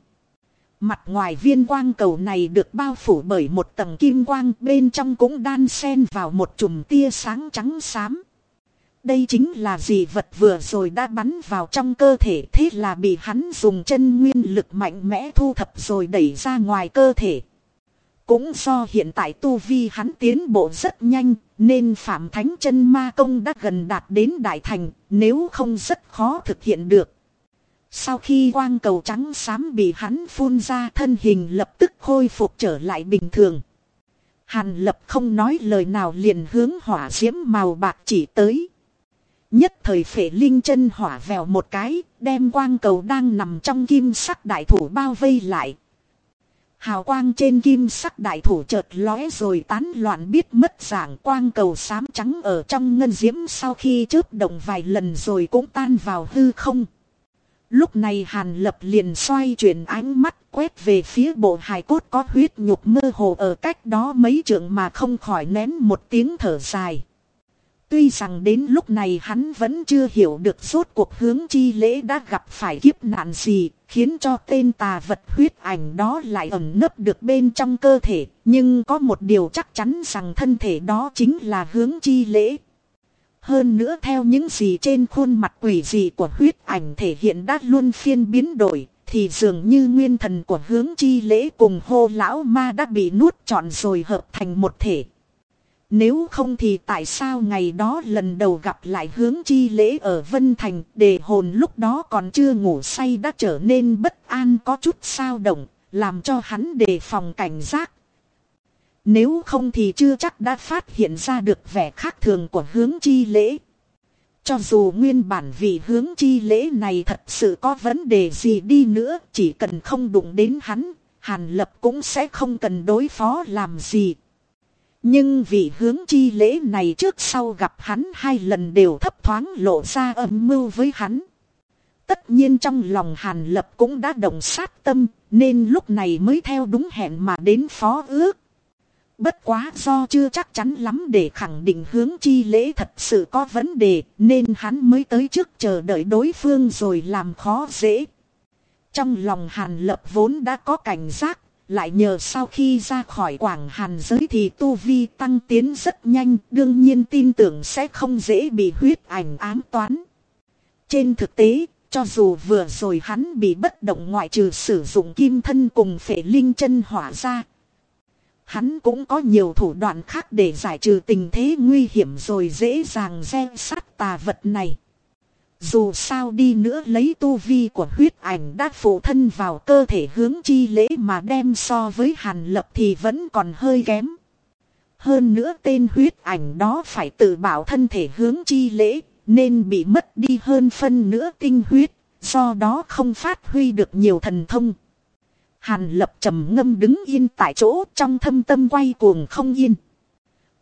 Mặt ngoài viên quang cầu này được bao phủ bởi một tầng kim quang bên trong cũng đan xen vào một chùm tia sáng trắng xám. Đây chính là gì vật vừa rồi đã bắn vào trong cơ thể thế là bị hắn dùng chân nguyên lực mạnh mẽ thu thập rồi đẩy ra ngoài cơ thể. Cũng do hiện tại tu vi hắn tiến bộ rất nhanh nên Phạm Thánh chân Ma Công đã gần đạt đến Đại Thành nếu không rất khó thực hiện được. Sau khi quang cầu trắng xám bị hắn phun ra thân hình lập tức khôi phục trở lại bình thường. Hàn lập không nói lời nào liền hướng hỏa diễm màu bạc chỉ tới. Nhất thời phệ linh chân hỏa vèo một cái, đem quang cầu đang nằm trong kim sắc đại thủ bao vây lại. Hào quang trên kim sắc đại thủ chợt lóe rồi tán loạn biết mất dạng quang cầu xám trắng ở trong ngân diễm sau khi chớp động vài lần rồi cũng tan vào hư không. Lúc này Hàn Lập liền xoay chuyển ánh mắt quét về phía bộ hài cốt có huyết nhục mơ hồ ở cách đó mấy trượng mà không khỏi nén một tiếng thở dài. Tuy rằng đến lúc này hắn vẫn chưa hiểu được suốt cuộc hướng chi lễ đã gặp phải kiếp nạn gì, khiến cho tên tà vật huyết ảnh đó lại ẩn nấp được bên trong cơ thể, nhưng có một điều chắc chắn rằng thân thể đó chính là hướng chi lễ. Hơn nữa theo những gì trên khuôn mặt quỷ dị của huyết ảnh thể hiện đã luôn phiên biến đổi, thì dường như nguyên thần của hướng chi lễ cùng hô lão ma đã bị nuốt trọn rồi hợp thành một thể. Nếu không thì tại sao ngày đó lần đầu gặp lại hướng chi lễ ở Vân Thành để hồn lúc đó còn chưa ngủ say đã trở nên bất an có chút sao động, làm cho hắn đề phòng cảnh giác. Nếu không thì chưa chắc đã phát hiện ra được vẻ khác thường của hướng chi lễ. Cho dù nguyên bản vì hướng chi lễ này thật sự có vấn đề gì đi nữa, chỉ cần không đụng đến hắn, Hàn Lập cũng sẽ không cần đối phó làm gì. Nhưng vì hướng chi lễ này trước sau gặp hắn hai lần đều thấp thoáng lộ ra âm mưu với hắn. Tất nhiên trong lòng Hàn Lập cũng đã đồng sát tâm, nên lúc này mới theo đúng hẹn mà đến phó ước. Bất quá do chưa chắc chắn lắm để khẳng định hướng chi lễ thật sự có vấn đề, nên hắn mới tới trước chờ đợi đối phương rồi làm khó dễ. Trong lòng Hàn Lập vốn đã có cảnh giác, lại nhờ sau khi ra khỏi quảng hàn giới thì tu vi tăng tiến rất nhanh, đương nhiên tin tưởng sẽ không dễ bị huyết ảnh ám toán. Trên thực tế, cho dù vừa rồi hắn bị bất động ngoại trừ sử dụng kim thân cùng phệ linh chân hỏa ra. Hắn cũng có nhiều thủ đoạn khác để giải trừ tình thế nguy hiểm rồi dễ dàng gieo sát tà vật này. Dù sao đi nữa lấy tu vi của huyết ảnh đã phụ thân vào cơ thể hướng chi lễ mà đem so với hàn lập thì vẫn còn hơi kém. Hơn nữa tên huyết ảnh đó phải tự bảo thân thể hướng chi lễ nên bị mất đi hơn phân nữa tinh huyết, do đó không phát huy được nhiều thần thông. Hàn lập trầm ngâm đứng yên tại chỗ trong thâm tâm quay cuồng không yên.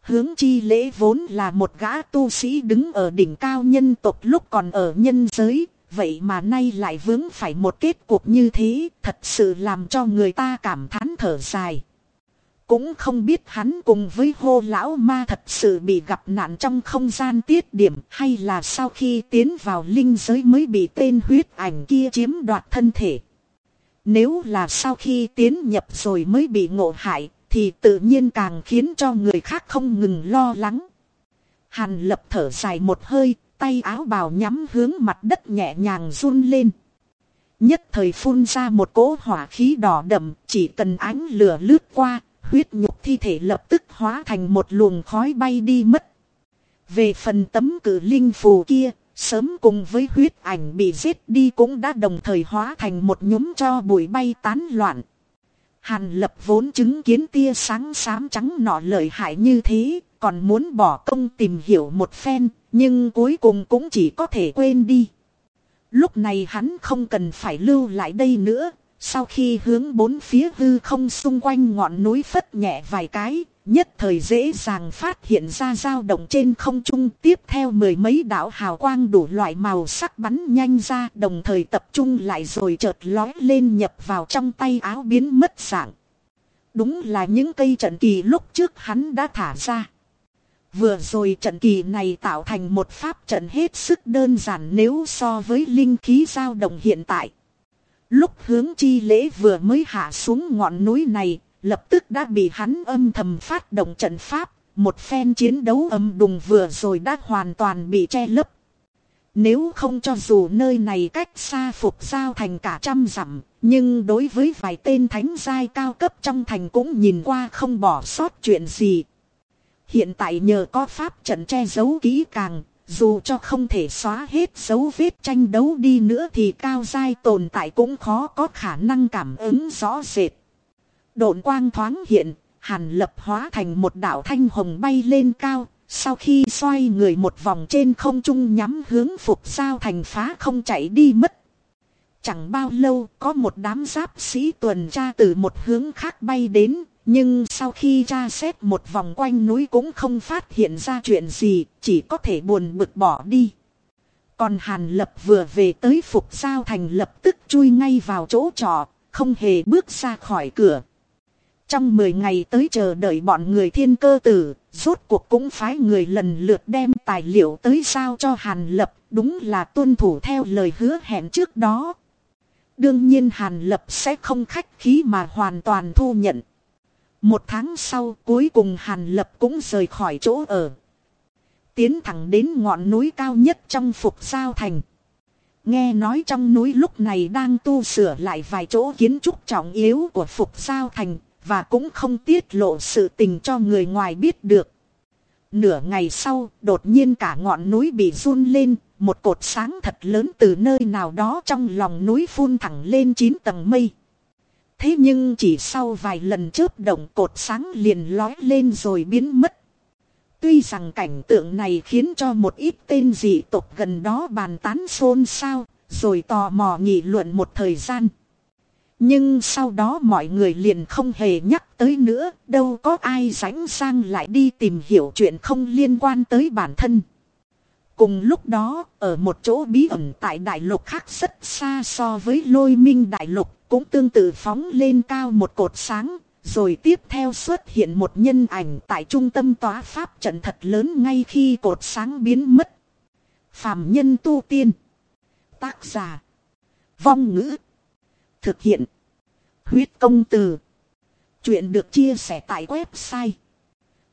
Hướng chi lễ vốn là một gã tu sĩ đứng ở đỉnh cao nhân tộc lúc còn ở nhân giới, vậy mà nay lại vướng phải một kết cuộc như thế, thật sự làm cho người ta cảm thán thở dài. Cũng không biết hắn cùng với hô lão ma thật sự bị gặp nạn trong không gian tiết điểm hay là sau khi tiến vào linh giới mới bị tên huyết ảnh kia chiếm đoạt thân thể. Nếu là sau khi tiến nhập rồi mới bị ngộ hại thì tự nhiên càng khiến cho người khác không ngừng lo lắng. Hàn lập thở dài một hơi, tay áo bào nhắm hướng mặt đất nhẹ nhàng run lên. Nhất thời phun ra một cỗ hỏa khí đỏ đậm, chỉ cần ánh lửa lướt qua, huyết nhục thi thể lập tức hóa thành một luồng khói bay đi mất. Về phần tấm cử linh phù kia, sớm cùng với huyết ảnh bị giết đi cũng đã đồng thời hóa thành một nhúm cho bụi bay tán loạn. Hàn lập vốn chứng kiến tia sáng xám trắng nọ lợi hại như thế, còn muốn bỏ công tìm hiểu một phen, nhưng cuối cùng cũng chỉ có thể quên đi. Lúc này hắn không cần phải lưu lại đây nữa, sau khi hướng bốn phía hư không xung quanh ngọn núi phất nhẹ vài cái, nhất thời dễ dàng phát hiện ra dao động trên không trung tiếp theo mười mấy đạo hào quang đủ loại màu sắc bắn nhanh ra đồng thời tập trung lại rồi chợt lói lên nhập vào trong tay áo biến mất dạng. Đúng là những cây trận kỳ lúc trước hắn đã thả ra. Vừa rồi trận kỳ này tạo thành một pháp trận hết sức đơn giản nếu so với linh khí dao động hiện tại. Lúc hướng chi lễ vừa mới hạ xuống ngọn núi này, lập tức đã bị hắn âm thầm phát động trận pháp, một phen chiến đấu âm đùng vừa rồi đã hoàn toàn bị che lấp. Nếu không cho dù nơi này cách xa phục giao thành cả trăm dặm, nhưng đối với vài tên thánh giai cao cấp trong thành cũng nhìn qua không bỏ sót chuyện gì. Hiện tại nhờ có pháp trận che giấu kỹ càng, dù cho không thể xóa hết dấu vết tranh đấu đi nữa thì cao giai tồn tại cũng khó có khả năng cảm ứng rõ rệt. Độn quang thoáng hiện, hàn lập hóa thành một đạo thanh hồng bay lên cao, sau khi xoay người một vòng trên không trung nhắm hướng phục sao thành phá không chạy đi mất. Chẳng bao lâu có một đám giáp sĩ tuần tra từ một hướng khác bay đến, nhưng sau khi tra xét một vòng quanh núi cũng không phát hiện ra chuyện gì, chỉ có thể buồn bực bỏ đi. Còn Hàn Lập vừa về tới Phục Giao Thành lập tức chui ngay vào chỗ trọ, không hề bước ra khỏi cửa. Trong 10 ngày tới chờ đợi bọn người thiên cơ tử, rốt cuộc cũng phái người lần lượt đem tài liệu tới sao cho Hàn Lập, đúng là tuân thủ theo lời hứa hẹn trước đó. Đương nhiên Hàn Lập sẽ không khách khí mà hoàn toàn thu nhận. Một tháng sau cuối cùng Hàn Lập cũng rời khỏi chỗ ở. Tiến thẳng đến ngọn núi cao nhất trong Phục Giao Thành. Nghe nói trong núi lúc này đang tu sửa lại vài chỗ kiến trúc trọng yếu của Phục Giao Thành và cũng không tiết lộ sự tình cho người ngoài biết được. Nửa ngày sau, đột nhiên cả ngọn núi bị run lên, một cột sáng thật lớn từ nơi nào đó trong lòng núi phun thẳng lên 9 tầng mây. Thế nhưng chỉ sau vài lần chớp động cột sáng liền lói lên rồi biến mất. Tuy rằng cảnh tượng này khiến cho một ít tên dị tộc gần đó bàn tán xôn xao, rồi tò mò nghị luận một thời gian. Nhưng sau đó mọi người liền không hề nhắc tới nữa, đâu có ai rảnh sang lại đi tìm hiểu chuyện không liên quan tới bản thân. Cùng lúc đó, ở một chỗ bí ẩn tại đại lục khác rất xa so với lôi minh đại lục, cũng tương tự phóng lên cao một cột sáng, rồi tiếp theo xuất hiện một nhân ảnh tại trung tâm tòa pháp trận thật lớn ngay khi cột sáng biến mất. Phạm nhân tu tiên. Tác giả. Vong ngữ. Thực hiện. Huyết công từ. Chuyện được chia sẻ tại website.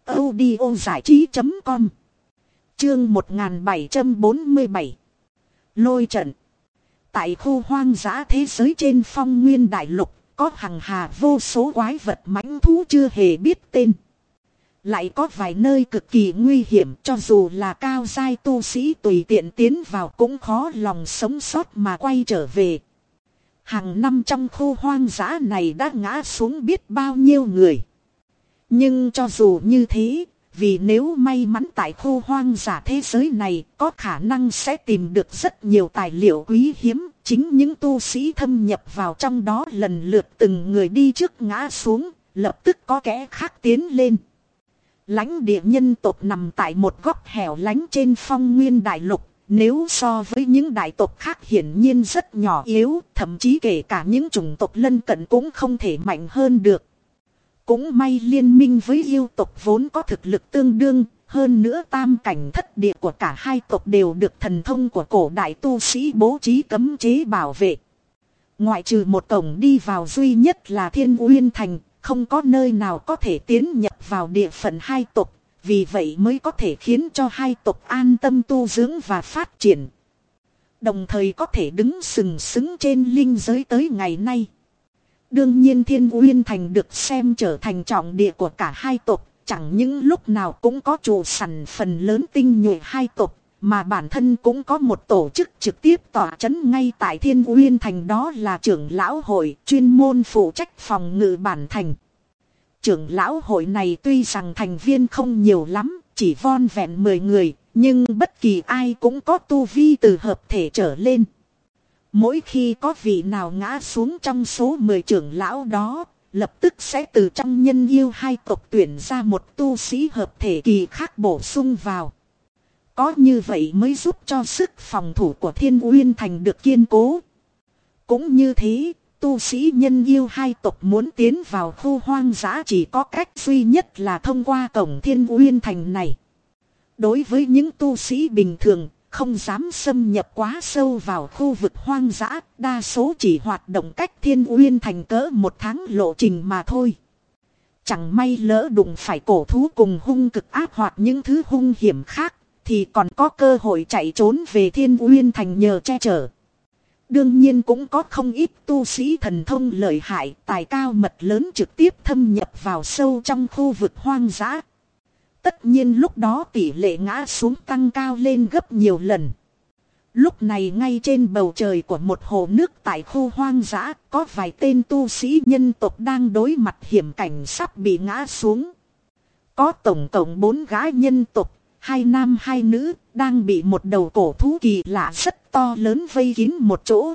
audiozảichí.com Chương 1747 Lôi trận Tại khu hoang dã thế giới trên phong nguyên đại lục, có hàng hà vô số quái vật mãnh thú chưa hề biết tên. Lại có vài nơi cực kỳ nguy hiểm cho dù là cao giai tu sĩ tùy tiện tiến vào cũng khó lòng sống sót mà quay trở về. Hàng năm trong khu hoang dã này đã ngã xuống biết bao nhiêu người. Nhưng cho dù như thế, vì nếu may mắn tại khu hoang dã thế giới này có khả năng sẽ tìm được rất nhiều tài liệu quý hiếm, chính những tu sĩ thâm nhập vào trong đó lần lượt từng người đi trước ngã xuống, lập tức có kẻ khác tiến lên. lãnh địa nhân tộc nằm tại một góc hẻo lánh trên phong nguyên đại lục, nếu so với những đại tộc khác hiển nhiên rất nhỏ yếu, thậm chí kể cả những chủng tộc lân cận cũng không thể mạnh hơn được. Cũng may liên minh với yêu tộc vốn có thực lực tương đương, hơn nữa tam cảnh thất địa của cả hai tộc đều được thần thông của cổ đại tu sĩ bố trí cấm chế bảo vệ. Ngoại trừ một cổng đi vào duy nhất là Thiên Uyên Thành, không có nơi nào có thể tiến nhập vào địa phận hai tộc, vì vậy mới có thể khiến cho hai tộc an tâm tu dưỡng và phát triển. Đồng thời có thể đứng sừng sững trên linh giới tới ngày nay. Đương nhiên Thiên Uyên Thành được xem trở thành trọng địa của cả hai tộc, chẳng những lúc nào cũng có chủ sẵn phần lớn tinh nhuệ hai tộc, mà bản thân cũng có một tổ chức trực tiếp tỏa chấn ngay tại Thiên Uyên Thành đó là trưởng lão hội chuyên môn phụ trách phòng ngự bản thành. Trưởng lão hội này tuy rằng thành viên không nhiều lắm, chỉ von vẹn 10 người, nhưng bất kỳ ai cũng có tu vi từ hợp thể trở lên. Mỗi khi có vị nào ngã xuống trong số 10 trưởng lão đó, lập tức sẽ từ trong nhân yêu hai tộc tuyển ra một tu sĩ hợp thể kỳ khác bổ sung vào. Có như vậy mới giúp cho sức phòng thủ của Thiên Uyên Thành được kiên cố. Cũng như thế, tu sĩ nhân yêu hai tộc muốn tiến vào khu hoang dã chỉ có cách duy nhất là thông qua cổng Thiên Uyên Thành này. Đối với những tu sĩ bình thường, không dám xâm nhập quá sâu vào khu vực hoang dã, đa số chỉ hoạt động cách thiên uyên thành cỡ một tháng lộ trình mà thôi. Chẳng may lỡ đụng phải cổ thú cùng hung cực ác hoặc những thứ hung hiểm khác, thì còn có cơ hội chạy trốn về thiên uyên thành nhờ che chở. Đương nhiên cũng có không ít tu sĩ thần thông lợi hại, tài cao mật lớn trực tiếp thâm nhập vào sâu trong khu vực hoang dã, Tất nhiên lúc đó tỷ lệ ngã xuống tăng cao lên gấp nhiều lần. Lúc này ngay trên bầu trời của một hồ nước tại khu hoang dã có vài tên tu sĩ nhân tộc đang đối mặt hiểm cảnh sắp bị ngã xuống. Có tổng cộng bốn gái nhân tộc, hai nam hai nữ, đang bị một đầu cổ thú kỳ lạ rất to lớn vây kín một chỗ.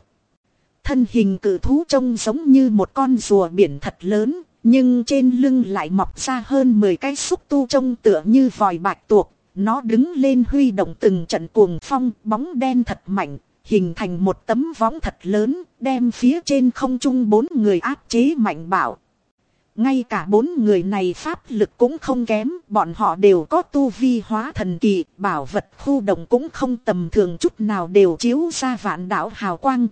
Thân hình cử thú trông giống như một con rùa biển thật lớn, nhưng trên lưng lại mọc ra hơn 10 cái xúc tu trông tựa như vòi bạch tuộc. Nó đứng lên huy động từng trận cuồng phong bóng đen thật mạnh, hình thành một tấm võng thật lớn, đem phía trên không trung bốn người áp chế mạnh bảo. Ngay cả bốn người này pháp lực cũng không kém, bọn họ đều có tu vi hóa thần kỳ, bảo vật khu động cũng không tầm thường chút nào đều chiếu ra vạn đạo hào quang,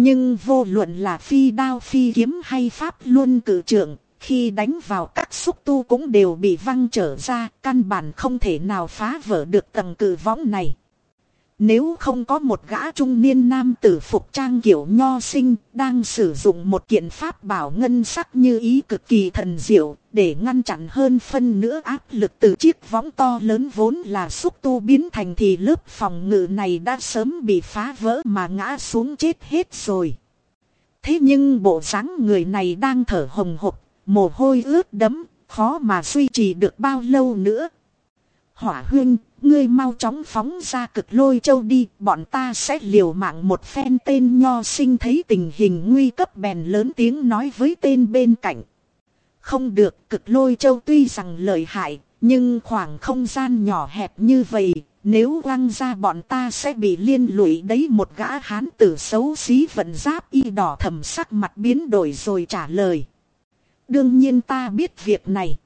nhưng vô luận là phi đao phi kiếm hay pháp luôn cử trưởng, khi đánh vào các xúc tu cũng đều bị văng trở ra, căn bản không thể nào phá vỡ được tầng cử võng này. Nếu không có một gã trung niên nam tử phục trang kiểu nho sinh đang sử dụng một kiện pháp bảo ngân sắc như ý cực kỳ thần diệu để ngăn chặn hơn phân nữa áp lực từ chiếc võng to lớn vốn là xúc tu biến thành thì lớp phòng ngự này đã sớm bị phá vỡ mà ngã xuống chết hết rồi. Thế nhưng bộ dáng người này đang thở hồng hộc, mồ hôi ướt đẫm, khó mà duy trì được bao lâu nữa. Hỏa huynh, ngươi mau chóng phóng ra cực lôi châu đi, bọn ta sẽ liều mạng một phen tên nho sinh thấy tình hình nguy cấp bèn lớn tiếng nói với tên bên cạnh. Không được, cực lôi châu tuy rằng lợi hại, nhưng khoảng không gian nhỏ hẹp như vậy, nếu quăng ra bọn ta sẽ bị liên lụy đấy một gã hán tử xấu xí vận giáp y đỏ thầm sắc mặt biến đổi rồi trả lời. Đương nhiên ta biết việc này.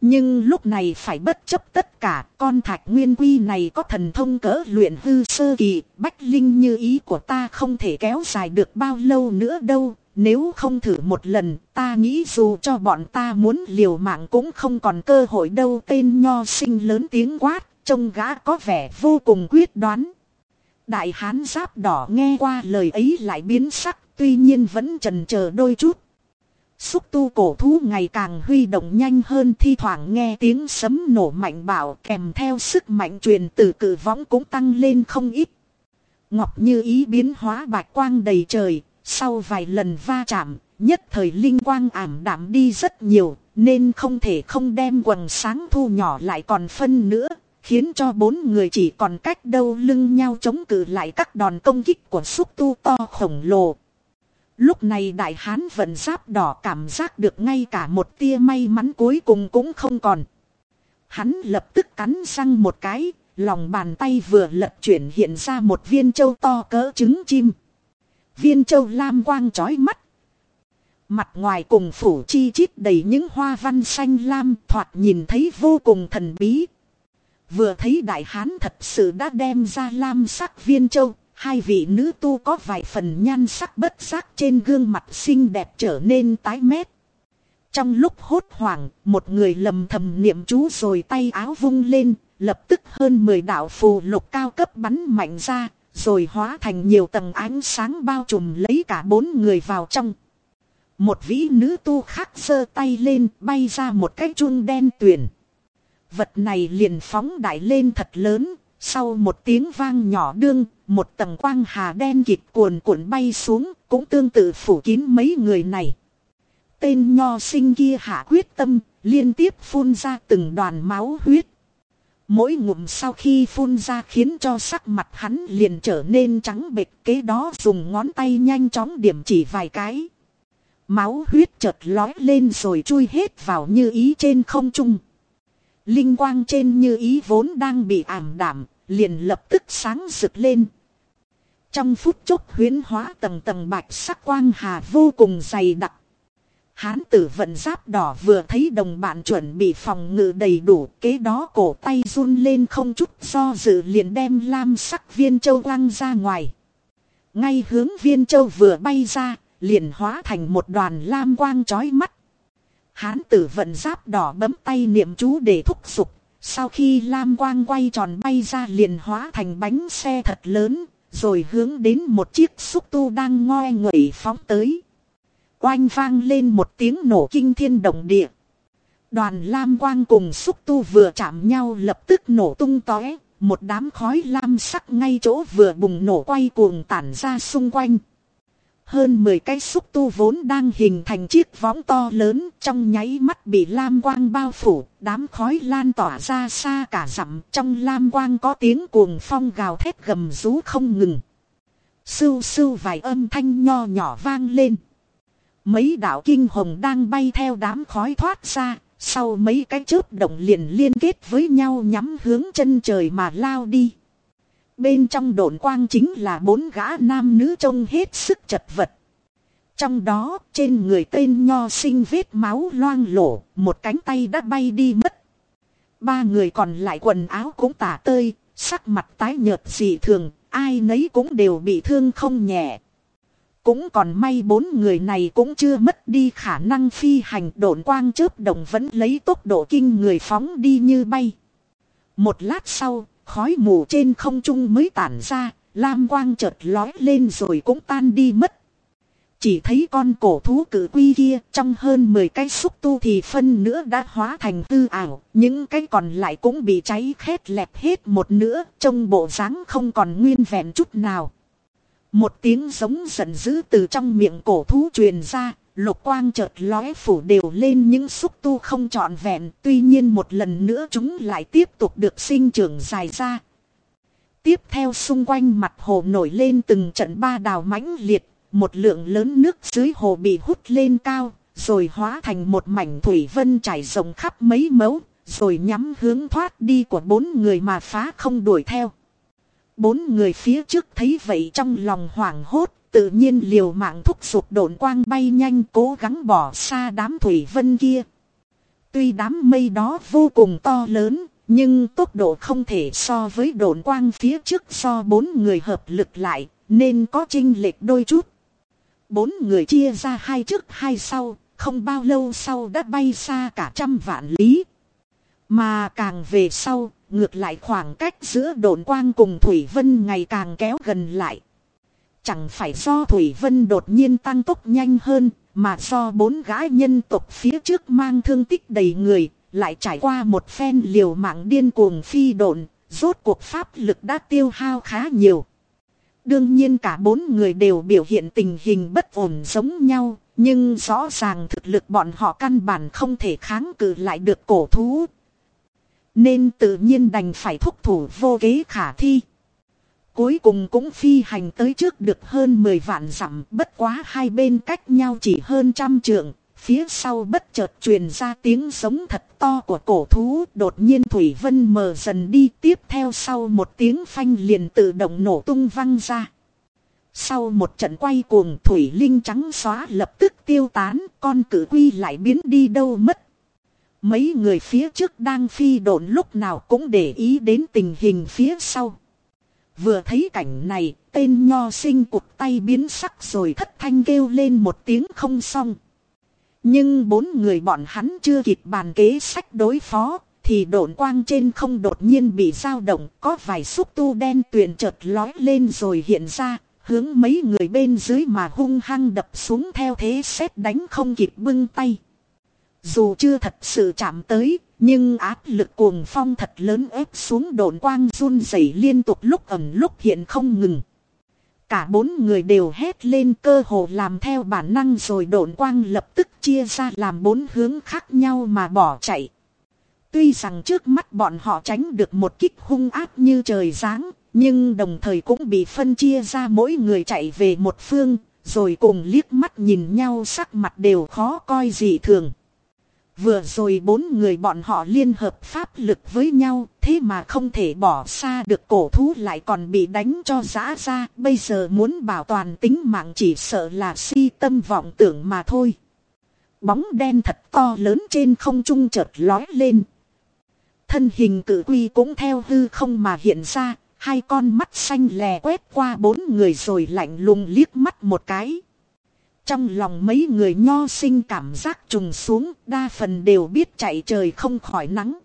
Nhưng lúc này phải bất chấp tất cả, con thạch nguyên quy này có thần thông cỡ luyện hư sơ kỳ, bách linh như ý của ta không thể kéo dài được bao lâu nữa đâu, nếu không thử một lần, ta nghĩ dù cho bọn ta muốn liều mạng cũng không còn cơ hội đâu tên nho sinh lớn tiếng quát, trông gã có vẻ vô cùng quyết đoán. Đại hán giáp đỏ nghe qua lời ấy lại biến sắc, tuy nhiên vẫn trần chờ đôi chút. Xúc tu cổ thú ngày càng huy động nhanh hơn thi thoảng nghe tiếng sấm nổ mạnh bảo kèm theo sức mạnh truyền từ cử võng cũng tăng lên không ít. Ngọc như ý biến hóa bạch quang đầy trời, sau vài lần va chạm, nhất thời linh quang ảm đạm đi rất nhiều, nên không thể không đem quần sáng thu nhỏ lại còn phân nữa, khiến cho bốn người chỉ còn cách đâu lưng nhau chống cự lại các đòn công kích của xúc tu to khổng lồ. Lúc này đại hán vận giáp đỏ cảm giác được ngay cả một tia may mắn cuối cùng cũng không còn. Hắn lập tức cắn răng một cái, lòng bàn tay vừa lật chuyển hiện ra một viên châu to cỡ trứng chim. Viên châu lam quang chói mắt. Mặt ngoài cùng phủ chi chít đầy những hoa văn xanh lam thoạt nhìn thấy vô cùng thần bí. Vừa thấy đại hán thật sự đã đem ra lam sắc viên châu, hai vị nữ tu có vài phần nhan sắc bất giác trên gương mặt xinh đẹp trở nên tái mét. Trong lúc hốt hoảng, một người lầm thầm niệm chú rồi tay áo vung lên, lập tức hơn 10 đạo phù lục cao cấp bắn mạnh ra, rồi hóa thành nhiều tầng ánh sáng bao trùm lấy cả bốn người vào trong. Một vĩ nữ tu khác giơ tay lên bay ra một cái chun đen tuyền. Vật này liền phóng đại lên thật lớn, sau một tiếng vang nhỏ đương, một tầng quang hà đen kịt cuồn cuộn bay xuống, cũng tương tự phủ kín mấy người này. Tên nho sinh kia hạ quyết tâm, liên tiếp phun ra từng đoàn máu huyết. Mỗi ngụm sau khi phun ra khiến cho sắc mặt hắn liền trở nên trắng bệch kế đó dùng ngón tay nhanh chóng điểm chỉ vài cái. Máu huyết chợt lói lên rồi chui hết vào như ý trên không trung. Linh quang trên như ý vốn đang bị ảm đảm, liền lập tức sáng rực lên. Trong phút chốc huyến hóa tầng tầng bạch sắc quang hà vô cùng dày đặc. Hán tử vận giáp đỏ vừa thấy đồng bạn chuẩn bị phòng ngự đầy đủ, kế đó cổ tay run lên không chút do dự liền đem lam sắc viên châu lăng ra ngoài. Ngay hướng viên châu vừa bay ra, liền hóa thành một đoàn lam quang chói mắt. Hán tử vận giáp đỏ bấm tay niệm chú để thúc giục, sau khi lam quang quay tròn bay ra liền hóa thành bánh xe thật lớn, rồi hướng đến một chiếc xúc tu đang ngoi nguậy phóng tới. Oanh vang lên một tiếng nổ kinh thiên động địa. Đoàn lam quang cùng xúc tu vừa chạm nhau lập tức nổ tung tóe, một đám khói lam sắc ngay chỗ vừa bùng nổ quay cuồng tản ra xung quanh. Hơn 10 cái xúc tu vốn đang hình thành chiếc võng to lớn trong nháy mắt bị lam quang bao phủ, đám khói lan tỏa ra xa cả dặm trong lam quang có tiếng cuồng phong gào thét gầm rú không ngừng. Sưu sưu vài âm thanh nho nhỏ vang lên. Mấy đạo kinh hồng đang bay theo đám khói thoát ra, sau mấy cái chớp động liền liên kết với nhau nhắm hướng chân trời mà lao đi. Bên trong đồn quang chính là bốn gã nam nữ trông hết sức chật vật. Trong đó, trên người tên nho sinh vết máu loang lổ, một cánh tay đã bay đi mất. Ba người còn lại quần áo cũng tả tơi, sắc mặt tái nhợt dị thường, ai nấy cũng đều bị thương không nhẹ. Cũng còn may bốn người này cũng chưa mất đi khả năng phi hành độn quang chớp đồng vẫn lấy tốc độ kinh người phóng đi như bay. Một lát sau, khói mù trên không trung mới tản ra, lam quang chợt lói lên rồi cũng tan đi mất. Chỉ thấy con cổ thú cử quy kia trong hơn 10 cái xúc tu thì phân nữa đã hóa thành tư ảo, những cái còn lại cũng bị cháy khét lẹp hết một nữa, trông bộ dáng không còn nguyên vẹn chút nào. Một tiếng giống giận dữ từ trong miệng cổ thú truyền ra, lục quang chợt lóe phủ đều lên những xúc tu không trọn vẹn, tuy nhiên một lần nữa chúng lại tiếp tục được sinh trưởng dài ra. Tiếp theo xung quanh mặt hồ nổi lên từng trận ba đào mãnh liệt, một lượng lớn nước dưới hồ bị hút lên cao, rồi hóa thành một mảnh thủy vân trải rộng khắp mấy mẫu, rồi nhắm hướng thoát đi của bốn người mà phá không đuổi theo. Bốn người phía trước thấy vậy trong lòng hoảng hốt, tự nhiên liều mạng thúc giục độn quang bay nhanh cố gắng bỏ xa đám thủy vân kia. Tuy đám mây đó vô cùng to lớn, nhưng tốc độ không thể so với độn quang phía trước so bốn người hợp lực lại, nên có chênh lệch đôi chút. Bốn người chia ra hai trước hai sau, không bao lâu sau đã bay xa cả trăm vạn lý. Mà càng về sau, ngược lại khoảng cách giữa đồn quang cùng Thủy Vân ngày càng kéo gần lại. Chẳng phải do Thủy Vân đột nhiên tăng tốc nhanh hơn, mà do bốn gái nhân tộc phía trước mang thương tích đầy người, lại trải qua một phen liều mạng điên cuồng phi độn, rốt cuộc pháp lực đã tiêu hao khá nhiều. Đương nhiên cả bốn người đều biểu hiện tình hình bất ổn giống nhau, nhưng rõ ràng thực lực bọn họ căn bản không thể kháng cự lại được cổ thú. Nên tự nhiên đành phải thúc thủ vô kế khả thi. Cuối cùng cũng phi hành tới trước được hơn 10 vạn dặm, bất quá hai bên cách nhau chỉ hơn trăm trượng. Phía sau bất chợt truyền ra tiếng giống thật to của cổ thú, đột nhiên Thủy Vân mờ dần đi, tiếp theo sau một tiếng phanh liền tự động nổ tung văng ra. Sau một trận quay cuồng, Thủy Linh trắng xóa lập tức tiêu tán, con cử quy lại biến đi đâu mất. Mấy người phía trước đang phi độn lúc nào cũng để ý đến tình hình phía sau. Vừa thấy cảnh này, tên nho sinh cụt tay biến sắc rồi thất thanh kêu lên một tiếng không xong. Nhưng bốn người bọn hắn chưa kịp bàn kế sách đối phó, thì độn quang trên không đột nhiên bị dao động, có vài xúc tu đen tuyền chợt lói lên rồi hiện ra, hướng mấy người bên dưới mà hung hăng đập xuống theo thế xét đánh không kịp bưng tay. Dù chưa thật sự chạm tới, nhưng áp lực cuồng phong thật lớn ép xuống đồn quang run rẩy liên tục lúc ẩm lúc hiện không ngừng. Cả bốn người đều hét lên cơ hồ làm theo bản năng rồi đồn quang lập tức chia ra làm bốn hướng khác nhau mà bỏ chạy. Tuy rằng trước mắt bọn họ tránh được một kích hung ác như trời giáng, nhưng đồng thời cũng bị phân chia ra mỗi người chạy về một phương, rồi cùng liếc mắt nhìn nhau sắc mặt đều khó coi dị thường. Vừa rồi bốn người bọn họ liên hợp pháp lực với nhau, thế mà không thể bỏ xa được cổ thú lại còn bị đánh cho giã ra, bây giờ muốn bảo toàn tính mạng chỉ sợ là si tâm vọng tưởng mà thôi. Bóng đen thật to lớn trên không trung chợt lói lên. Thân hình cử quy cũng theo hư không mà hiện ra, hai con mắt xanh lè quét qua bốn người rồi lạnh lùng liếc mắt một cái. Trong lòng mấy người nho sinh cảm giác trùng xuống, đa phần đều biết chạy trời không khỏi nắng.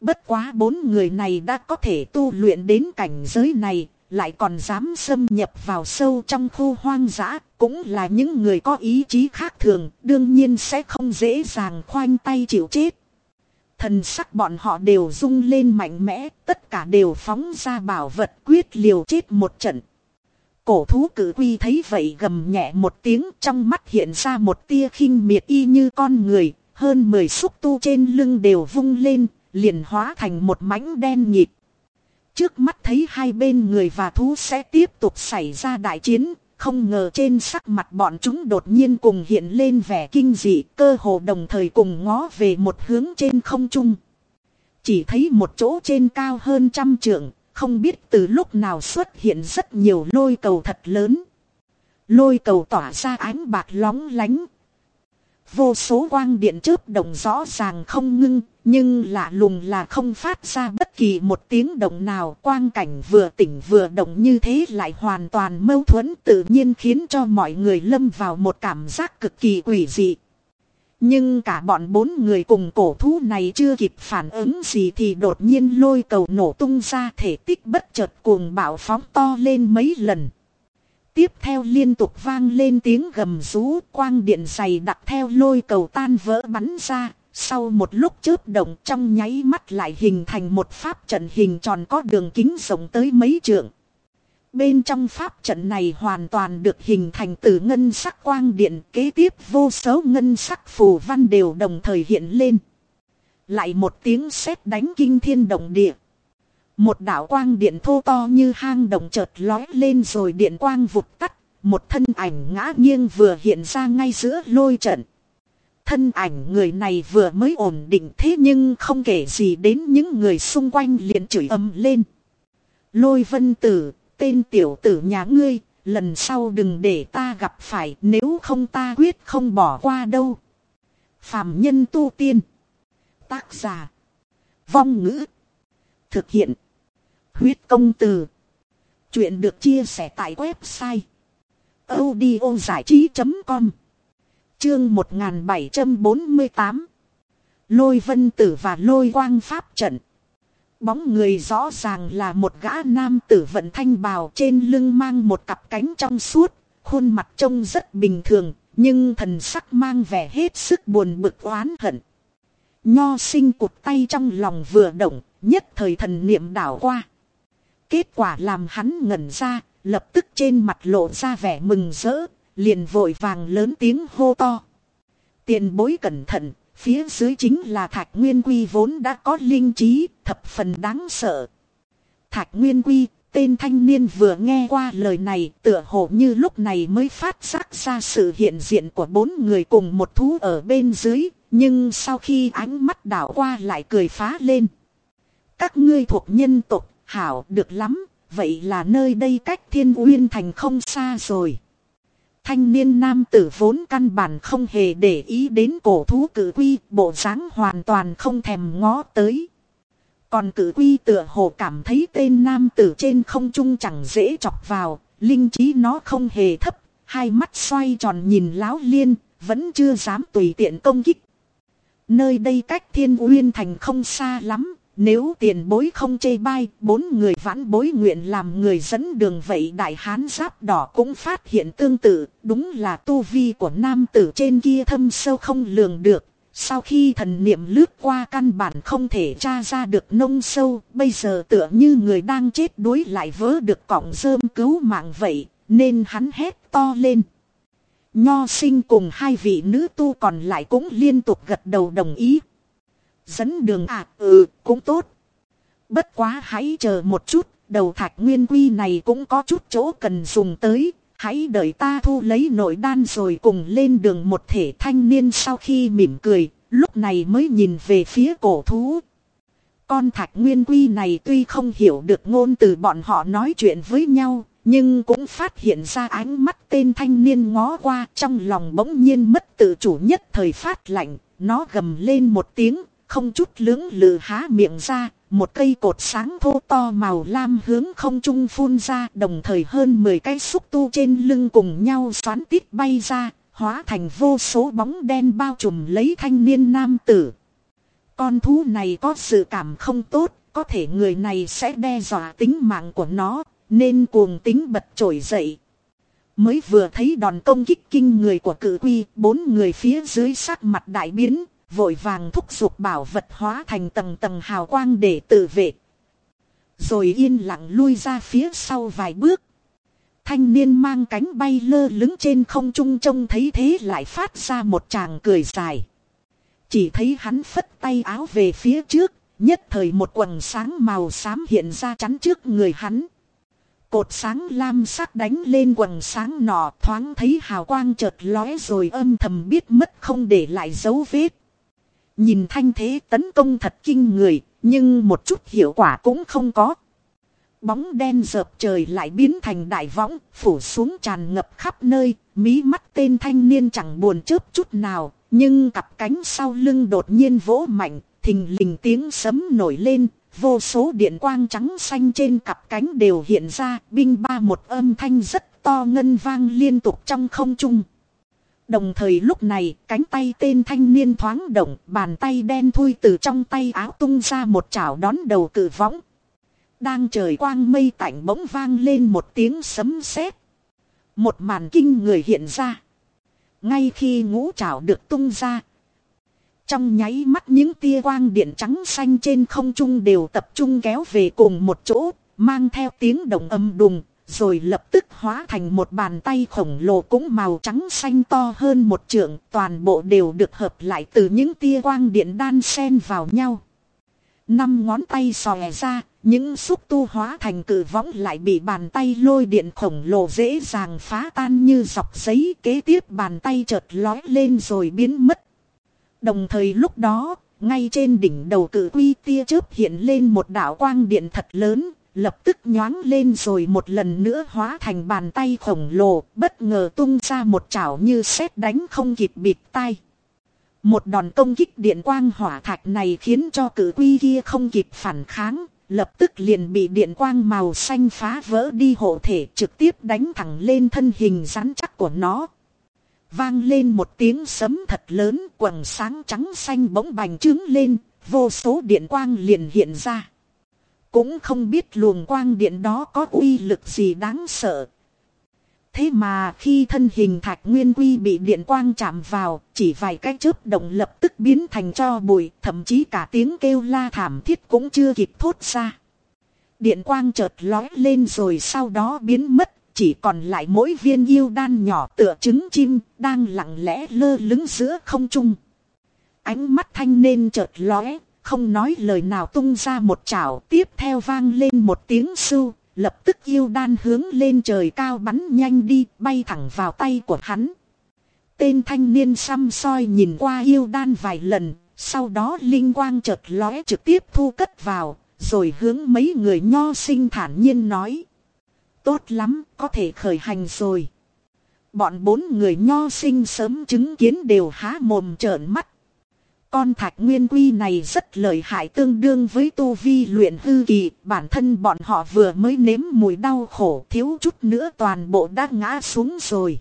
Bất quá bốn người này đã có thể tu luyện đến cảnh giới này, lại còn dám xâm nhập vào sâu trong khu hoang dã, cũng là những người có ý chí khác thường, đương nhiên sẽ không dễ dàng khoanh tay chịu chết. Thần sắc bọn họ đều rung lên mạnh mẽ, tất cả đều phóng ra bảo vật quyết liều chết một trận. Cổ thú cử quy thấy vậy gầm nhẹ một tiếng trong mắt hiện ra một tia khinh miệt y như con người, hơn 10 xúc tu trên lưng đều vung lên, liền hóa thành một mảnh đen nhịp. Trước mắt thấy hai bên người và thú sẽ tiếp tục xảy ra đại chiến, không ngờ trên sắc mặt bọn chúng đột nhiên cùng hiện lên vẻ kinh dị, cơ hồ đồng thời cùng ngó về một hướng trên không trung. Chỉ thấy một chỗ trên cao hơn trăm trượng, không biết từ lúc nào xuất hiện rất nhiều lôi cầu thật lớn. Lôi cầu tỏa ra ánh bạc lóng lánh. Vô số quang điện chớp động rõ ràng không ngưng, nhưng lạ lùng là không phát ra bất kỳ một tiếng động nào. Quang cảnh vừa tỉnh vừa động như thế lại hoàn toàn mâu thuẫn tự nhiên khiến cho mọi người lâm vào một cảm giác cực kỳ quỷ dị. Nhưng cả bọn bốn người cùng cổ thú này chưa kịp phản ứng gì thì đột nhiên lôi cầu nổ tung ra thể tích bất chợt cuồng bạo phóng to lên mấy lần. Tiếp theo liên tục vang lên tiếng gầm rú, quang điện dày đặt theo lôi cầu tan vỡ bắn ra. Sau một lúc chớp động trong nháy mắt lại hình thành một pháp trận hình tròn có đường kính rộng tới mấy trượng. Bên trong pháp trận này hoàn toàn được hình thành từ ngân sắc quang điện kế tiếp vô số ngân sắc phù văn đều đồng thời hiện lên. Lại một tiếng sét đánh kinh thiên động địa. Một đạo quang điện thô to như hang động chợt lói lên rồi điện quang vụt tắt. Một thân ảnh ngã nghiêng vừa hiện ra ngay giữa lôi trận. Thân ảnh người này vừa mới ổn định thế nhưng không kể gì đến những người xung quanh liền chửi ầm lên. Lôi vân tử, tên tiểu tử nhà ngươi, lần sau đừng để ta gặp phải nếu không ta quyết không bỏ qua đâu. Phạm nhân tu tiên. Tác giả. Vong ngữ. Thực hiện. Huyết công từ. Chuyện được chia sẻ tại website. audio giải trí.com Chương 1748 Lôi vân tử và lôi quang pháp trận Bóng người rõ ràng là một gã nam tử vận thanh bào trên lưng mang một cặp cánh trong suốt, khuôn mặt trông rất bình thường, nhưng thần sắc mang vẻ hết sức buồn bực oán hận. Nho sinh cụt tay trong lòng vừa động, nhất thời thần niệm đảo qua. Kết quả làm hắn ngẩn ra, lập tức trên mặt lộ ra vẻ mừng rỡ, liền vội vàng lớn tiếng hô to. Tiền bối cẩn thận, phía dưới chính là thạch nguyên quy vốn đã có linh trí, thập phần đáng sợ. Thạch nguyên quy, tên thanh niên vừa nghe qua lời này tựa hồ như lúc này mới phát giác ra sự hiện diện của bốn người cùng một thú ở bên dưới, nhưng sau khi ánh mắt đảo qua lại cười phá lên. Các ngươi thuộc nhân tộc, hảo được lắm, vậy là nơi đây cách thiên uyên thành không xa rồi. Thanh niên nam tử vốn căn bản không hề để ý đến cổ thú cử quy, bộ dáng hoàn toàn không thèm ngó tới. Còn cử quy tựa hồ cảm thấy tên nam tử trên không trung chẳng dễ chọc vào, linh trí nó không hề thấp, hai mắt xoay tròn nhìn láo liên, vẫn chưa dám tùy tiện công kích. Nơi đây cách thiên uyên thành không xa lắm, nếu tiền bối không chê bai, bốn người vãn bối nguyện làm người dẫn đường vậy đại hán giáp đỏ cũng phát hiện tương tự, đúng là tu vi của nam tử trên kia thâm sâu không lường được. Sau khi thần niệm lướt qua căn bản không thể tra ra được nông sâu, bây giờ tựa như người đang chết đuối lại vớ được cọng rơm cứu mạng vậy, nên hắn hét to lên. Nho sinh cùng hai vị nữ tu còn lại cũng liên tục gật đầu đồng ý. Dẫn đường à, ừ, cũng tốt. Bất quá hãy chờ một chút, đầu thạch nguyên quy này cũng có chút chỗ cần dùng tới. Hãy đợi ta thu lấy nội đan rồi cùng lên đường một thể thanh niên sau khi mỉm cười, lúc này mới nhìn về phía cổ thú. Con thạch nguyên quy này tuy không hiểu được ngôn từ bọn họ nói chuyện với nhau, nhưng cũng phát hiện ra ánh mắt tên thanh niên ngó qua trong lòng bỗng nhiên mất tự chủ nhất thời phát lạnh, nó gầm lên một tiếng, không chút lưỡng lự há miệng ra, một cây cột sáng thô to màu lam hướng không trung phun ra, đồng thời hơn 10 cái xúc tu trên lưng cùng nhau xoắn tít bay ra, hóa thành vô số bóng đen bao trùm lấy thanh niên nam tử. Con thú này có sự cảm không tốt, có thể người này sẽ đe dọa tính mạng của nó, nên cuồng tính bật trội dậy. Mới vừa thấy đòn công kích kinh người của cử quy, bốn người phía dưới sắc mặt đại biến, vội vàng thúc giục bảo vật hóa thành tầng tầng hào quang để tự vệ. Rồi yên lặng lui ra phía sau vài bước. Thanh niên mang cánh bay lơ lứng trên không trung trông thấy thế lại phát ra một tràng cười dài. Chỉ thấy hắn phất tay áo về phía trước, nhất thời một quần sáng màu xám hiện ra chắn trước người hắn. Cột sáng lam sắc đánh lên quần sáng nọ thoáng thấy hào quang chợt lóe rồi âm thầm biết mất không để lại dấu vết. Nhìn thanh thế tấn công thật kinh người, nhưng một chút hiệu quả cũng không có. Bóng đen dợp trời lại biến thành đại võng, phủ xuống tràn ngập khắp nơi, mí mắt tên thanh niên chẳng buồn chớp chút nào, nhưng cặp cánh sau lưng đột nhiên vỗ mạnh, thình lình tiếng sấm nổi lên, vô số điện quang trắng xanh trên cặp cánh đều hiện ra, binh ba một âm thanh rất to ngân vang liên tục trong không trung. Đồng thời lúc này, cánh tay tên thanh niên thoáng động, bàn tay đen thui từ trong tay áo tung ra một chảo đón đầu cử võng. Đang trời quang mây tạnh bỗng vang lên một tiếng sấm sét. Một màn kinh người hiện ra. Ngay khi ngũ chảo được tung ra. Trong nháy mắt những tia quang điện trắng xanh trên không trung đều tập trung kéo về cùng một chỗ, mang theo tiếng động âm đùng, rồi lập tức hóa thành một bàn tay khổng lồ cũng màu trắng xanh to hơn một trượng, toàn bộ đều được hợp lại từ những tia quang điện đan xen vào nhau. Năm ngón tay xòe ra, những xúc tu hóa thành cử võng lại bị bàn tay lôi điện khổng lồ dễ dàng phá tan như dọc giấy kế tiếp bàn tay chợt lói lên rồi biến mất. Đồng thời lúc đó, ngay trên đỉnh đầu cử quy tia chớp hiện lên một đạo quang điện thật lớn, lập tức nhoáng lên rồi một lần nữa hóa thành bàn tay khổng lồ, bất ngờ tung ra một chảo như sét đánh không kịp bịt tai. Một đòn công kích điện quang hỏa thạch này khiến cho cử quy kia không kịp phản kháng, lập tức liền bị điện quang màu xanh phá vỡ đi hộ thể trực tiếp đánh thẳng lên thân hình rắn chắc của nó. Vang lên một tiếng sấm thật lớn quần sáng trắng xanh bỗng bành trướng lên, vô số điện quang liền hiện ra. Cũng không biết luồng quang điện đó có uy lực gì đáng sợ. Thế mà khi thân hình thạch nguyên quy bị điện quang chạm vào, chỉ vài cái chớp động lập tức biến thành cho bụi, thậm chí cả tiếng kêu la thảm thiết cũng chưa kịp thốt ra. Điện quang chợt lói lên rồi sau đó biến mất, chỉ còn lại mỗi viên yêu đan nhỏ tựa trứng chim, đang lặng lẽ lơ lứng giữa không trung. Ánh mắt thanh nên chợt lóe, không nói lời nào tung ra một chảo. Tiếp theo vang lên một tiếng sưu, lập tức yêu đan hướng lên trời cao bắn nhanh đi, bay thẳng vào tay của hắn. Tên thanh niên xăm soi nhìn qua yêu đan vài lần, sau đó linh quang chợt lóe trực tiếp thu cất vào, rồi hướng mấy người nho sinh thản nhiên nói. Tốt lắm, có thể khởi hành rồi. Bọn bốn người nho sinh sớm chứng kiến đều há mồm trợn mắt. Con thạch nguyên quy này rất lợi hại tương đương với tu vi luyện hư kỳ. Bản thân bọn họ vừa mới nếm mùi đau khổ thiếu chút nữa toàn bộ đã ngã xuống rồi.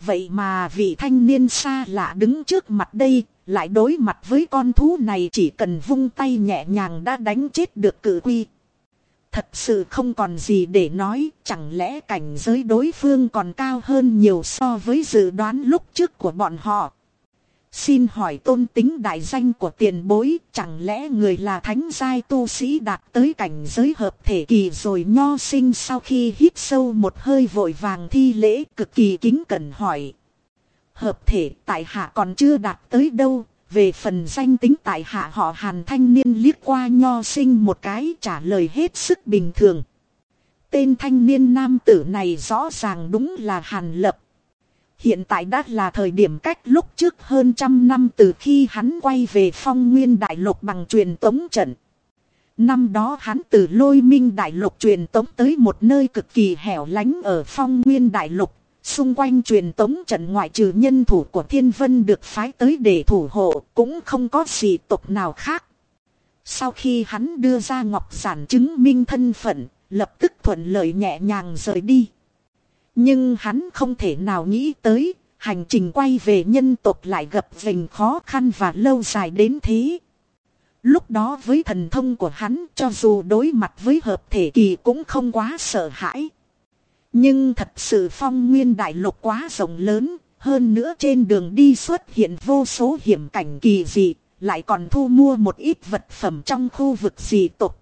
Vậy mà vị thanh niên xa lạ đứng trước mặt đây, lại đối mặt với con thú này chỉ cần vung tay nhẹ nhàng đã đánh chết được cử quy. Thật sự không còn gì để nói, chẳng lẽ cảnh giới đối phương còn cao hơn nhiều so với dự đoán lúc trước của bọn họ. Xin hỏi tôn tính đại danh của tiền bối, chẳng lẽ người là thánh giai tu sĩ đạt tới cảnh giới hợp thể kỳ rồi nho sinh sau khi hít sâu một hơi vội vàng thi lễ cực kỳ kính cẩn hỏi. Hợp thể tại hạ còn chưa đạt tới đâu, về phần danh tính tại hạ họ hàn thanh niên liếc qua nho sinh một cái trả lời hết sức bình thường. Tên thanh niên nam tử này rõ ràng đúng là hàn lập. Hiện tại đã là thời điểm cách lúc trước hơn trăm năm từ khi hắn quay về phong nguyên đại lục bằng truyền tống trận. Năm đó hắn từ lôi minh đại lục truyền tống tới một nơi cực kỳ hẻo lánh ở phong nguyên đại lục Xung quanh truyền tống trận ngoại trừ nhân thủ của thiên vân được phái tới để thủ hộ cũng không có gì tộc nào khác. Sau khi hắn đưa ra ngọc giản chứng minh thân phận, lập tức thuận lợi nhẹ nhàng rời đi. Nhưng hắn không thể nào nghĩ tới, hành trình quay về nhân tộc lại gặp vình khó khăn và lâu dài đến thế. Lúc đó với thần thông của hắn cho dù đối mặt với hợp thể kỳ cũng không quá sợ hãi. Nhưng thật sự phong nguyên đại lục quá rộng lớn, hơn nữa trên đường đi xuất hiện vô số hiểm cảnh kỳ dị, lại còn thu mua một ít vật phẩm trong khu vực dị tục.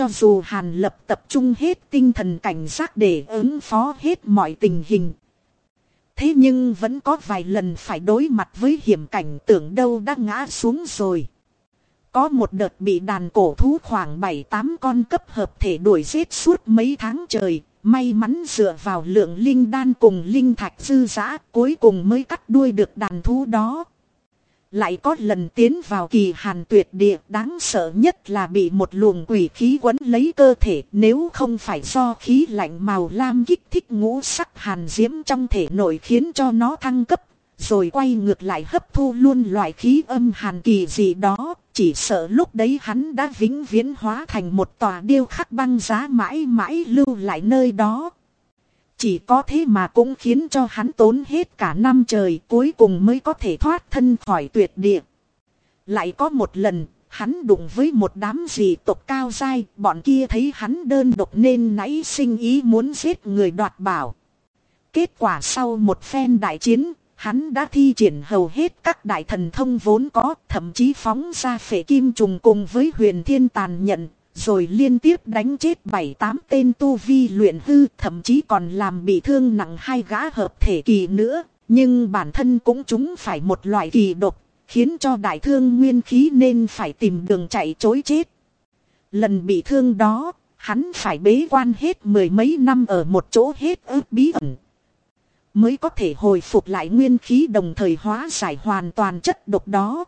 Cho dù Hàn Lập tập trung hết tinh thần cảnh giác để ứng phó hết mọi tình hình. Thế nhưng vẫn có vài lần phải đối mặt với hiểm cảnh tưởng đâu đã ngã xuống rồi. Có một đợt bị đàn cổ thú khoảng 7-8 con cấp hợp thể đuổi giết suốt mấy tháng trời, May mắn dựa vào lượng linh đan cùng linh thạch dư giã cuối cùng mới cắt đuôi được đàn thú đó. Lại có lần tiến vào kỳ hàn tuyệt địa đáng sợ nhất là bị một luồng quỷ khí quấn lấy cơ thể nếu không phải do khí lạnh màu lam kích thích ngũ sắc hàn diễm trong thể nội khiến cho nó thăng cấp rồi quay ngược lại hấp thu luôn loại khí âm hàn kỳ gì đó, chỉ sợ lúc đấy hắn đã vĩnh viễn hóa thành một tòa điêu khắc băng giá mãi mãi lưu lại nơi đó. Chỉ có thế mà cũng khiến cho hắn tốn hết cả năm trời cuối cùng mới có thể thoát thân khỏi tuyệt địa. Lại có một lần, hắn đụng với một đám dị tộc cao dai, bọn kia thấy hắn đơn độc nên nãy sinh ý muốn giết người đoạt bảo. Kết quả sau một phen đại chiến, Hắn đã thi triển hầu hết các đại thần thông vốn có, thậm chí phóng ra phệ kim trùng cùng với huyền thiên tàn nhận, rồi liên tiếp đánh chết bảy tám tên tu vi luyện hư, thậm chí còn làm bị thương nặng hai gã hợp thể kỳ nữa, nhưng bản thân cũng chúng phải một loại kỳ độc, khiến cho đại thương nguyên khí nên phải tìm đường chạy chối chết. Lần bị thương đó, hắn phải bế quan hết mười mấy năm ở một chỗ hết ước bí ẩn, mới có thể hồi phục lại nguyên khí đồng thời hóa giải hoàn toàn chất độc đó.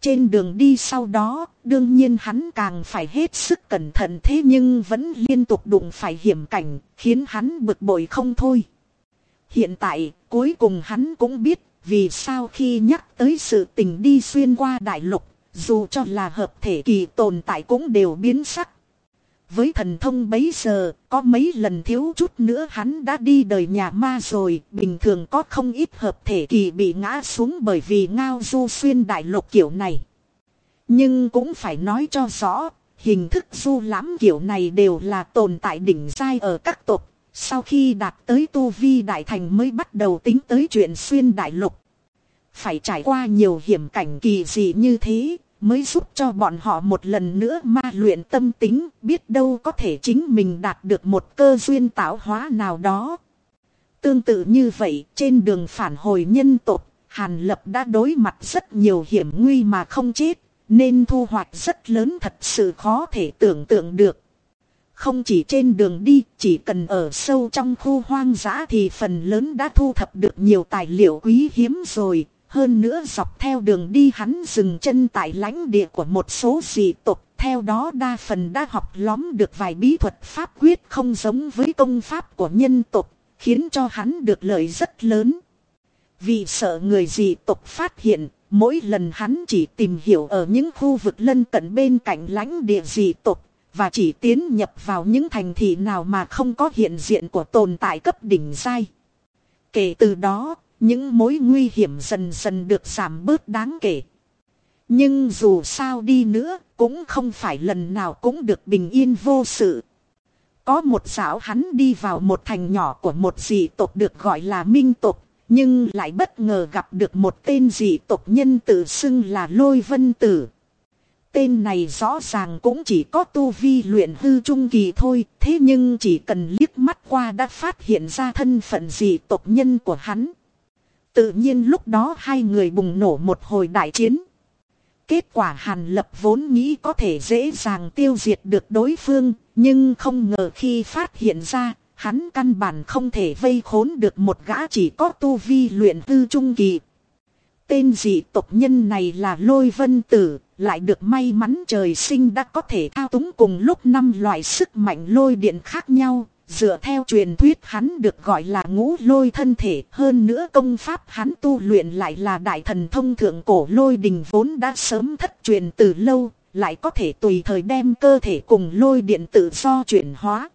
Trên đường đi sau đó, đương nhiên hắn càng phải hết sức cẩn thận thế nhưng vẫn liên tục đụng phải hiểm cảnh, khiến hắn bực bội không thôi. Hiện tại, cuối cùng hắn cũng biết, vì sao khi nhắc tới sự tình đi xuyên qua đại lục, dù cho là hợp thể kỳ tồn tại cũng đều biến sắc. Với thần thông bấy giờ, có mấy lần thiếu chút nữa hắn đã đi đời nhà ma rồi, bình thường có không ít hợp thể kỳ bị ngã xuống bởi vì ngao du xuyên đại lục kiểu này. Nhưng cũng phải nói cho rõ, hình thức du lãm kiểu này đều là tồn tại đỉnh giai ở các tộc. Sau khi đạt tới tu vi đại thành mới bắt đầu tính tới chuyện xuyên đại lục. Phải trải qua nhiều hiểm cảnh kỳ dị như thế, mới giúp cho bọn họ một lần nữa ma luyện tâm tính, biết đâu có thể chính mình đạt được một cơ duyên tạo hóa nào đó. Tương tự như vậy, trên đường phản hồi nhân tộc, Hàn Lập đã đối mặt rất nhiều hiểm nguy mà không chết, nên thu hoạch rất lớn thật sự khó thể tưởng tượng được. Không chỉ trên đường đi, chỉ cần ở sâu trong khu hoang dã thì phần lớn đã thu thập được nhiều tài liệu quý hiếm rồi. Hơn nữa dọc theo đường đi hắn dừng chân tại lãnh địa của một số dị tộc. Theo đó đa phần đã học lóm được vài bí thuật pháp quyết không giống với công pháp của nhân tộc, khiến cho hắn được lợi rất lớn. Vì sợ người dị tộc phát hiện, mỗi lần hắn chỉ tìm hiểu ở những khu vực lân cận bên cạnh lãnh địa dị tộc và chỉ tiến nhập vào những thành thị nào mà không có hiện diện của tồn tại cấp đỉnh giai. Kể từ đó, những mối nguy hiểm dần dần được giảm bớt đáng kể. Nhưng dù sao đi nữa, cũng không phải lần nào cũng được bình yên vô sự. Có một dạo hắn đi vào một thành nhỏ của một dị tộc được gọi là minh tộc, nhưng lại bất ngờ gặp được một tên dị tộc nhân tự xưng là Lôi Vân Tử. Tên này rõ ràng cũng chỉ có tu vi luyện hư trung kỳ thôi, thế nhưng chỉ cần liếc mắt qua đã phát hiện ra thân phận dị tộc nhân của hắn. Tự nhiên lúc đó hai người bùng nổ một hồi đại chiến. Kết quả Hàn Lập vốn nghĩ có thể dễ dàng tiêu diệt được đối phương, nhưng không ngờ khi phát hiện ra, hắn căn bản không thể vây khốn được một gã chỉ có tu vi luyện tư trung kỳ. Tên dị tộc nhân này là Lôi Vân Tử, lại được may mắn trời sinh đã có thể thao túng cùng lúc năm loại sức mạnh lôi điện khác nhau. Dựa theo truyền thuyết hắn được gọi là ngũ lôi thân thể hơn nữa công pháp hắn tu luyện lại là đại thần thông thượng cổ lôi đình vốn đã sớm thất truyền từ lâu, lại có thể tùy thời đem cơ thể cùng lôi điện tự do chuyển hóa.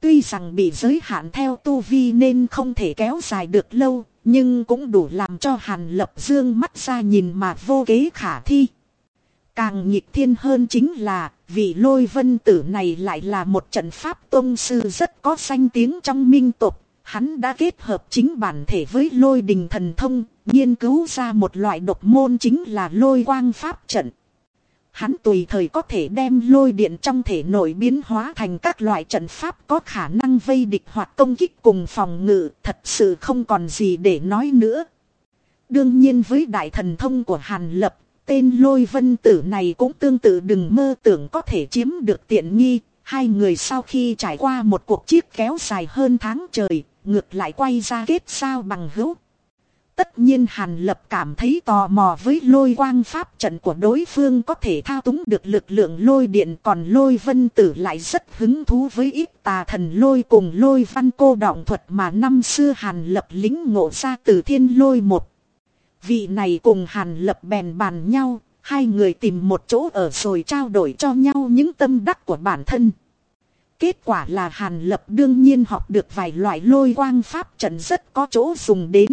Tuy rằng bị giới hạn theo tu vi nên không thể kéo dài được lâu, nhưng cũng đủ làm cho Hàn Lập Dương mắt ra nhìn mà vô kế khả thi. Càng nhịp thiên hơn chính là, vị lôi vân tử này lại là một trận pháp tôn sư rất có danh tiếng trong minh tộc Hắn đã kết hợp chính bản thể với lôi đình thần thông, nghiên cứu ra một loại độc môn chính là lôi quang pháp trận. Hắn tùy thời có thể đem lôi điện trong thể nội biến hóa thành các loại trận pháp có khả năng vây địch hoặc công kích cùng phòng ngự, thật sự không còn gì để nói nữa. Đương nhiên với đại thần thông của Hàn Lập, tên lôi vân tử này cũng tương tự đừng mơ tưởng có thể chiếm được tiện nghi. Hai người sau khi trải qua một cuộc chiếc kéo dài hơn tháng trời, ngược lại quay ra kết sao bằng hữu. Tất nhiên Hàn Lập cảm thấy tò mò với lôi quang pháp trận của đối phương có thể thao túng được lực lượng lôi điện còn lôi vân tử lại rất hứng thú với ít tà thần lôi cùng lôi văn cô động thuật mà năm xưa Hàn Lập lính ngộ ra từ thiên lôi một. Vị này cùng Hàn Lập bèn bàn nhau, hai người tìm một chỗ ở rồi trao đổi cho nhau những tâm đắc của bản thân. Kết quả là Hàn Lập đương nhiên học được vài loại lôi quang pháp trận rất có chỗ dùng đến.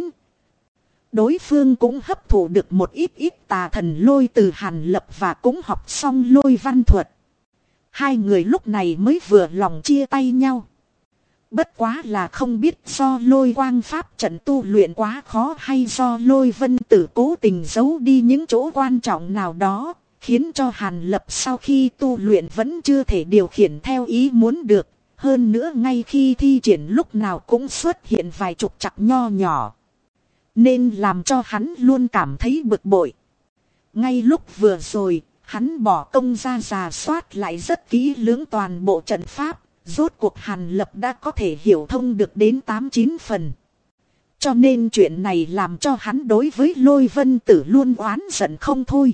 Đối phương cũng hấp thụ được một ít ít tà thần lôi từ Hàn Lập và cũng học xong lôi văn thuật. Hai người lúc này mới vừa lòng chia tay nhau. Bất quá là không biết do lôi quang pháp trận tu luyện quá khó hay do lôi vân tử cố tình giấu đi những chỗ quan trọng nào đó, khiến cho Hàn Lập sau khi tu luyện vẫn chưa thể điều khiển theo ý muốn được. Hơn nữa ngay khi thi triển lúc nào cũng xuất hiện vài chục chặt nho nhỏ. Nên làm cho hắn luôn cảm thấy bực bội. Ngay lúc vừa rồi, hắn bỏ công ra giả soát lại rất kỹ lưỡng toàn bộ trận pháp Rốt cuộc Hàn Lập đã có thể hiểu thông được đến 8-9 phần. Cho nên chuyện này làm cho hắn đối với lôi vân tử luôn oán giận không thôi.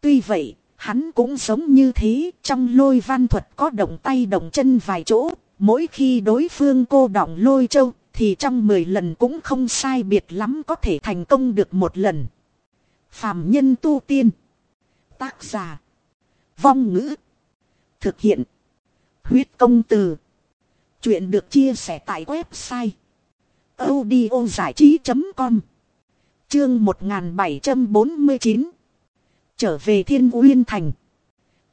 Tuy vậy, hắn cũng giống như thế, trong lôi văn thuật có động tay động chân vài chỗ, mỗi khi đối phương cô động lôi châu, thì trong 10 lần cũng không sai biệt lắm có thể thành công được một lần. Phạm nhân tu tiên. Tác giả. Vong ngữ. Thực hiện. Huyết công từ. Chuyện được chia sẻ tại website. giải trí.com Chương 1749 Trở về Thiên Uyên Thành.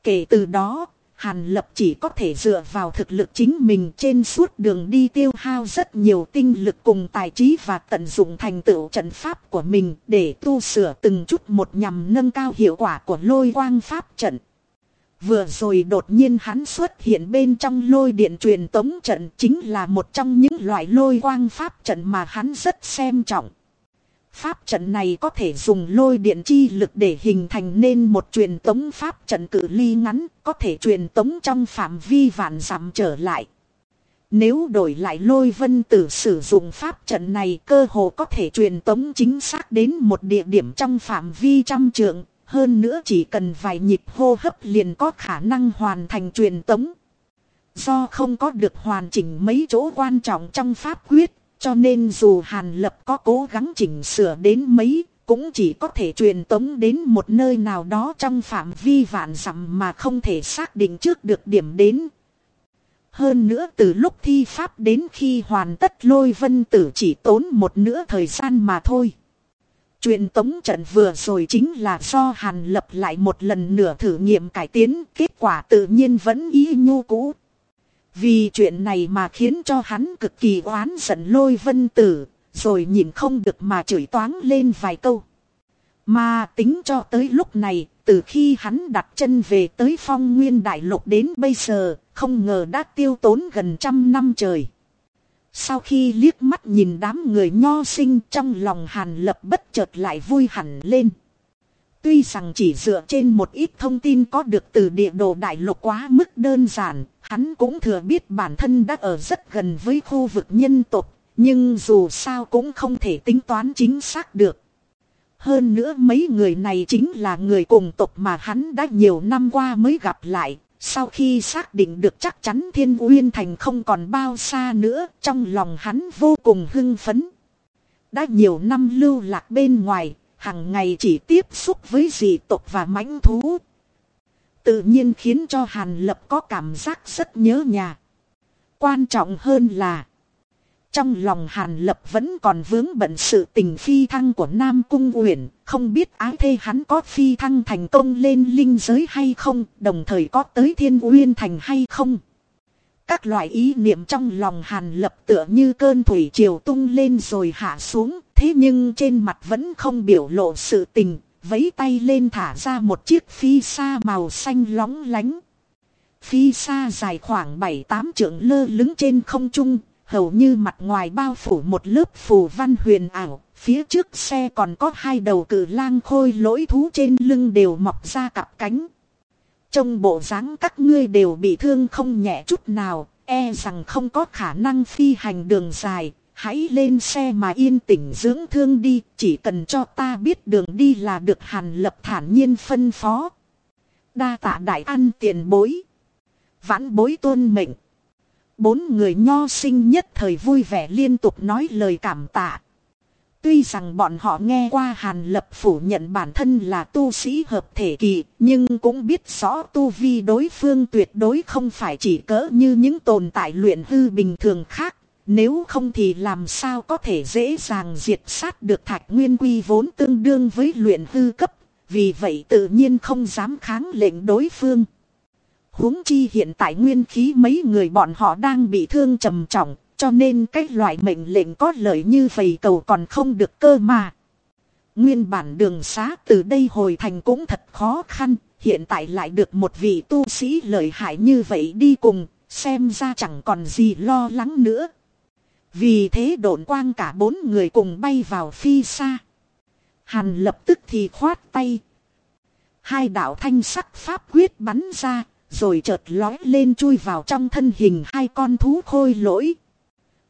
Kể từ đó, Hàn Lập chỉ có thể dựa vào thực lực chính mình trên suốt đường đi tiêu hao rất nhiều tinh lực cùng tài trí và tận dụng thành tựu trận pháp của mình để tu sửa từng chút một nhằm nâng cao hiệu quả của lôi quang pháp trận. Vừa rồi đột nhiên hắn xuất hiện bên trong lôi điện truyền tống trận chính là một trong những loại lôi quang pháp trận mà hắn rất xem trọng. Pháp trận này có thể dùng lôi điện chi lực để hình thành nên một truyền tống pháp trận cử ly ngắn, có thể truyền tống trong phạm vi vạn dặm trở lại. Nếu đổi lại lôi vân tử sử dụng pháp trận này cơ hồ có thể truyền tống chính xác đến một địa điểm trong phạm vi trăm trượng, hơn nữa chỉ cần vài nhịp hô hấp liền có khả năng hoàn thành truyền tống. Do không có được hoàn chỉnh mấy chỗ quan trọng trong pháp quyết, cho nên dù Hàn Lập có cố gắng chỉnh sửa đến mấy, cũng chỉ có thể truyền tống đến một nơi nào đó trong phạm vi vạn dặm mà không thể xác định trước được điểm đến. Hơn nữa từ lúc thi pháp đến khi hoàn tất lôi vân tử chỉ tốn một nửa thời gian mà thôi. Truyền tống trận vừa rồi chính là do Hàn lập lại một lần nữa thử nghiệm cải tiến, kết quả tự nhiên vẫn ý nhu cũ. Vì chuyện này mà khiến cho hắn cực kỳ oán giận lôi vân tử, rồi nhìn không được mà chửi toáng lên vài câu. Mà tính cho tới lúc này, từ khi hắn đặt chân về tới phong nguyên đại lục đến bây giờ, không ngờ đã tiêu tốn gần trăm năm trời. Sau khi liếc mắt nhìn đám người nho sinh trong lòng hàn lập bất chợt lại vui hẳn lên. Tuy rằng chỉ dựa trên một ít thông tin có được từ địa đồ đại lục quá mức đơn giản, hắn cũng thừa biết bản thân đã ở rất gần với khu vực nhân tộc, nhưng dù sao cũng không thể tính toán chính xác được. Hơn nữa mấy người này chính là người cùng tộc mà hắn đã nhiều năm qua mới gặp lại, sau khi xác định được chắc chắn Thiên Uyên Thành không còn bao xa nữa, trong lòng hắn vô cùng hưng phấn. Đã nhiều năm lưu lạc bên ngoài, hàng ngày chỉ tiếp xúc với dị tộc và mãnh thú. Tự nhiên khiến cho Hàn Lập có cảm giác rất nhớ nhà. Quan trọng hơn là trong lòng Hàn Lập vẫn còn vướng bận sự tình phi thăng của Nam Cung Uyển, không biết ái thê hắn có phi thăng thành công lên linh giới hay không, đồng thời có tới Thiên Uyên Thành hay không. Các loại ý niệm trong lòng Hàn Lập tựa như cơn thủy triều tung lên rồi hạ xuống, thế nhưng trên mặt vẫn không biểu lộ sự tình, vấy tay lên thả ra một chiếc phi xa màu xanh lóng lánh. Phi xa dài khoảng 7-8 trượng lơ lứng trên không trung, hầu như mặt ngoài bao phủ một lớp phù văn huyền ảo, phía trước xe còn có hai đầu cử lang khôi lỗi thú trên lưng đều mọc ra cặp cánh. Trong bộ dáng các ngươi đều bị thương không nhẹ chút nào, e rằng không có khả năng phi hành đường dài, hãy lên xe mà yên tĩnh dưỡng thương đi, chỉ cần cho ta biết đường đi là được hàn lập thản nhiên phân phó. Đa tạ đại ăn tiền bối. Vãn bối tôn mệnh. Bốn người nho sinh nhất thời vui vẻ liên tục nói lời cảm tạ. Tuy rằng bọn họ nghe qua Hàn Lập phủ nhận bản thân là tu sĩ hợp thể kỳ, nhưng cũng biết rõ tu vi đối phương tuyệt đối không phải chỉ cỡ như những tồn tại luyện hư bình thường khác. Nếu không thì làm sao có thể dễ dàng diệt sát được thạch nguyên quy vốn tương đương với luyện hư cấp, vì vậy tự nhiên không dám kháng lệnh đối phương huống chi hiện tại nguyên khí mấy người bọn họ đang bị thương trầm trọng, cho nên cái loại mệnh lệnh có lợi như vậy cầu còn không được cơ mà. Nguyên bản đường xá từ đây hồi thành cũng thật khó khăn, hiện tại lại được một vị tu sĩ lợi hại như vậy đi cùng, xem ra chẳng còn gì lo lắng nữa. Vì thế độn quang cả bốn người cùng bay vào phi xa. Hàn lập tức thì khoát tay. Hai đạo thanh sắc pháp quyết bắn ra, rồi chợt lói lên chui vào trong thân hình hai con thú khôi lỗi.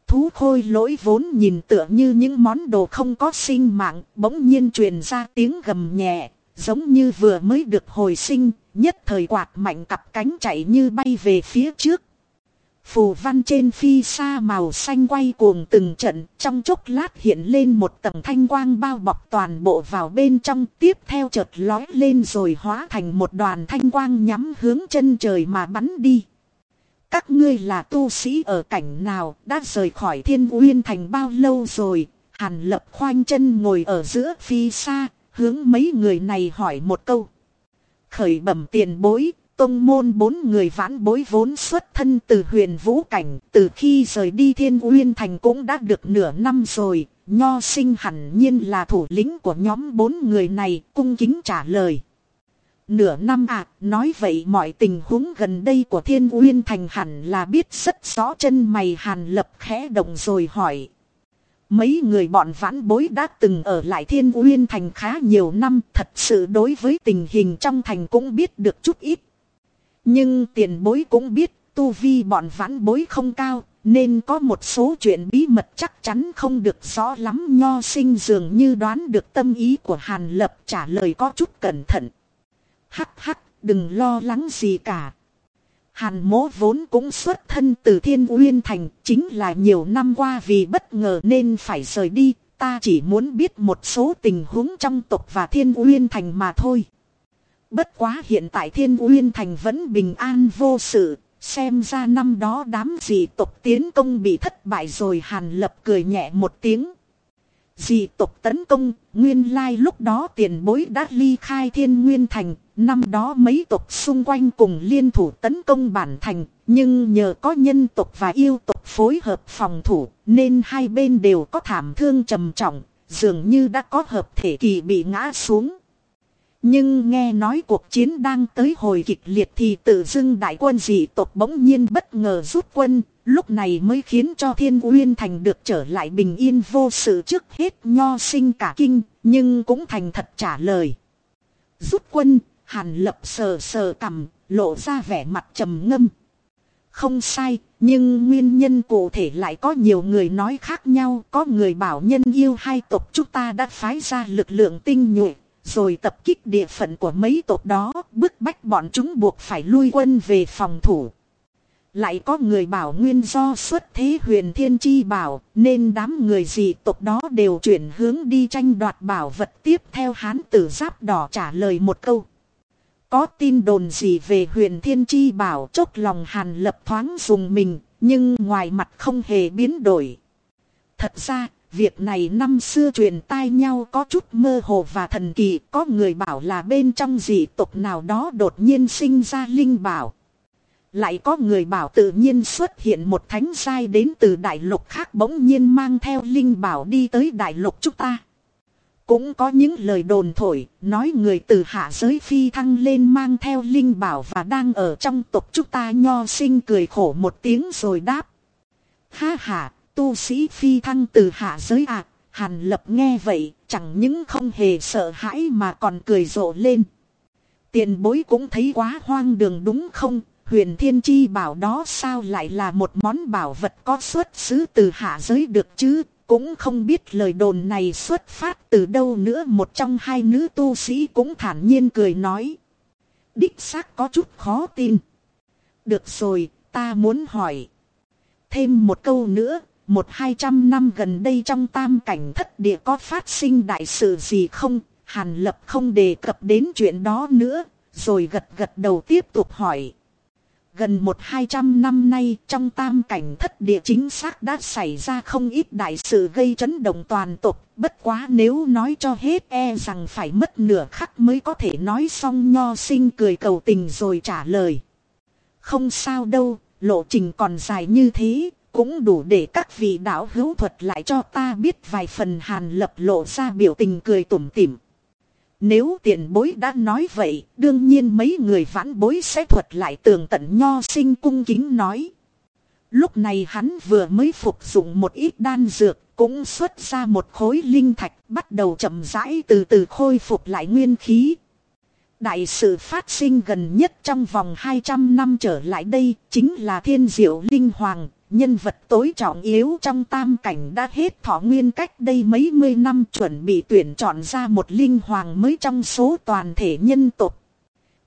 Thú khôi lỗi vốn nhìn tựa như những món đồ không có sinh mạng, bỗng nhiên truyền ra tiếng gầm nhẹ, giống như vừa mới được hồi sinh, nhất thời quạt mạnh cặp cánh chạy như bay về phía trước. Phù văn trên phi sa màu xanh quay cuồng từng trận, trong chốc lát hiện lên một tầng thanh quang bao bọc toàn bộ vào bên trong, tiếp theo chợt lói lên rồi hóa thành một đoàn thanh quang nhắm hướng chân trời mà bắn đi. Các ngươi là tu sĩ ở cảnh nào, đã rời khỏi thiên uyên thành bao lâu rồi, hàn lập khoanh chân ngồi ở giữa phi sa, hướng mấy người này hỏi một câu. Khởi bẩm tiền bối, Tông môn bốn người vãn bối vốn xuất thân từ huyền vũ cảnh, từ khi rời đi thiên uyên thành cũng đã được nửa năm rồi, nho sinh hẳn nhiên là thủ lĩnh của nhóm bốn người này, cung kính trả lời. Nửa năm à, nói vậy mọi tình huống gần đây của thiên uyên thành hẳn là biết rất rõ chân mày hàn lập khẽ động rồi hỏi. Mấy người bọn vãn bối đã từng ở lại thiên uyên thành khá nhiều năm thật sự đối với tình hình trong thành cũng biết được chút ít. Nhưng tiền bối cũng biết tu vi bọn vãn bối không cao nên có một số chuyện bí mật chắc chắn không được rõ lắm nho sinh dường như đoán được tâm ý của Hàn Lập trả lời có chút cẩn thận. Hắc hắc, đừng lo lắng gì cả. Hàn mố vốn cũng xuất thân từ Thiên Uyên Thành, chính là nhiều năm qua vì bất ngờ nên phải rời đi, ta chỉ muốn biết một số tình huống trong tộc và Thiên Uyên Thành mà thôi. Bất quá hiện tại Thiên Uyên Thành vẫn bình an vô sự, xem ra năm đó đám dị tộc tiến công bị thất bại rồi Hàn Lập cười nhẹ một tiếng. Dị tộc tấn công, nguyên lai lúc đó tiền bối đã ly khai Thiên Nguyên Thành, Năm đó mấy tộc xung quanh cùng liên thủ tấn công bản thành, nhưng nhờ có nhân tộc và yêu tộc phối hợp phòng thủ, nên hai bên đều có thảm thương trầm trọng, dường như đã có hợp thể kỳ bị ngã xuống. Nhưng nghe nói cuộc chiến đang tới hồi kịch liệt thì tự dưng đại quân dị tộc bỗng nhiên bất ngờ rút quân, lúc này mới khiến cho thiên uyên thành được trở lại bình yên vô sự trước hết nho sinh cả kinh, nhưng cũng thành thật trả lời. Rút quân, Hàn lập sờ sờ cầm, lộ ra vẻ mặt trầm ngâm. Không sai, nhưng nguyên nhân cụ thể lại có nhiều người nói khác nhau. Có người bảo nhân yêu hai tộc chúng ta đã phái ra lực lượng tinh nhuệ, rồi tập kích địa phận của mấy tộc đó, bức bách bọn chúng buộc phải lui quân về phòng thủ. Lại có người bảo nguyên do xuất thế huyền thiên chi bảo, nên đám người dị tộc đó đều chuyển hướng đi tranh đoạt bảo vật tiếp theo hán tử giáp đỏ trả lời một câu. Có tin đồn gì về huyền thiên chi bảo chốt lòng hàn lập thoáng dùng mình, nhưng ngoài mặt không hề biến đổi. Thật ra, việc này năm xưa truyền tai nhau có chút mơ hồ và thần kỳ, có người bảo là bên trong dị tộc nào đó đột nhiên sinh ra linh bảo. Lại có người bảo tự nhiên xuất hiện một thánh sai đến từ đại lục khác bỗng nhiên mang theo linh bảo đi tới đại lục chúng ta. Cũng có những lời đồn thổi, nói người từ hạ giới phi thăng lên mang theo linh bảo và đang ở trong tộc chúng ta nho sinh cười khổ một tiếng rồi đáp. Ha ha, tu sĩ phi thăng từ hạ giới à, hàn lập nghe vậy, chẳng những không hề sợ hãi mà còn cười rộ lên. Tiền bối cũng thấy quá hoang đường đúng không, huyền thiên chi bảo đó sao lại là một món bảo vật có xuất xứ từ hạ giới được chứ, cũng không biết lời đồn này xuất phát từ đâu nữa một trong hai nữ tu sĩ cũng thản nhiên cười nói. Đích xác có chút khó tin. Được rồi, ta muốn hỏi. Thêm một câu nữa, một hai trăm năm gần đây trong tam cảnh thất địa có phát sinh đại sự gì không? Hàn lập không đề cập đến chuyện đó nữa, rồi gật gật đầu tiếp tục hỏi. Gần một hai trăm năm nay trong tam cảnh thất địa chính xác đã xảy ra không ít đại sự gây chấn động toàn tộc. Bất quá nếu nói cho hết e rằng phải mất nửa khắc mới có thể nói xong nho sinh cười cầu tình rồi trả lời. Không sao đâu, lộ trình còn dài như thế, cũng đủ để các vị đạo hữu thuật lại cho ta biết vài phần hàn lập lộ ra biểu tình cười tủm tỉm. Nếu tiền bối đã nói vậy, đương nhiên mấy người vãn bối sẽ thuật lại tường tận nho sinh cung kính nói. Lúc này hắn vừa mới phục dụng một ít đan dược, cũng xuất ra một khối linh thạch, bắt đầu chậm rãi từ từ khôi phục lại nguyên khí. Đại sự phát sinh gần nhất trong vòng 200 năm trở lại đây, chính là thiên diệu linh hoàng, nhân vật tối trọng yếu trong tam cảnh đã hết thọ nguyên cách đây mấy mươi năm chuẩn bị tuyển chọn ra một linh hoàng mới trong số toàn thể nhân tộc.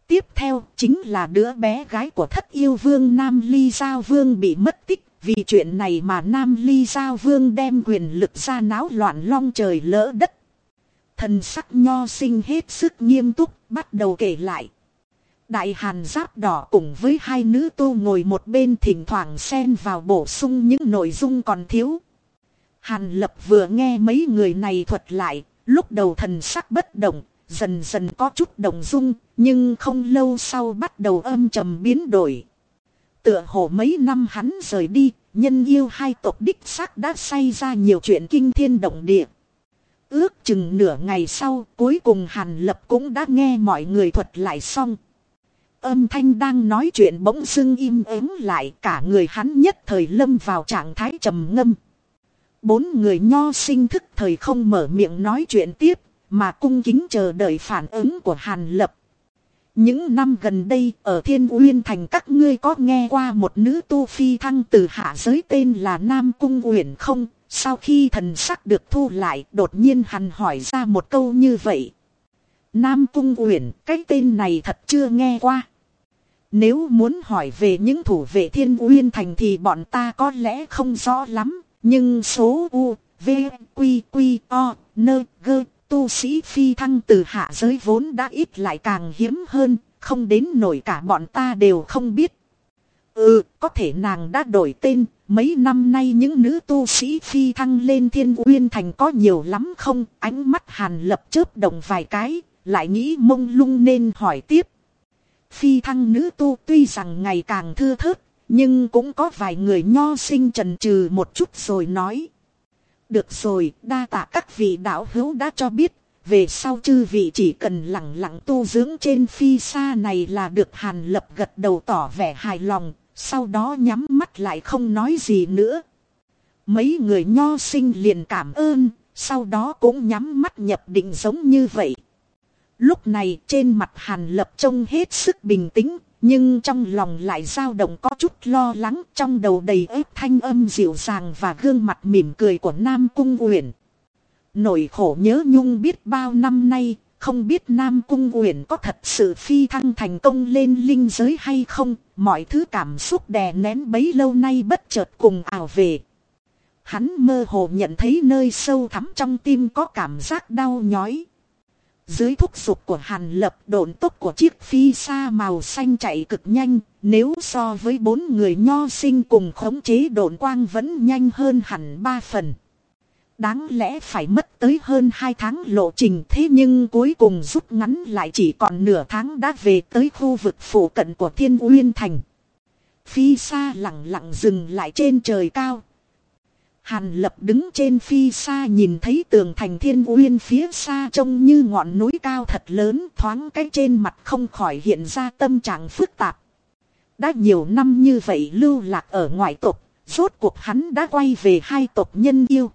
Tiếp theo chính là đứa bé gái của thất yêu vương Nam Ly Giao Vương bị mất tích. Vì chuyện này mà Nam Ly Giao Vương đem quyền lực ra náo loạn long trời lỡ đất. Thần sắc nho sinh hết sức nghiêm túc bắt đầu kể lại. Đại hàn giáp đỏ cùng với hai nữ tu ngồi một bên thỉnh thoảng xen vào bổ sung những nội dung còn thiếu. Hàn lập vừa nghe mấy người này thuật lại, lúc đầu thần sắc bất động, dần dần có chút động dung, nhưng không lâu sau bắt đầu âm trầm biến đổi. Tựa hồ mấy năm hắn rời đi, nhân yêu hai tộc đích xác đã xảy ra nhiều chuyện kinh thiên động địa. Ước chừng nửa ngày sau, cuối cùng Hàn Lập cũng đã nghe mọi người thuật lại xong. Âm thanh đang nói chuyện bỗng dưng im ắng lại cả người hắn nhất thời lâm vào trạng thái trầm ngâm. Bốn người nho sinh thức thời không mở miệng nói chuyện tiếp, mà cung kính chờ đợi phản ứng của Hàn Lập. Những năm gần đây ở Thiên Uyên Thành các ngươi có nghe qua một nữ tu phi thăng từ hạ giới tên là Nam Cung Uyển không? Sau khi thần sắc được thu lại đột nhiên hắn hỏi ra một câu như vậy. Nam Cung Uyển cái tên này thật chưa nghe qua. Nếu muốn hỏi về những thủ vệ Thiên Uyên Thành thì bọn ta có lẽ không rõ lắm. Nhưng số U, V, Quy, Quy, O, Nơ, g tu sĩ phi thăng từ hạ giới vốn đã ít lại càng hiếm hơn, không đến nổi cả bọn ta đều không biết. Ừ, có thể nàng đã đổi tên, mấy năm nay những nữ tu sĩ phi thăng lên thiên uyên thành có nhiều lắm không? Ánh mắt hàn lập chớp đồng vài cái, lại nghĩ mông lung nên hỏi tiếp. Phi thăng nữ tu tuy rằng ngày càng thưa thớt, nhưng cũng có vài người nho sinh trần trừ một chút rồi nói. Được rồi, đa tạ các vị đạo hữu đã cho biết. Về sau chư vị chỉ cần lặng lặng tu dưỡng trên phi xa này là được hàn lập gật đầu tỏ vẻ hài lòng. Sau đó nhắm mắt lại không nói gì nữa. Mấy người nho sinh liền cảm ơn. Sau đó cũng nhắm mắt nhập định giống như vậy. Lúc này trên mặt hàn lập trông hết sức bình tĩnh, nhưng trong lòng lại dao động có chút lo lắng trong đầu đầy ếp thanh âm dịu dàng và gương mặt mỉm cười của Nam Cung Uyển. Nỗi khổ nhớ nhung biết bao năm nay, không biết Nam Cung Uyển có thật sự phi thăng thành công lên linh giới hay không, mọi thứ cảm xúc đè nén bấy lâu nay bất chợt cùng ảo về. Hắn mơ hồ nhận thấy nơi sâu thẳm trong tim có cảm giác đau nhói. Dưới thúc giục của hàn lập độn tốc của chiếc phi xa màu xanh chạy cực nhanh, nếu so với bốn người nho sinh cùng khống chế độn quang vẫn nhanh hơn hẳn ba phần. Đáng lẽ phải mất tới hơn hai tháng lộ trình thế nhưng cuối cùng rút ngắn lại chỉ còn nửa tháng đã về tới khu vực phủ cận của Thiên Uyên Thành. Phi xa lặng lặng dừng lại trên trời cao, Hàn lập đứng trên phi xa nhìn thấy tường thành thiên uyên phía xa trông như ngọn núi cao thật lớn thoáng cái trên mặt không khỏi hiện ra tâm trạng phức tạp. Đã nhiều năm như vậy lưu lạc ở ngoại tộc, rốt cuộc hắn đã quay về hai tộc nhân yêu.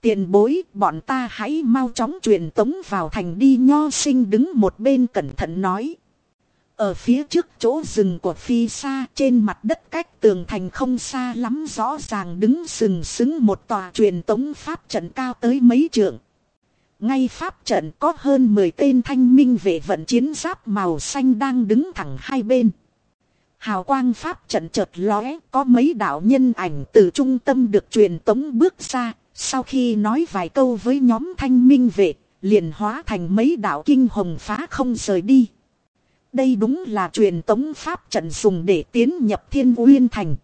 Tiền bối, bọn ta hãy mau chóng truyền tống vào thành đi nho sinh đứng một bên cẩn thận nói. Ở phía trước chỗ rừng của phi xa trên mặt đất cách tường thành không xa lắm rõ ràng đứng sừng sững một tòa truyền tống pháp trận cao tới mấy trượng. Ngay pháp trận có hơn 10 tên thanh minh vệ vận chiến giáp màu xanh đang đứng thẳng hai bên. Hào quang pháp trận chợt lóe có mấy đạo nhân ảnh từ trung tâm được truyền tống bước ra. Sau khi nói vài câu với nhóm thanh minh vệ, liền hóa thành mấy đạo kinh hồng phá không rời đi. Đây đúng là truyền tống pháp trận dùng để tiến nhập thiên uyên thành.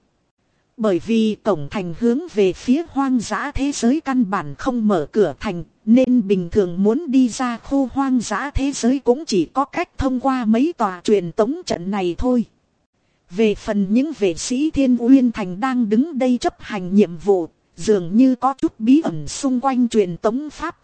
Bởi vì cổng thành hướng về phía hoang dã thế giới căn bản không mở cửa thành, nên bình thường muốn đi ra khu hoang dã thế giới cũng chỉ có cách thông qua mấy tòa truyền tống trận này thôi. Về phần những vệ sĩ thiên uyên thành đang đứng đây chấp hành nhiệm vụ, dường như có chút bí ẩn xung quanh truyền tống pháp,